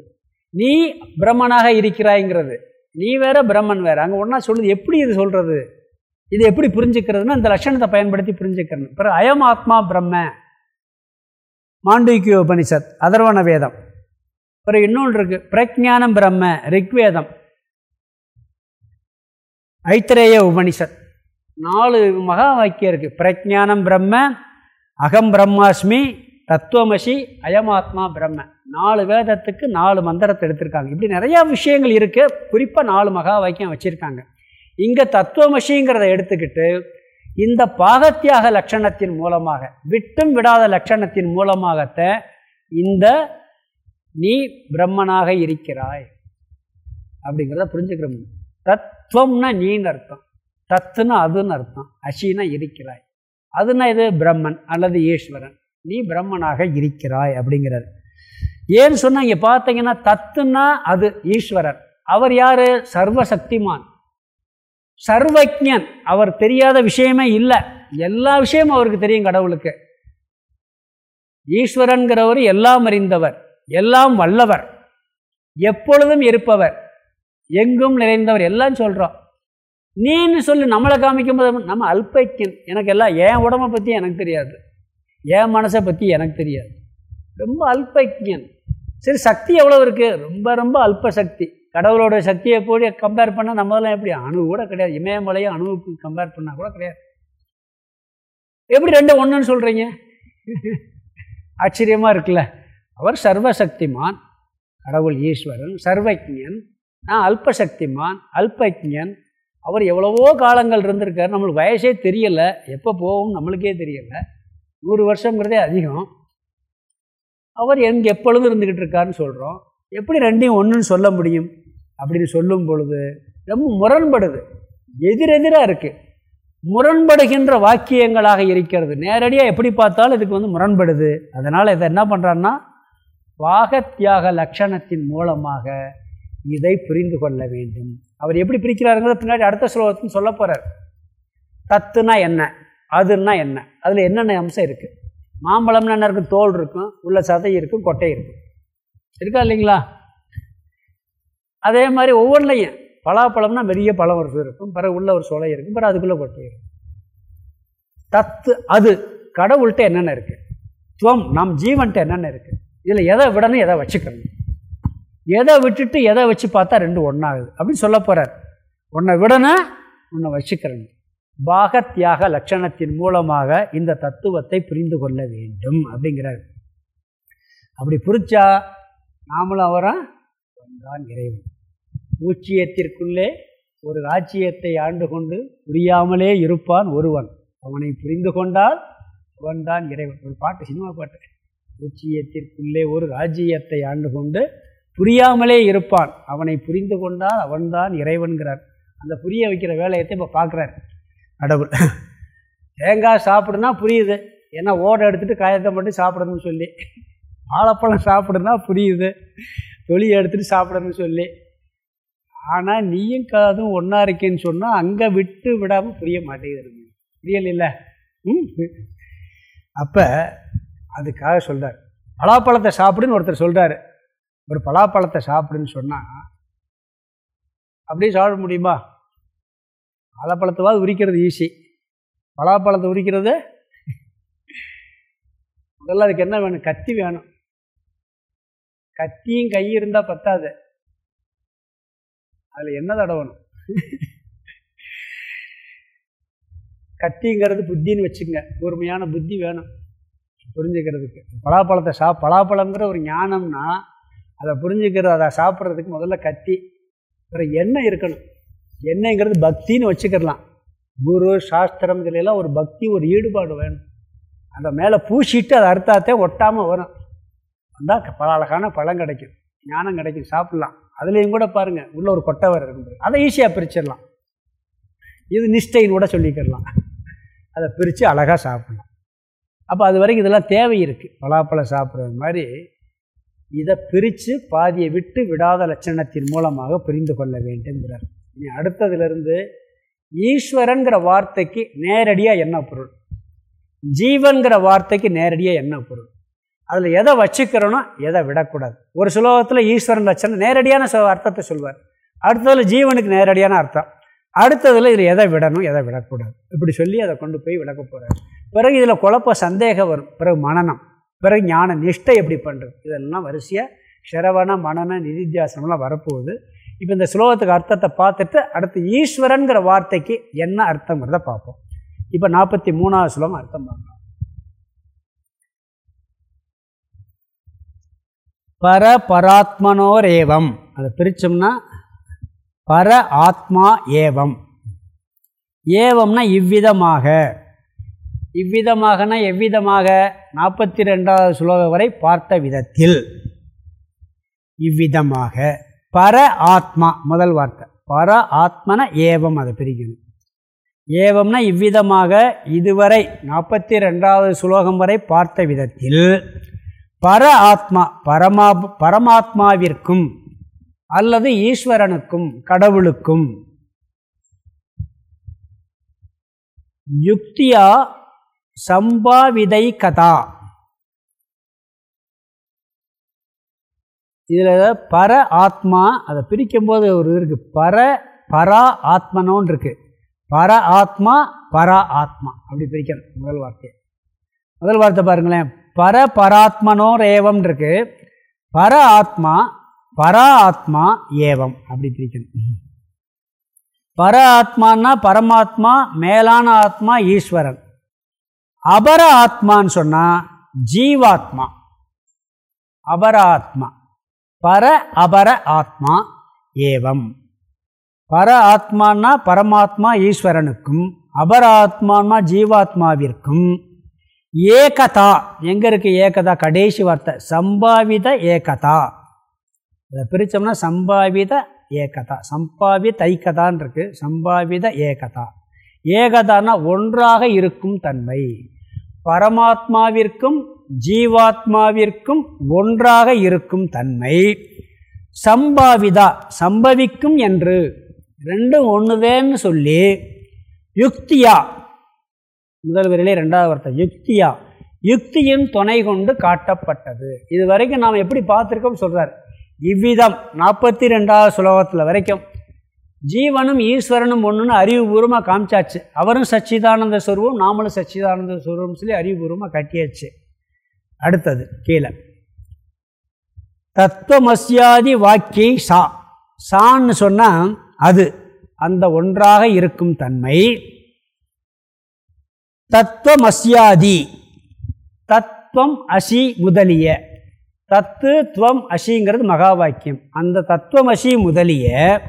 நீ பிரம்மனாக இருக்கிறாய்ங்கிறது. நீ வேற பிரம்மன் வேற. அங்கே ஒன்றா சொல்லுது எப்படி இது சொல்கிறது இது எப்படி புரிஞ்சுக்கிறதுனா இந்த லட்சணத்தை பயன்படுத்தி புரிஞ்சுக்கணும் பிறகு அயம் ஆத்மா பிரம்ம. மாண்டூக்கிய உபனிஷத் அதர்வன வேதம். பிறகு இன்னொன்று இருக்குது பிரஜானம் பிரம்ம. ரிக்வேதம். ஐத்திரேய உபனிஷத். நாலு மகா வாக்கியம் இருக்குது பிரஜானம் பிரம்ம அகம் பிரம்மாஸ்மி தத்துவமசி அயமாத்மா பிரம்ம. நாலு வேதத்துக்கு நாலு மந்திரத்தை எடுத்திருக்காங்க. இப்படி நிறையா விஷயங்கள் இருக்குது குறிப்பாக நாலு மகா வாக்கியம் வச்சுருக்காங்க. இங்கே தத்துவமசிங்கிறத எடுத்துக்கிட்டு இந்த பாகத்தியாக லட்சணத்தின் மூலமாக விட்டும் விடாத லட்சணத்தின் மூலமாகத்த இந்த நீ பிரம்மனாக இருக்கிறாய். அப்படிங்கிறத புரிஞ்சுக்கிறோம் தத்துவம்னா நீன்னு அர்த்தம். தத்துனா அதுன்னு அர்த்தம். அசினா இருக்கிறாய். அதுனா இது பிரம்மன் அல்லது ஈஸ்வரன். நீ பிரம்மனாக இருக்கிறாய் அப்படிங்கிறார். ஏன்னு சொன்னால் இங்கே பார்த்தீங்கன்னா தத்துனா அது ஈஸ்வரர். அவர் யார்? சர்வசக்திமான். சர்வஜன் அவர் தெரியாத விஷயமே இல்லை. எல்லா விஷயமும் அவருக்கு தெரியும் கடவுளுக்கு. ஈஸ்வரன்கிறவர் எல்லாம் அறிந்தவர் எல்லாம் வல்லவர் எப்பொழுதும் இருப்பவர் எங்கும் நிறைந்தவர் எல்லாம் சொல்கிறோம் நீன்னு சொல்லி நம்மளை காமிக்கும் போது நம்ம அல்பைக்கியன். எனக்கு எல்லாம் என் உடம்பை பற்றி எனக்கு தெரியாது. என் மனசை பற்றி எனக்கு தெரியாது. ரொம்ப அல்பைக்கியன். சரி சக்தி எவ்வளோ இருக்குது ரொம்ப ரொம்ப அல்ப சக்தி. கடவுளோட சக்தியை போய் கம்பேர் பண்ணால் நம்மளாம் எப்படி? அணு கூட கிடையாது. இமயமலையும் அணுவுக்கு கம்பேர் பண்ணால் கூட கிடையாது. எப்படி ரெண்டு ஒன்றுன்னு சொல்கிறீங்க ஆச்சரியமாக இருக்குல்ல. அவர் சர்வசக்திமான் கடவுள் ஈஸ்வரன் சர்வஜன் நான் அல்பசக்திமான் அல்பஜன் அவர் எவ்வளவோ காலங்கள் இருந்திருக்கார். நம்மளுக்கு வயசே தெரியலை. எப்போ போகும் நம்மளுக்கே தெரியலை. நூறு வருஷங்கிறதே அதிகம். அவர் எங்கே எப்பொழுதும் இருந்துக்கிட்டு இருக்காருன்னு சொல்கிறோம் எப்படி ரெண்டையும் ஒன்றுன்னு சொல்ல முடியும்? அப்படின்னு சொல்லும் பொழுது ரொம்ப முரண்படுது. எதிரெதிராக இருக்குது முரண்படுகின்ற வாக்கியங்களாக இருக்கிறது. நேரடியாக எப்படி பார்த்தாலும் இதுக்கு வந்து முரண்படுது. அதனால் இதை என்ன பண்ணுறான்னா வாகத்தியாக லட்சணத்தின் மூலமாக இதை புரிந்து கொள்ள வேண்டும். அவர் எப்படி பிரிக்கிறாருங்கிறத பின்னாடி அடுத்த ஸ்லோகத்துன்னு சொல்ல போகிறார் தத்துனா என்ன? அதுன்னா என்ன? அதில் என்னென்ன அம்சம் இருக்குது மாம்பழம்னா என்ன இருக்கும்? தோல் இருக்கும். உள்ள சதை இருக்கும். கொட்டை இருக்கும். இருக்கா இல்லைங்களா? அதே மாதிரி ஒவ்வொன்றையும் பலாப்பழம்னா பெரிய பழம் ஒரு இருக்கும். பிறகு உள்ள ஒரு சொலை இருக்கும். பிறகு அதுக்குள்ளே கொட்டை இருக்கும். தத்து அது கடவுள்கிட்ட என்னென்ன இருக்குது துவம் நம் ஜீவன்கிட்ட என்னென்ன இருக்குது இதில் எதை விடணும் எதை வச்சுக்கணும்? எதை விட்டுட்டு எதை வச்சு பார்த்தா ரெண்டு ஒன்றாகுது அப்படின்னு சொல்ல போகிறார் உன்னை விடணும் உன்னை வச்சுக்கிறேன் பாகத்தியாக லட்சணத்தின் மூலமாக இந்த தத்துவத்தை புரிந்து கொள்ள வேண்டும் அப்படிங்கிறார். அப்படி புரிச்சா நாமளும் அவரான் வந்தான் இறைவன். பூச்சியத்திற்குள்ளே ஒரு ராஜ்யத்தை ஆண்டு கொண்டு புரியாமலே இருப்பான் ஒருவன். அவனை புரிந்து கொண்டால் அவன்தான் இறைவன். ஒரு பாட்டு சினிமா பாட்டு. பூச்சியத்திற்குள்ளே ஒரு ராஜ்யத்தை ஆண்டு கொண்டு புரியாமலே இருப்பான். அவனை புரிந்து கொண்டால் அவன்தான் இறைவன்கிறார் அந்த புரிய வைக்கிற வேலையத்தை இப்போ பார்க்குறாரு. நடவு தேங்காய் சாப்பிடுனா புரியுது. ஏன்னா ஓடை எடுத்துகிட்டு காயத்தை மட்டும் சாப்பிடணும்னு சொல்லி. வாழைப்பழம் சாப்பிடுனா புரியுது. தொழில் எடுத்துகிட்டு சாப்பிடணும்னு சொல்லி. ஆனால் நீயும் காதும் ஒன்றா இருக்கேன்னு சொன்னால் அங்கே விட்டு விடாமல் புரிய மாட்டேங்குது புரியல இல்லை ம். அப்போ அதுக்காக சொல்கிறார் பலாப்பழத்தை சாப்பிடுன்னு ஒருத்தர் சொல்கிறாரு ஒரு பலாப்பழத்தை சாப்பிடுன்னு சொன்னால் அப்படியே சாப்பிட முடியுமா? பலாப்பழத்தைவாது உரிக்கிறது ஈஸி பலாப்பழத்தை உரிக்கிறது. முதல்ல அதுக்கு என்ன வேணும்? கத்தி வேணும். கத்தியும் கை இருந்தால் பத்தாது. அதில் என்ன தடவணும்? கத்திங்கிறது புத்தின்னு வச்சுங்க கூர்மையான புத்தி வேணும். புரிஞ்சுக்கிறதுக்கு. பலாப்பழத்தை சா பலாப்பழங்கிற ஒரு ஞானம்னா அதை புரிஞ்சுக்கிறது அதை சாப்பிட்றதுக்கு முதல்ல கத்தி. அப்புறம் எண்ணெய் இருக்கணும். என்னங்கிறது பக்தின்னு வச்சுக்கிடலாம். குரு சாஸ்திரம் இதுலாம் ஒரு பக்தி ஒரு ஈடுபாடு வேணும். அந்த மேலே பூசிட்டு அதை அறுத்தாத்தே ஒட்டாமல் வரும். வந்தால் பல அழகான பழம் கிடைக்கும். ஞானம் கிடைக்கும். சாப்பிட்லாம். அதுலேயும் கூட பாருங்கள் உள்ள ஒரு கொட்டவர் இருக்குது அதை ஈஸியாக பிரிச்சிடலாம். இது நிஷ்டைன்னு கூட சொல்லிக்கிடலாம். அதை பிரித்து அழகாக சாப்பிட்லாம். அப்போ அது வரைக்கும் இதெல்லாம் தேவை இருக்குது பலாப்பழம் சாப்பிட்றது மாதிரி இதை பிரித்து பாதியை விட்டு விடாத லட்சணத்தின் மூலமாக புரிந்து கொள்ள வேண்டும்ங்கிறார். இனி அடுத்ததுலேருந்து ஈஸ்வரங்கிற வார்த்தைக்கு நேரடியாக என்ன பொருள்? ஜீவன்கிற வார்த்தைக்கு நேரடியாக என்ன பொருள்? அதில் எதை வச்சுக்கிறோனோ எதை விடக்கூடாது. ஒரு சுலோகத்தில் ஈஸ்வரன் லட்சணம் நேரடியான அர்த்தத்தை சொல்வார். அடுத்ததில் ஜீவனுக்கு நேரடியான அர்த்தம். அடுத்ததில் இதில் எதை விடணும் எதை விடக்கூடாது. இப்படி சொல்லி அதை கொண்டு போய் விளக்க போகிறார் பிறகு இதில் குழப்ப சந்தேகம் வரும். பிறகு மனநம். பிறகு ஞான நிஷ்டை எப்படி பண்ணுறது இதெல்லாம் வரிசையாக சிரவண மனன நிதித்தியாசனம்லாம் வரப்போகுது. இப்போ இந்த ஸ்லோகத்துக்கு அர்த்தத்தை பார்த்துட்டு அடுத்து ஈஸ்வரனுங்கிற வார்த்தைக்கு என்ன அர்த்தங்கிறத பார்ப்போம். இப்போ நாற்பத்தி மூணாவது ஸ்லோகம் அர்த்தம் பார்க்கலாம். பர பராத்மனோரேவம் அதை பிரித்தோம்னா பர ஆத்மா ஏவம். ஏவம்னா இவ்விதமாக. இவ்விதமாகனா எவ்விதமாக? நாற்பத்தி ரெண்டாவது ஸ்லோகம் வரை பார்த்த விதத்தில். இவ்விதமாக. பர ஆத்மா முதல் வார்த்தை. பர ஆத்மன ஏவம் அதை பிரிக்கணும். ஏவம்னா இவ்விதமாக இதுவரை நாற்பத்தி ரெண்டாவது சுலோகம் வரை பார்த்த விதத்தில் பர ஆத்மா பரமா பரமாத்மாவிற்கும் அல்லது ஈஸ்வரனுக்கும் கடவுளுக்கும் யுக்தியா சம்பாவிதை கதா இதில் பர ஆத்மா அதை பிரிக்கும்போது ஒரு இருக்குது பர பரா ஆத்மனோன்னு இருக்குது பர ஆத்மா பரா ஆத்மா. அப்படி பிரிக்கணும் முதல் வார்த்தை முதல் வார்த்தை பாருங்களேன். பர பராத்மனோர் ஏவம் இருக்கு. பர ஆத்மா பரா ஆத்மா ஏவம். அப்படி பிரிக்கணும். பர ஆத்மானா பரமாத்மா மேலான ஆத்மா ஈஸ்வரன். அபர ஆத்மான்னு சொன்னால் ஜீவாத்மா. அபர ஆத்மா. பர அபர ஆத்மா ஏவம். பர ஆத்மானா பரமாத்மா ஈஸ்வரனுக்கும் அபர ஆத்மானா ஜீவாத்மாவிற்கும். ஏகதா எங்கே இருக்குது ஏகதா? கடைசி வார்த்தை சம்பாவித ஏகதா. அதை பிரித்தோம்னா சம்பாவித ஏகதா. சம்பாவித ஐக்கதான் இருக்குது சம்பாவித ஏகதா. ஏகதானா ஒன்றாக இருக்கும் தன்மை. பரமாத்மாவிற்கும் ஜீவாத்மாவிற்கும் ஒன்றாக இருக்கும் தன்மை. சம்பாவிதா சம்பவிக்கும் என்று. ரெண்டும் ஒன்றுதேன்னு சொல்லி யுக்தியா. முதல் வரையிலே ரெண்டாவது வார்த்தை யுக்தியா. யுக்தியின் துணை கொண்டு காட்டப்பட்டது. இது வரைக்கும் நாம் எப்படி பார்த்துருக்கோம் சொல்கிறார் இவ்விதம் நாற்பத்தி ரெண்டாவது சுலோகத்தில் வரைக்கும். ஜீவனும் ஈஸ்வரனும் ஒன்றுன்னு அறிவுபூர்வமாக காமிச்சாச்சு. அவரும் சச்சிதானந்த சொருவம் நாமளும் சச்சிதானந்த சொருவம் சொல்லி அறிவுபூர்வமாக கட்டியாச்சு. அடுத்தது கீழே. தத்துவமசியாதி வாக்கியை சா. சான்னு சொன்னால் அது அந்த ஒன்றாக இருக்கும் தன்மை. தத்துவமசியாதி தத்துவம் அசி முதலிய. தத்து துவம் அசிங்கிறது மகா வாக்கியம் அந்த தத்துவமசி முதலிய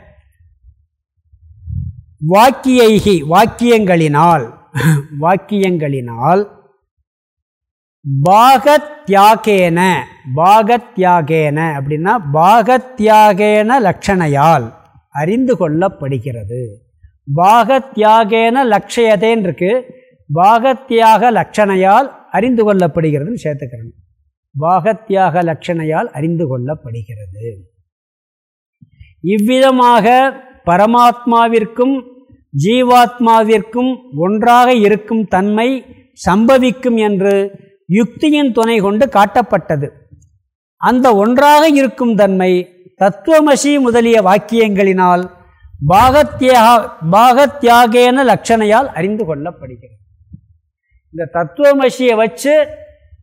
வாக்கியைகி வாக்கியங்களினால் வாக்கியங்களினால் பாகத்யாகேன பாகத்யாகேன அப்படின்னா பாகத்யாகேன லட்சணையால் அறிந்து கொள்ளப்படுகிறது. பாகத்யாகேன லட்சயதேன் இருக்கு பாகத்யாக லட்சணையால் அறிந்து கொள்ளப்படுகிறதுன்னு சேர்த்துக்கிறேன். பாகத்யாக லட்சணையால் அறிந்து கொள்ளப்படுகிறது. இவ்விதமாக பரமாத்மாவிற்கும் ஜீவாத்மாவிற்கும் ஒன்றாக இருக்கும் தன்மை சம்பவிக்கும் என்று யுக்தியின் துணை கொண்டு காட்டப்பட்டது. அந்த ஒன்றாக இருக்கும் தன்மை தத்துவமசி முதலிய வாக்கியங்களினால் பாகத்தியாக பாகத்தியாகேன லட்சணையால் அறிந்து கொள்ளப்படுகிறது. இந்த தத்துவமசியை வச்சு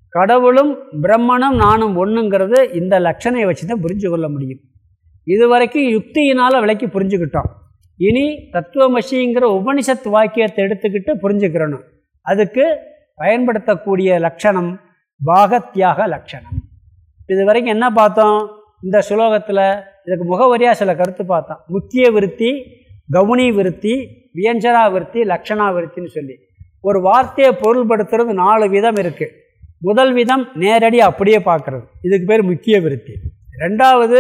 கடவுளும் பிரம்மனும் நானும் ஒன்றுங்கிறது இந்த லட்சணையை வச்சு தான் புரிஞ்சு கொள்ள முடியும். இது வரைக்கும் யுக்தியினால் விளக்கி புரிஞ்சுக்கிட்டோம். இனி தத்துவமசிங்கிற உபனிஷத் வாக்கியத்தை எடுத்துக்கிட்டு புரிஞ்சுக்கிறணும். அதுக்கு பயன்படுத்தக்கூடிய லட்சணம் பாகத்தியாக லட்சணம். இது வரைக்கும் என்ன பார்த்தோம்? இந்த சுலோகத்தில் இதுக்கு முகவரியாக சில கருத்து பார்த்தோம். முக்கிய விருத்தி கவுனி விருத்தி வியஞ்சனா விருத்தி லக்ஷணா விருத்தின்னு சொல்லி. ஒரு வார்த்தையை பொருள்படுத்துறது நாலு விதம் இருக்குது முதல் விதம் நேரடி அப்படியே பார்க்குறது. இதுக்கு பேர் முக்கிய விருத்தி. ரெண்டாவது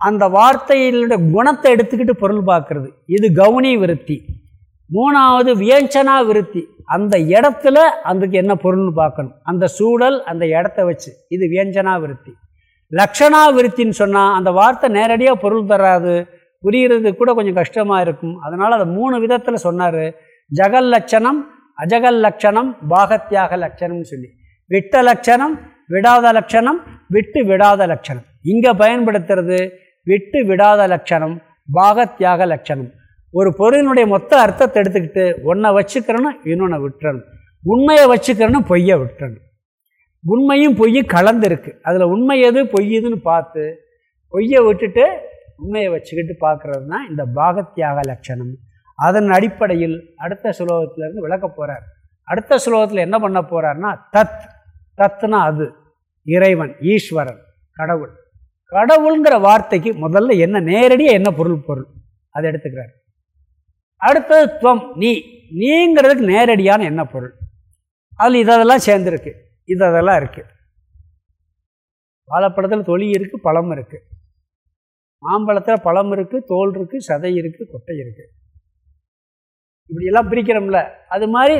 அந்த வார்த்தையினுடைய குணத்தை எடுத்துக்கிட்டு பொருள் பார்க்கறது. இது கவுனி விருத்தி. மூணாவது வியஞ்சனா விருத்தி. அந்த இடத்துல அதுக்கு என்ன பொருள்னு பார்க்கணும். அந்த சூழல் அந்த இடத்த வச்சு. இது வியஞ்சனா விருத்தி. லக்ஷணா விருத்தின்னு சொன்னால் அந்த வார்த்தை நேரடியாக பொருள் தராது. புரிகிறது கூட கொஞ்சம் கஷ்டமாக இருக்கும். அதனால் அதை மூணு விதத்தில் சொன்னார். ஜகல் லட்சணம் அஜகல் லட்சணம் பாகத்தியாக லட்சணம்னு சொல்லி. விட்ட லட்சணம் விடாத லட்சணம் விட்டு விடாத லட்சணம். இங்கே பயன்படுத்துறது விட்டு விடாத லட்சணம் பாகத்தியாக லட்சணம். ஒரு பொருளினுடைய மொத்த அர்த்தத்தை எடுத்துக்கிட்டு ஒன்றை வச்சுக்கிறனும் இன்னொன்று விட்டுறணும். உண்மையை வச்சுக்கிறனும் பொய்யை விட்டுறணும். உண்மையும் பொய்யும் கலந்துருக்கு. அதில் உண்மை எது பொய் எதுன்னு பார்த்து பொய்யை விட்டுட்டு உண்மையை வச்சுக்கிட்டு பார்க்குறது தான் இந்த பாகத்தியாக லட்சணம். அதன் அடிப்படையில் அடுத்த சுலோகத்திலேருந்து விளக்க போகிறார் அடுத்த சுலோகத்தில் என்ன பண்ண போகிறார்னா தத். தத்னா அது இறைவன் ஈஸ்வரன் கடவுள். கடவுளுங்கிற வார்த்தைக்கு முதல்ல என்ன நேரடியாக என்ன பொருள் பொருள்? அதை எடுத்துக்கிறார். அடுத்தது துவம். நீ நீங்கிறதுக்கு நேரடியான என்ன பொருள்? அதில் இதெல்லாம் சேர்ந்துருக்கு. இது அதெல்லாம் இருக்குது வாழைப்பழத்தில் தொழி இருக்குது பழம் இருக்குது மாம்பழத்தில் பழம் இருக்குது தோல் இருக்குது சதை இருக்குது கொட்டை இருக்குது இப்படியெல்லாம் பிரிக்கிறோம்ல. அது மாதிரி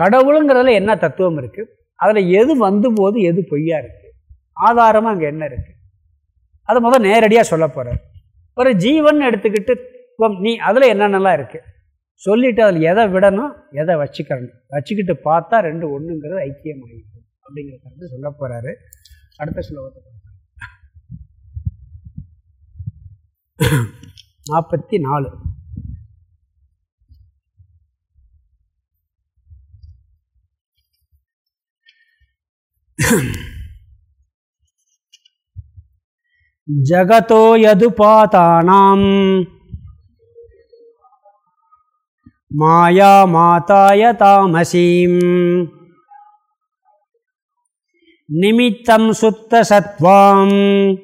கடவுளுங்கிறதுல என்ன தத்துவம் இருக்குது அதில் எது வந்து போது எது பொய்யா இருக்குது ஆதாரமாக அங்கே என்ன இருக்குது அதை முதல் நேரடியாக சொல்ல போகிறார் ஒரு ஜீவன் எடுத்துக்கிட்டு நீ அதில் என்னென்னலாம் இருக்குது சொல்லிவிட்டு அதில் எதை விடணும் எதை வச்சுக்கணும் வச்சுக்கிட்டு பார்த்தா ரெண்டு ஒன்றுங்கிறது ஐக்கியம் ஆகிடும் அப்படிங்கிற கருத்து சொல்ல போகிறாரு அடுத்த ஸ்லோகத்தை நாற்பத்தி நாலு जगतो यदुपातानां மாயா மாதாய தாமசீம். நிமித்தம் சுத்த சத்வாம்.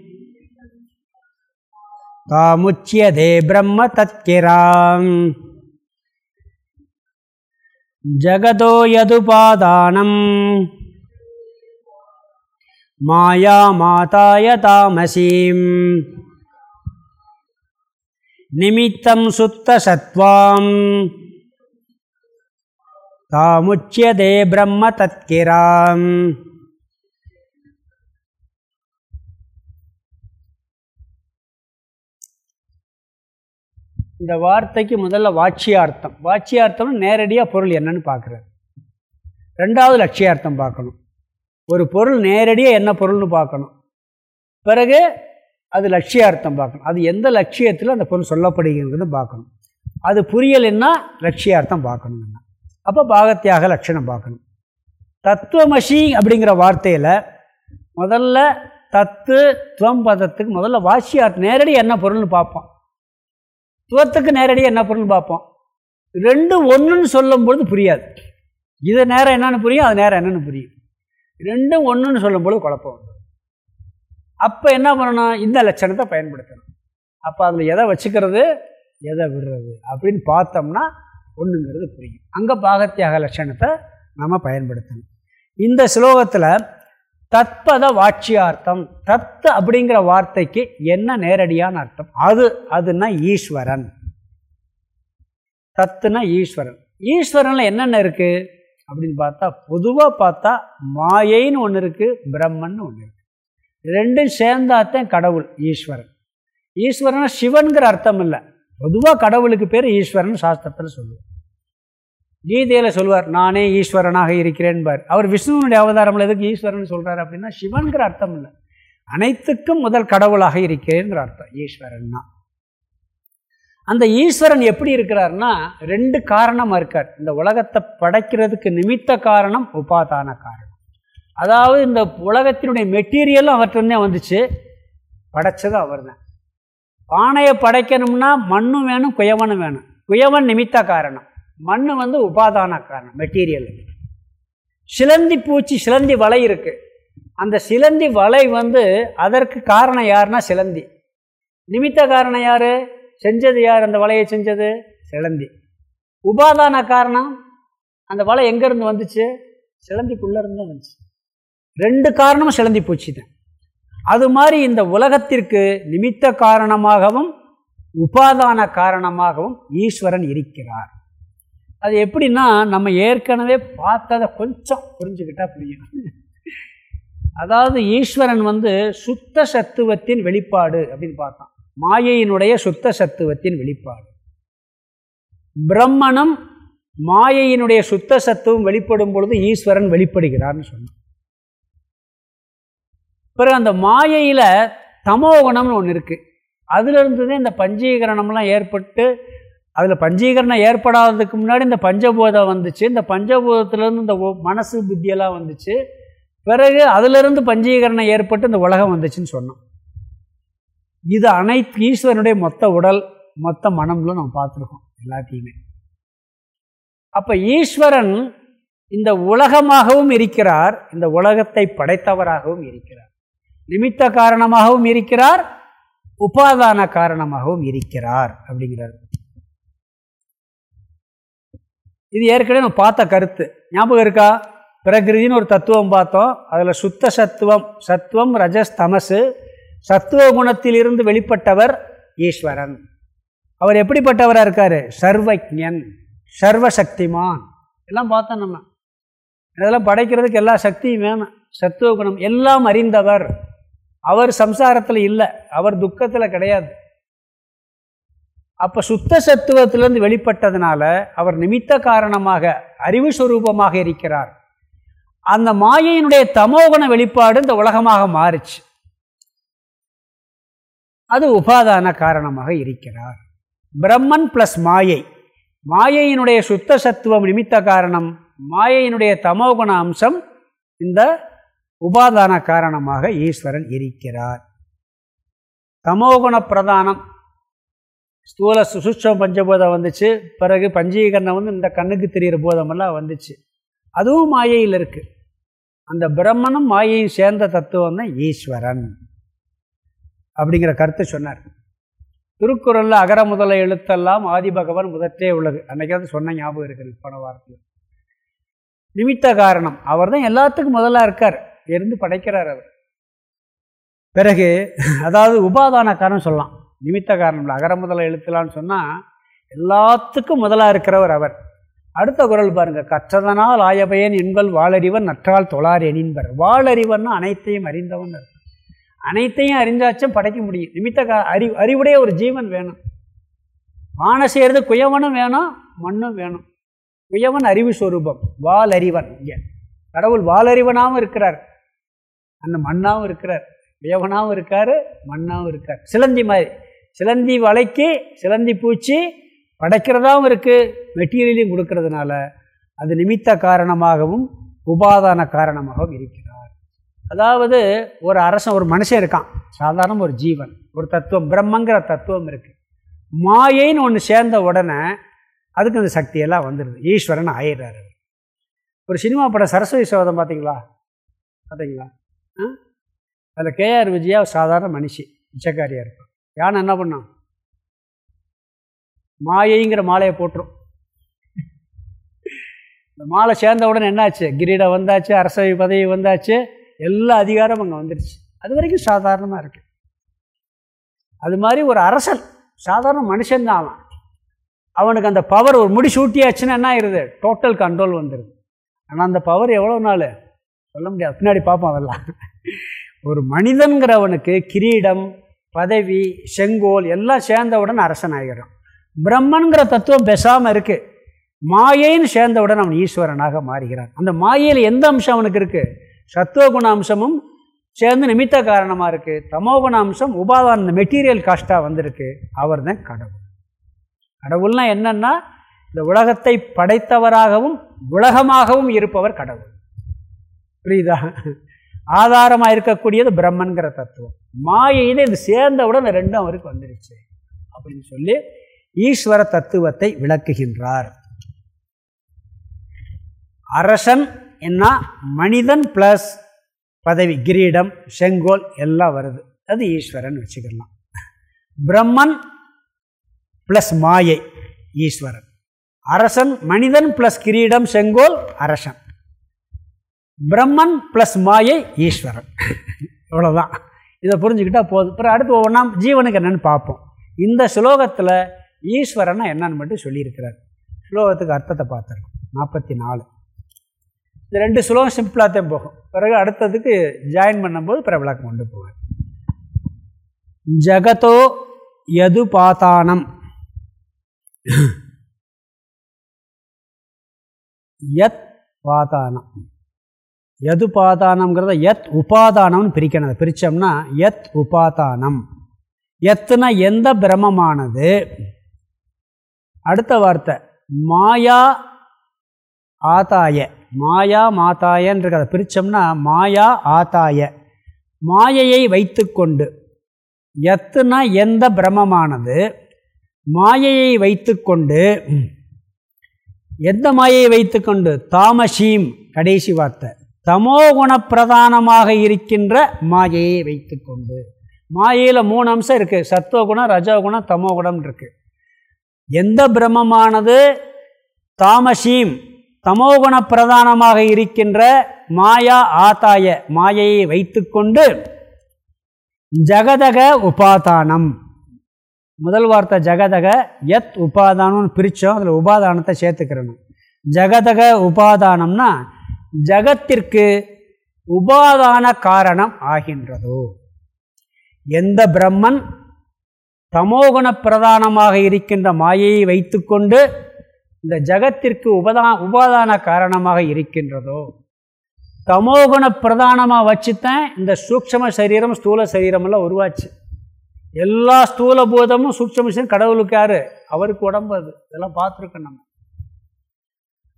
தாமுச்சியதே பிரம்ம தத்கிராம். ஜகதோ யதுபாதானம். மாயா மாதாய தாமசீம். நிமித்தம் சுத்த சத்வாம். தாமுச்சியதே பிரம்ம தத்கிராம். இந்த வார்த்தைக்கு முதல்ல வாட்சியார்த்தம். வாட்சியார்த்தம்னு நேரடியாக பொருள் என்னன்னு பார்க்குறாரு ரெண்டாவது லட்சியார்த்தம் பார்க்கணும். ஒரு பொருள் நேரடியாக என்ன பொருள்னு பார்க்கணும். பிறகு அது லட்சியார்த்தம் பார்க்கணும். அது எந்த லட்சியத்தில் அந்த பொருள் சொல்லப்படுகிறது பார்க்கணும். அது புரியலைன்னா லட்சியார்த்தம் பார்க்கணும் அப்போ பாகத்தியாக லட்சணம் பார்க்கணும். தத்துவமசி அப்படிங்கிற வார்த்தையில் முதல்ல தத்து துவம் பதத்துக்கு முதல்ல வாசியார் நேரடி என்ன பொருள்னு பார்ப்போம். துவத்துக்கு நேரடியாக என்ன பொருள்னு பார்ப்போம். ரெண்டு ஒன்றுன்னு சொல்லும்பொழுது புரியாது. இது நேரம் என்னென்னு புரியும் அது நேரம் என்னென்னு புரியும். ரெண்டும் ஒன்றுன்னு சொல்லும்போது குழப்பம் வரும் அப்போ என்ன பண்ணணும்? இந்த லட்சணத்தை பயன்படுத்தணும். அப்போ அதில் எதை வச்சுக்கிறது? எதை விடுறது? அப்படின்னு பார்த்தோம்னா ஒன்றுங்கிறது புரியும். அங்கே பாகத்தியாக லட்சணத்தை நம்ம பயன்படுத்தணும். இந்த ஸ்லோகத்தில் தத்பத வாட்சியார்த்தம் தத்து அப்படிங்கிற வார்த்தைக்கு என்ன நேரடியான அர்த்தம்? அது அதுனா ஈஸ்வரன். தத்துனா ஈஸ்வரன். ஈஸ்வரனில் என்னென்ன இருக்குது அப்படின்னு பார்த்தா பொதுவாக பார்த்தா மாயைன்னு ஒன்று இருக்குது பிரம்மன் ஒன்று இருக்குது ரெண்டும் சேர்ந்தாத்தான் கடவுள் ஈஸ்வரன். ஈஸ்வரன் சிவன்கிற அர்த்தம் இல்லை. பொதுவாக கடவுளுக்கு பேர் ஈஸ்வரன் சாஸ்திரத்தில் சொல்லுவார் கீதையில் சொல்லுவார் நானே ஈஸ்வரனாக இருக்கிறேன்பார். அவர் விஷ்ணுவனுடைய அவதாரமில் எதுக்கு ஈஸ்வரன் சொல்கிறார் அப்படின்னா சிவன்கிற அர்த்தம் இல்லை. அனைத்துக்கும் முதல் கடவுளாக இருக்கிறேங்கிற அர்த்தம் ஈஸ்வரன் தான் அந்த ஈஸ்வரன் எப்படி இருக்கிறார்னா ரெண்டு காரணமாக இருக்கார். இந்த உலகத்தை படைக்கிறதுக்கு நிமித்த காரணம் உபாதான காரணம். அதாவது இந்த உலகத்தினுடைய மெட்டீரியலும் அவர்கிட்ட வந்துச்சு. படைச்சதும் அவர் தான் பானையை படைக்கணும்னா மண்ணும் வேணும் குயவனும் வேணும். குயவன் நிமித்த காரணம். மண் வந்து உபாதான காரணம் மெட்டீரியல் சிலந்தி பூச்சி சிலந்தி வலை இருக்குது அந்த சிலந்தி வலை வந்து அதற்கு காரணம் யாருன்னா சிலந்தி. நிமித்த காரணம் யார்? செஞ்சது யார்? அந்த வலையை செஞ்சது? சிலந்தி. உபாதான காரணம்? அந்த வலை எங்கேருந்து வந்துச்சு? சிலந்திக்குள்ளே இருந்து வந்துச்சு. ரெண்டு காரணமும் சிலந்தி பூச்சி தான். அது மாதிரி இந்த உலகத்திற்கு நிமித்த காரணமாகவும் உபாதான காரணமாகவும் ஈஸ்வரன் இருக்கிறார். அது எப்படின்னா நம்ம ஏற்கனவே பார்த்ததை கொஞ்சம் புரிஞ்சுக்கிட்டா புரியும். அதாவது ஈஸ்வரன் வந்து சுத்த சத்துவத்தின் வெளிப்பாடு அப்படின்னு பார்த்தோம் மாயையினுடைய சுத்த சத்துவத்தின் வெளிப்பாடு. பிரம்மணம் மாயையினுடைய சுத்த சத்துவம் வெளிப்படும் பொழுது ஈஸ்வரன் வெளிப்படுகிறார்னு சொன்னான். பிறகு அந்த மாயையில் தமோகணம்னு ஒன்று இருக்குது அதுலேருந்து தான் இந்த பஞ்சீகரணம்லாம் ஏற்பட்டு அதில் பஞ்சீகரணம் ஏற்படாததுக்கு முன்னாடி இந்த பஞ்சபூதம் வந்துச்சு. இந்த பஞ்சபூதத்துலேருந்து இந்த மனசு புத்தியெல்லாம் வந்துச்சு. பிறகு அதிலிருந்து பஞ்சீகரணம் ஏற்பட்டு இந்த உலகம் வந்துச்சுன்னு சொன்னோம். இது அனைத்து ஈஸ்வரனுடைய மொத்த உடல் மொத்த மனம்ல நம்ம பார்த்துருக்கோம் எல்லாத்தையுமே. அப்போ ஈஸ்வரன் இந்த உலகமாகவும் இருக்கிறார் இந்த உலகத்தை படைத்தவராகவும் இருக்கிறார். நிமித்த காரணமாகவும் இருக்கிறார் உபாதான காரணமாகவும் இருக்கிறார் அப்படிங்கிறார். இது ஏற்கனவே நம்ம பார்த்த கருத்து. ஞாபகம் இருக்கா? பிரகிருதின்னு ஒரு தத்துவம் பார்த்தோம். அதில் சுத்த சத்துவம் சத்துவம் ரஜஸ் தமசு சத்துவ குணத்திலிருந்து வெளிப்பட்டவர் ஈஸ்வரன். அவர் எப்படிப்பட்டவராக இருக்கார்? சர்வஜன் சர்வசக்திமான். எல்லாம் பார்த்தோம் நம்ம. இதெல்லாம் படைக்கிறதுக்கு எல்லா சக்தியும் வேணும் சத்துவ குணம் எல்லாம் அறிந்தவர். அவர் சம்சாரத்தில் இல்லை அவர் துக்கத்தில் கிடையாது. அப்போ சுத்த சத்துவத்திலிருந்து வெளிப்பட்டதுனால அவர் நிமித்த காரணமாக அறிவு சுரூபமாக இருக்கிறார். அந்த மாயையினுடைய தமோகுண வெளிப்பாடு இந்த உலகமாக மாறுச்சு. அது உபாதான காரணமாக இருக்கிறார். பிரம்மன் பிளஸ் மாயை. மாயையினுடைய சுத்த சத்துவம் நிமித்த காரணம் மாயையினுடைய தமோகுண அம்சம் இந்த உபாதான காரணமாக ஈஸ்வரன் இருக்கிறார். தமோகுண பிரதானம் ஸ்தூல சுசுட்சம் பஞ்சபோதம் வந்துச்சு. பிறகு பஞ்சீகரணம் வந்து இந்த கண்ணுக்கு தெரிகிற போதமெல்லாம் வந்துச்சு. அதுவும் மாயையில் இருக்குது அந்த பிரம்மனும் மாயையும் சேர்ந்த தத்துவம் தான் ஈஸ்வரன். அப்படிங்கிற கருத்தை சொன்னார். திருக்குறளில் அகர முதல எழுத்தெல்லாம் ஆதிபகவன் முதற்றே உள்ளது. அன்றைக்காவது சொன்ன ஞாபகம் இருக்குது. பண வாரத்தில். நிமித்த காரணம். அவர் தான் எல்லாத்துக்கும் முதலாக இருக்கார். இருந்து படைக்கிறார் அவர். பிறகு அதாவது உபாதான காரணம் சொல்லலாம். நிமித்த காரணம் அகர முதல எழுத்தலான்னு சொன்னால் எல்லாத்துக்கும் முதலாக இருக்கிறவர் அவர். அடுத்த குரல் பாருங்கள் கற்றதனால் ஆயபயன் எண்கள் வாழறிவன் நற்றால் தொழார் எனின்பர். வாழறிவன் அனைத்தையும் அறிந்தவன் அனைத்தையும் அறிஞ்சாச்சும் படைக்க முடியும். நிமித்த கா அறி அறிவுடைய ஒரு ஜீவன் வேணும். வான செய்கிறது குயவனும் வேணும் மண்ணும் வேணும். குயவன் அறிவு ஸ்வரூபம் வால் இங்கே கடவுள் வாலறிவனாகவும் இருக்கிறார். அந்த மண்ணாகவும் இருக்கிறார். குயவனாகவும் இருக்கார் மண்ணாகவும் இருக்கார். சிலந்தி மாதிரி. சிலந்தி வலைக்கு சிலந்தி பூச்சி படைக்கிறதாகவும் இருக்குது மெட்டீரியலையும் கொடுக்கறதுனால அது நிமித்த காரணமாகவும் உபாதான காரணமாகவும் இருக்கிறார். அதாவது ஒரு அரசன் ஒரு மனுஷன் இருக்கான். சாதாரண ஒரு ஜீவன் ஒரு தத்துவம் பிரம்மங்கிற தத்துவம் இருக்குது மாயைன்னு ஒன்று சேர்ந்த உடனே அதுக்கு அந்த சக்தியெல்லாம் வந்துடுது ஈஸ்வரன் ஆயிடுறாரு. ஒரு சினிமா படம் சரஸ்வதி சோதம் பார்த்தீங்களா? பார்த்தீங்களா? அதில் கேஆர் விஜயா சாதாரண மனுஷி பிச்சைக்காரியாக இருக்கும் யானை என்ன பண்ணான் மாயைங்கிற மாலையை போட்டுரும். இந்த மாலை சேர்ந்த உடனே என்னாச்சு? கிரீடம் வந்தாச்சு அரசவை பதவி வந்தாச்சு எல்லா அதிகாரம் அங்கே வந்துடுச்சு அது வரைக்கும் சாதாரணமாக இருக்குது அது மாதிரி ஒரு அரசன் சாதாரண மனுஷன்தான் அவன். அவனுக்கு அந்த பவர் ஒரு முடிசூட்டியாச்சுன்னா என்ன ஆயிடுது டோட்டல் கண்ட்ரோல் வந்துடுது ஆனால் அந்த பவர் எவ்வளோ நாள்? சொல்ல முடியாது. பின்னாடி பார்ப்போம் அதெல்லாம். ஒரு மனிதன்கிறவனுக்கு கிரீடம் பதவி செங்கோல் எல்லாம் சேர்ந்தவுடன் அரசன் ஆகிடும் பிரம்மன்கிற தத்துவம் பெசாமல் இருக்குது மாயைன்னு சேர்ந்தவுடன் அவன் ஈஸ்வரனாக மாறுகிறான். அந்த மாயையில் எந்த அம்சம் அவனுக்கு இருக்குது சத்துவகுண அம்சமும் சேர்ந்து நிமித்த காரணமாக இருக்குது தமோகுண அம்சம் உபாதான இந்த மெட்டீரியல் காஸ்ட்டாக வந்திருக்கு. அவர் தான் கடவுள். கடவுள்னா என்னென்னா இந்த உலகத்தை படைத்தவராகவும் உலகமாகவும் இருப்பவர் கடவுள். புரியுதா? ஆதாரமாக இருக்கக்கூடியது பிரம்மன்கிற தத்துவம். மாயையில் இது சேர்ந்தவுடன் ரெண்டும் அவருக்கு வந்துருச்சு. அப்படின்னு சொல்லி ஈஸ்வர தத்துவத்தை விளக்குகின்றார். அரசன் என்ன? மனிதன் ப்ளஸ் பதவி கிரீடம் செங்கோல் எல்லாம் வருது. அது ஈஸ்வரன் வச்சுக்கலாம். பிரம்மன் ப்ளஸ் மாயை ஈஸ்வரன். அரசன் மனிதன் ப்ளஸ் கிரீடம் செங்கோல் அரசன். பிரம்மன் ப்ளஸ் மாயை ஈஸ்வரன். இவ்வளோதான் இதை புரிஞ்சுக்கிட்டால் போதும். அப்புறம் அடுத்து ஒவ்வொன்றா ஜீவனுக்கு என்னென்னு பார்ப்போம். இந்த ஸ்லோகத்தில் ஈஸ்வரனை என்னன்னு மட்டும் சொல்லியிருக்கிறார். ஸ்லோகத்துக்கு அர்த்தத்தை பார்த்துருக்கோம் நாற்பத்தி நாலு இந்த ரெண்டு ஸ்லோகம் சிம்பிளாக தான் போகும். பிறகு அடுத்ததுக்கு ஜாயின் பண்ணும்போது பிறகு விளக்கம் கொண்டு போவார். ஜகதோ யது பாத்தானம் யத் பாதானம். எது உபாதானம்ங்கிறத எத் உபாதானம்னு பிரிக்கணும். அதை பிரித்தோம்னா எத் உபாதானம். எத்துனா எந்த பிரமமானது அடுத்த வார்த்தை. மாயா ஆதாய. மாயா மாதாயன்றதை. பிரித்தோம்னா மாயா ஆதாய. மாயையை வைத்துக்கொண்டு. எத்துனா எந்த பிரமமானது மாயையை வைத்துக்கொண்டு. எந்த மாயையை வைத்துக்கொண்டு? தாமசீம். கடைசி வார்த்தை. தமோகுண பிரதானமாக இருக்கின்ற மாயையை வைத்துக்கொண்டு. மாயையில் மூணு அம்சம் இருக்குது சத்துவகுணம் ரஜோகுணம் தமோகுணம் இருக்குது எந்த பிரம்மமானது? தாமசீம் தமோகுண பிரதானமாக இருக்கின்ற மாயா ஆதாய மாயையை வைத்துக்கொண்டு ஜகதக உபாதானம். முதல் வார்த்தை ஜகதக எத் உபாதானம்னு பிரித்தோம் அதில் உபாதானத்தை சேர்த்துக்கிறணும். ஜகதக உபாதானம்னா ஜகத்திற்கு உபாதான காரணம் ஆகின்றதோ? எந்த பிரம்மன் தமோகுண பிரதானமாக இருக்கின்ற மாயையை வைத்துக்கொண்டு இந்த ஜகத்திற்கு உபதா உபாதான காரணமாக இருக்கின்றதோ? தமோகுண பிரதானமாக வச்சுத்தான் இந்த சூக்ஷம சரீரம் ஸ்தூல சரீரமெல்லாம் உருவாச்சு. எல்லா ஸ்தூல பூதமும் சூக்ஷம கடவுளுக்கு யார்? அவருக்கு உடம்பு அது. இதெல்லாம் பார்த்துருக்கோம் நம்ம.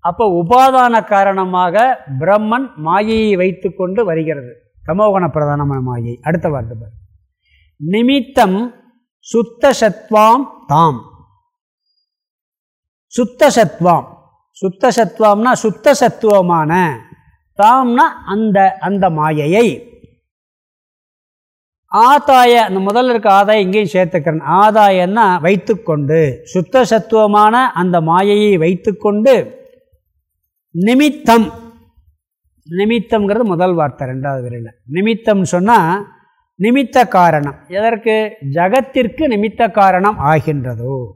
அப்போ உபாதான காரணமாக பிரம்மன் மாயையை வைத்து கொண்டு வருகிறது. தமோகண பிரதானமான மாயை. அடுத்த வார்த்தை நிமித்தம் சுத்த சத்வாம் தாம். சுத்த சத்வாம். சுத்த சத்வாம்னா சுத்த சத்துவமான. தாம்னா அந்த அந்த மாயையை. ஆதாய அந்த முதல்ல இருக்க ஆதாயம் இங்கேயும் சேர்த்துக்கிறேன். ஆதாயம்னா வைத்துக்கொண்டு. சுத்த சத்துவமான அந்த மாயையை வைத்துக்கொண்டு நிமித்தம். நிமித்தம்ங்கிறது முதல் வார்த்தை ரெண்டாவது விரையில் நிமித்தம் சொன்னால் நிமித்த காரணம். எதற்கு? ஜகத்திற்கு நிமித்த காரணம் ஆகின்றதோ.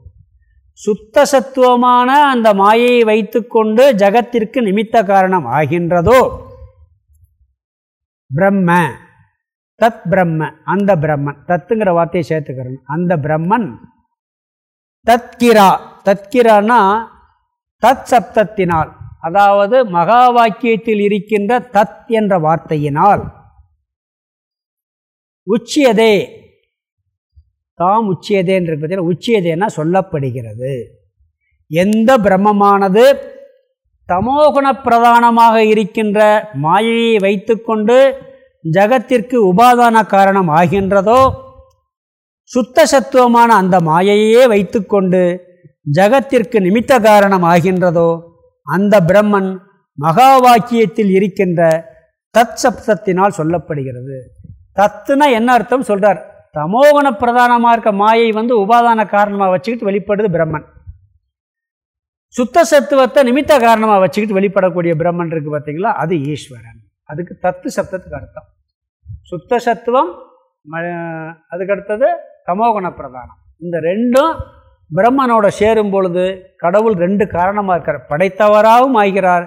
சுத்த சத்துவமான அந்த மாயையை வைத்துக்கொண்டு ஜகத்திற்கு நிமித்த காரணம் ஆகின்றதோ. பிரம்ம. தத் பிரம்ம. அந்த பிரம்மன். தத்துங்கிற வார்த்தையை சேர்த்துக்கிறேன் அந்த பிரம்மன் தத்கிரா. தத்கிரான்னா தத் சப்தத்தினால். அதாவது மகா வாக்கியத்தில் இருக்கின்ற தத் என்ற வார்த்தையினால் உச்சியதே. தாம் உச்சியதே என்று பற்றியில் உச்சியதேனா சொல்லப்படுகிறது. எந்த பிரம்மமானது தமோகுண பிரதானமாக இருக்கின்ற மாயையை வைத்துக்கொண்டு ஜகத்திற்கு உபாதான காரணம் ஆகின்றதோ சுத்த சத்துவமான அந்த மாயையே வைத்துக்கொண்டு ஜகத்திற்கு நிமித்த காரணம் ஆகின்றதோ அந்த பிரம்மன் மகா வாக்கியத்தில் இருக்கின்ற தத் சப்தத்தினால் சொல்லப்படுகிறது. தத்துனா என்ன அர்த்தம் சொல்கிறார் தமோகண பிரதானமாக இருக்க மாயை வந்து உபாதான காரணமாக வச்சுக்கிட்டு வெளிப்படுது பிரம்மன். சுத்த சத்துவத்தை நிமித்த காரணமாக வச்சுக்கிட்டு வெளிப்படக்கூடிய பிரம்மன் இருக்குது பார்த்தீங்களா? அது ஈஸ்வரன். அதுக்கு தத்து சப்தத்துக்கு அர்த்தம். சுத்த சத்துவம் அதுக்கு அடுத்தது தமோகண பிரதானம். இந்த ரெண்டும் பிரம்மனோட சேரும் பொழுது கடவுள் ரெண்டு காரணமாக இருக்கிறார் படைத்தவராகவும் ஆகிறார்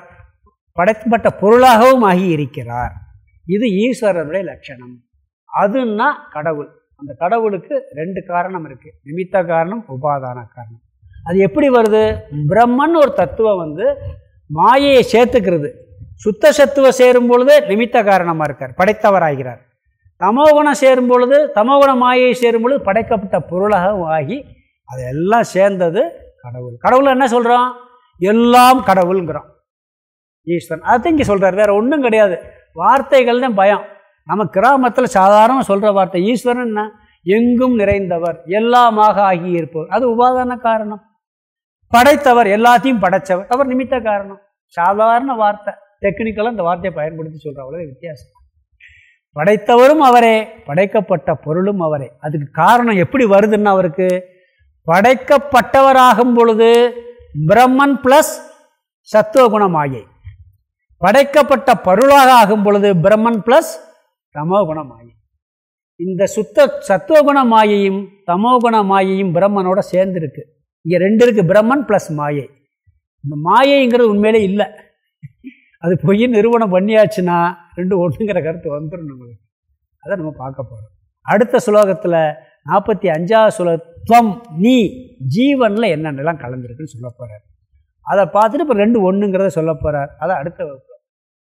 படைக்கப்பட்ட பொருளாகவும் ஆகி இருக்கிறார் இது ஈஸ்வரனுடைய லட்சணம். அதுன்னா கடவுள். அந்த கடவுளுக்கு ரெண்டு காரணம் இருக்குது நிமித்த காரணம் உபாதான காரணம். அது எப்படி வருது? பிரம்மன் ஒரு தத்துவம் வந்து மாயையை சேர்த்துக்கிறது. சுத்த சத்துவம் சேரும் பொழுது நிமித்த காரணமாக இருக்கார் படைத்தவராகிறார். தமோகுணம் சேரும் பொழுது தமோகுண மாயை சேரும் பொழுது படைக்கப்பட்ட பொருளாக ஆகி அதெல்லாம் சேர்ந்தது கடவுள். கடவுள் என்ன சொல்கிறோம் எல்லாம் கடவுளுங்கிறோம் ஈஸ்வரன். அதை இங்கே சொல்கிறார் வேறு ஒன்றும் கிடையாது. வார்த்தைகள் தான் பயம். நம்ம கிராமத்தில் சாதாரண சொல்கிற வார்த்தை ஈஸ்வரன் என்ன? எங்கும் நிறைந்தவர் எல்லாமாக ஆகி இருப்பவர் அது உபாதான காரணம். படைத்தவர் எல்லாத்தையும் படைத்தவர் அவர் நிமித்த காரணம். சாதாரண வார்த்தை. டெக்னிக்கலாக இந்த வார்த்தையை பயன்படுத்தி சொல்கிற அவ்வளோ வித்தியாசம். படைத்தவரும் அவரே படைக்கப்பட்ட பொருளும் அவரே. அதுக்கு காரணம் எப்படி வருதுன்னா அவருக்கு? படைக்கப்பட்டவராகும் பொழுது பிரம்மன் பிளஸ் சத்துவகுண மாயை படைக்கப்பட்ட பொருளாக ஆகும் பொழுது பிரம்மன் பிளஸ் தமோகுணமாயை இந்த சுத்த சத்துவகுண மாயையும் தமோகுண மாயையும் பிரம்மனோட சேர்ந்துருக்கு. இங்கே ரெண்டு இருக்குது பிரம்மன் ப்ளஸ் மாயை. இந்த மாயைங்கிறது உண்மையிலே இல்லை. அது பொய் நிறுவனம் பண்ணியாச்சுன்னா ரெண்டு ஒன்றுங்கிற கருத்து வந்துடும் நம்மளுக்கு. அதை நம்ம பார்க்க போகிறோம் அடுத்த ஸ்லோகத்தில் நாற்பத்தி அஞ்சாவது சுலத்துவம் நீ ஜீவனில் என்னென்னலாம் கலந்துருக்குன்னு சொல்ல போகிறார் அதை பார்த்துட்டு இப்போ ரெண்டு ஒன்றுங்கிறத சொல்ல போகிறார் அதை அடுத்த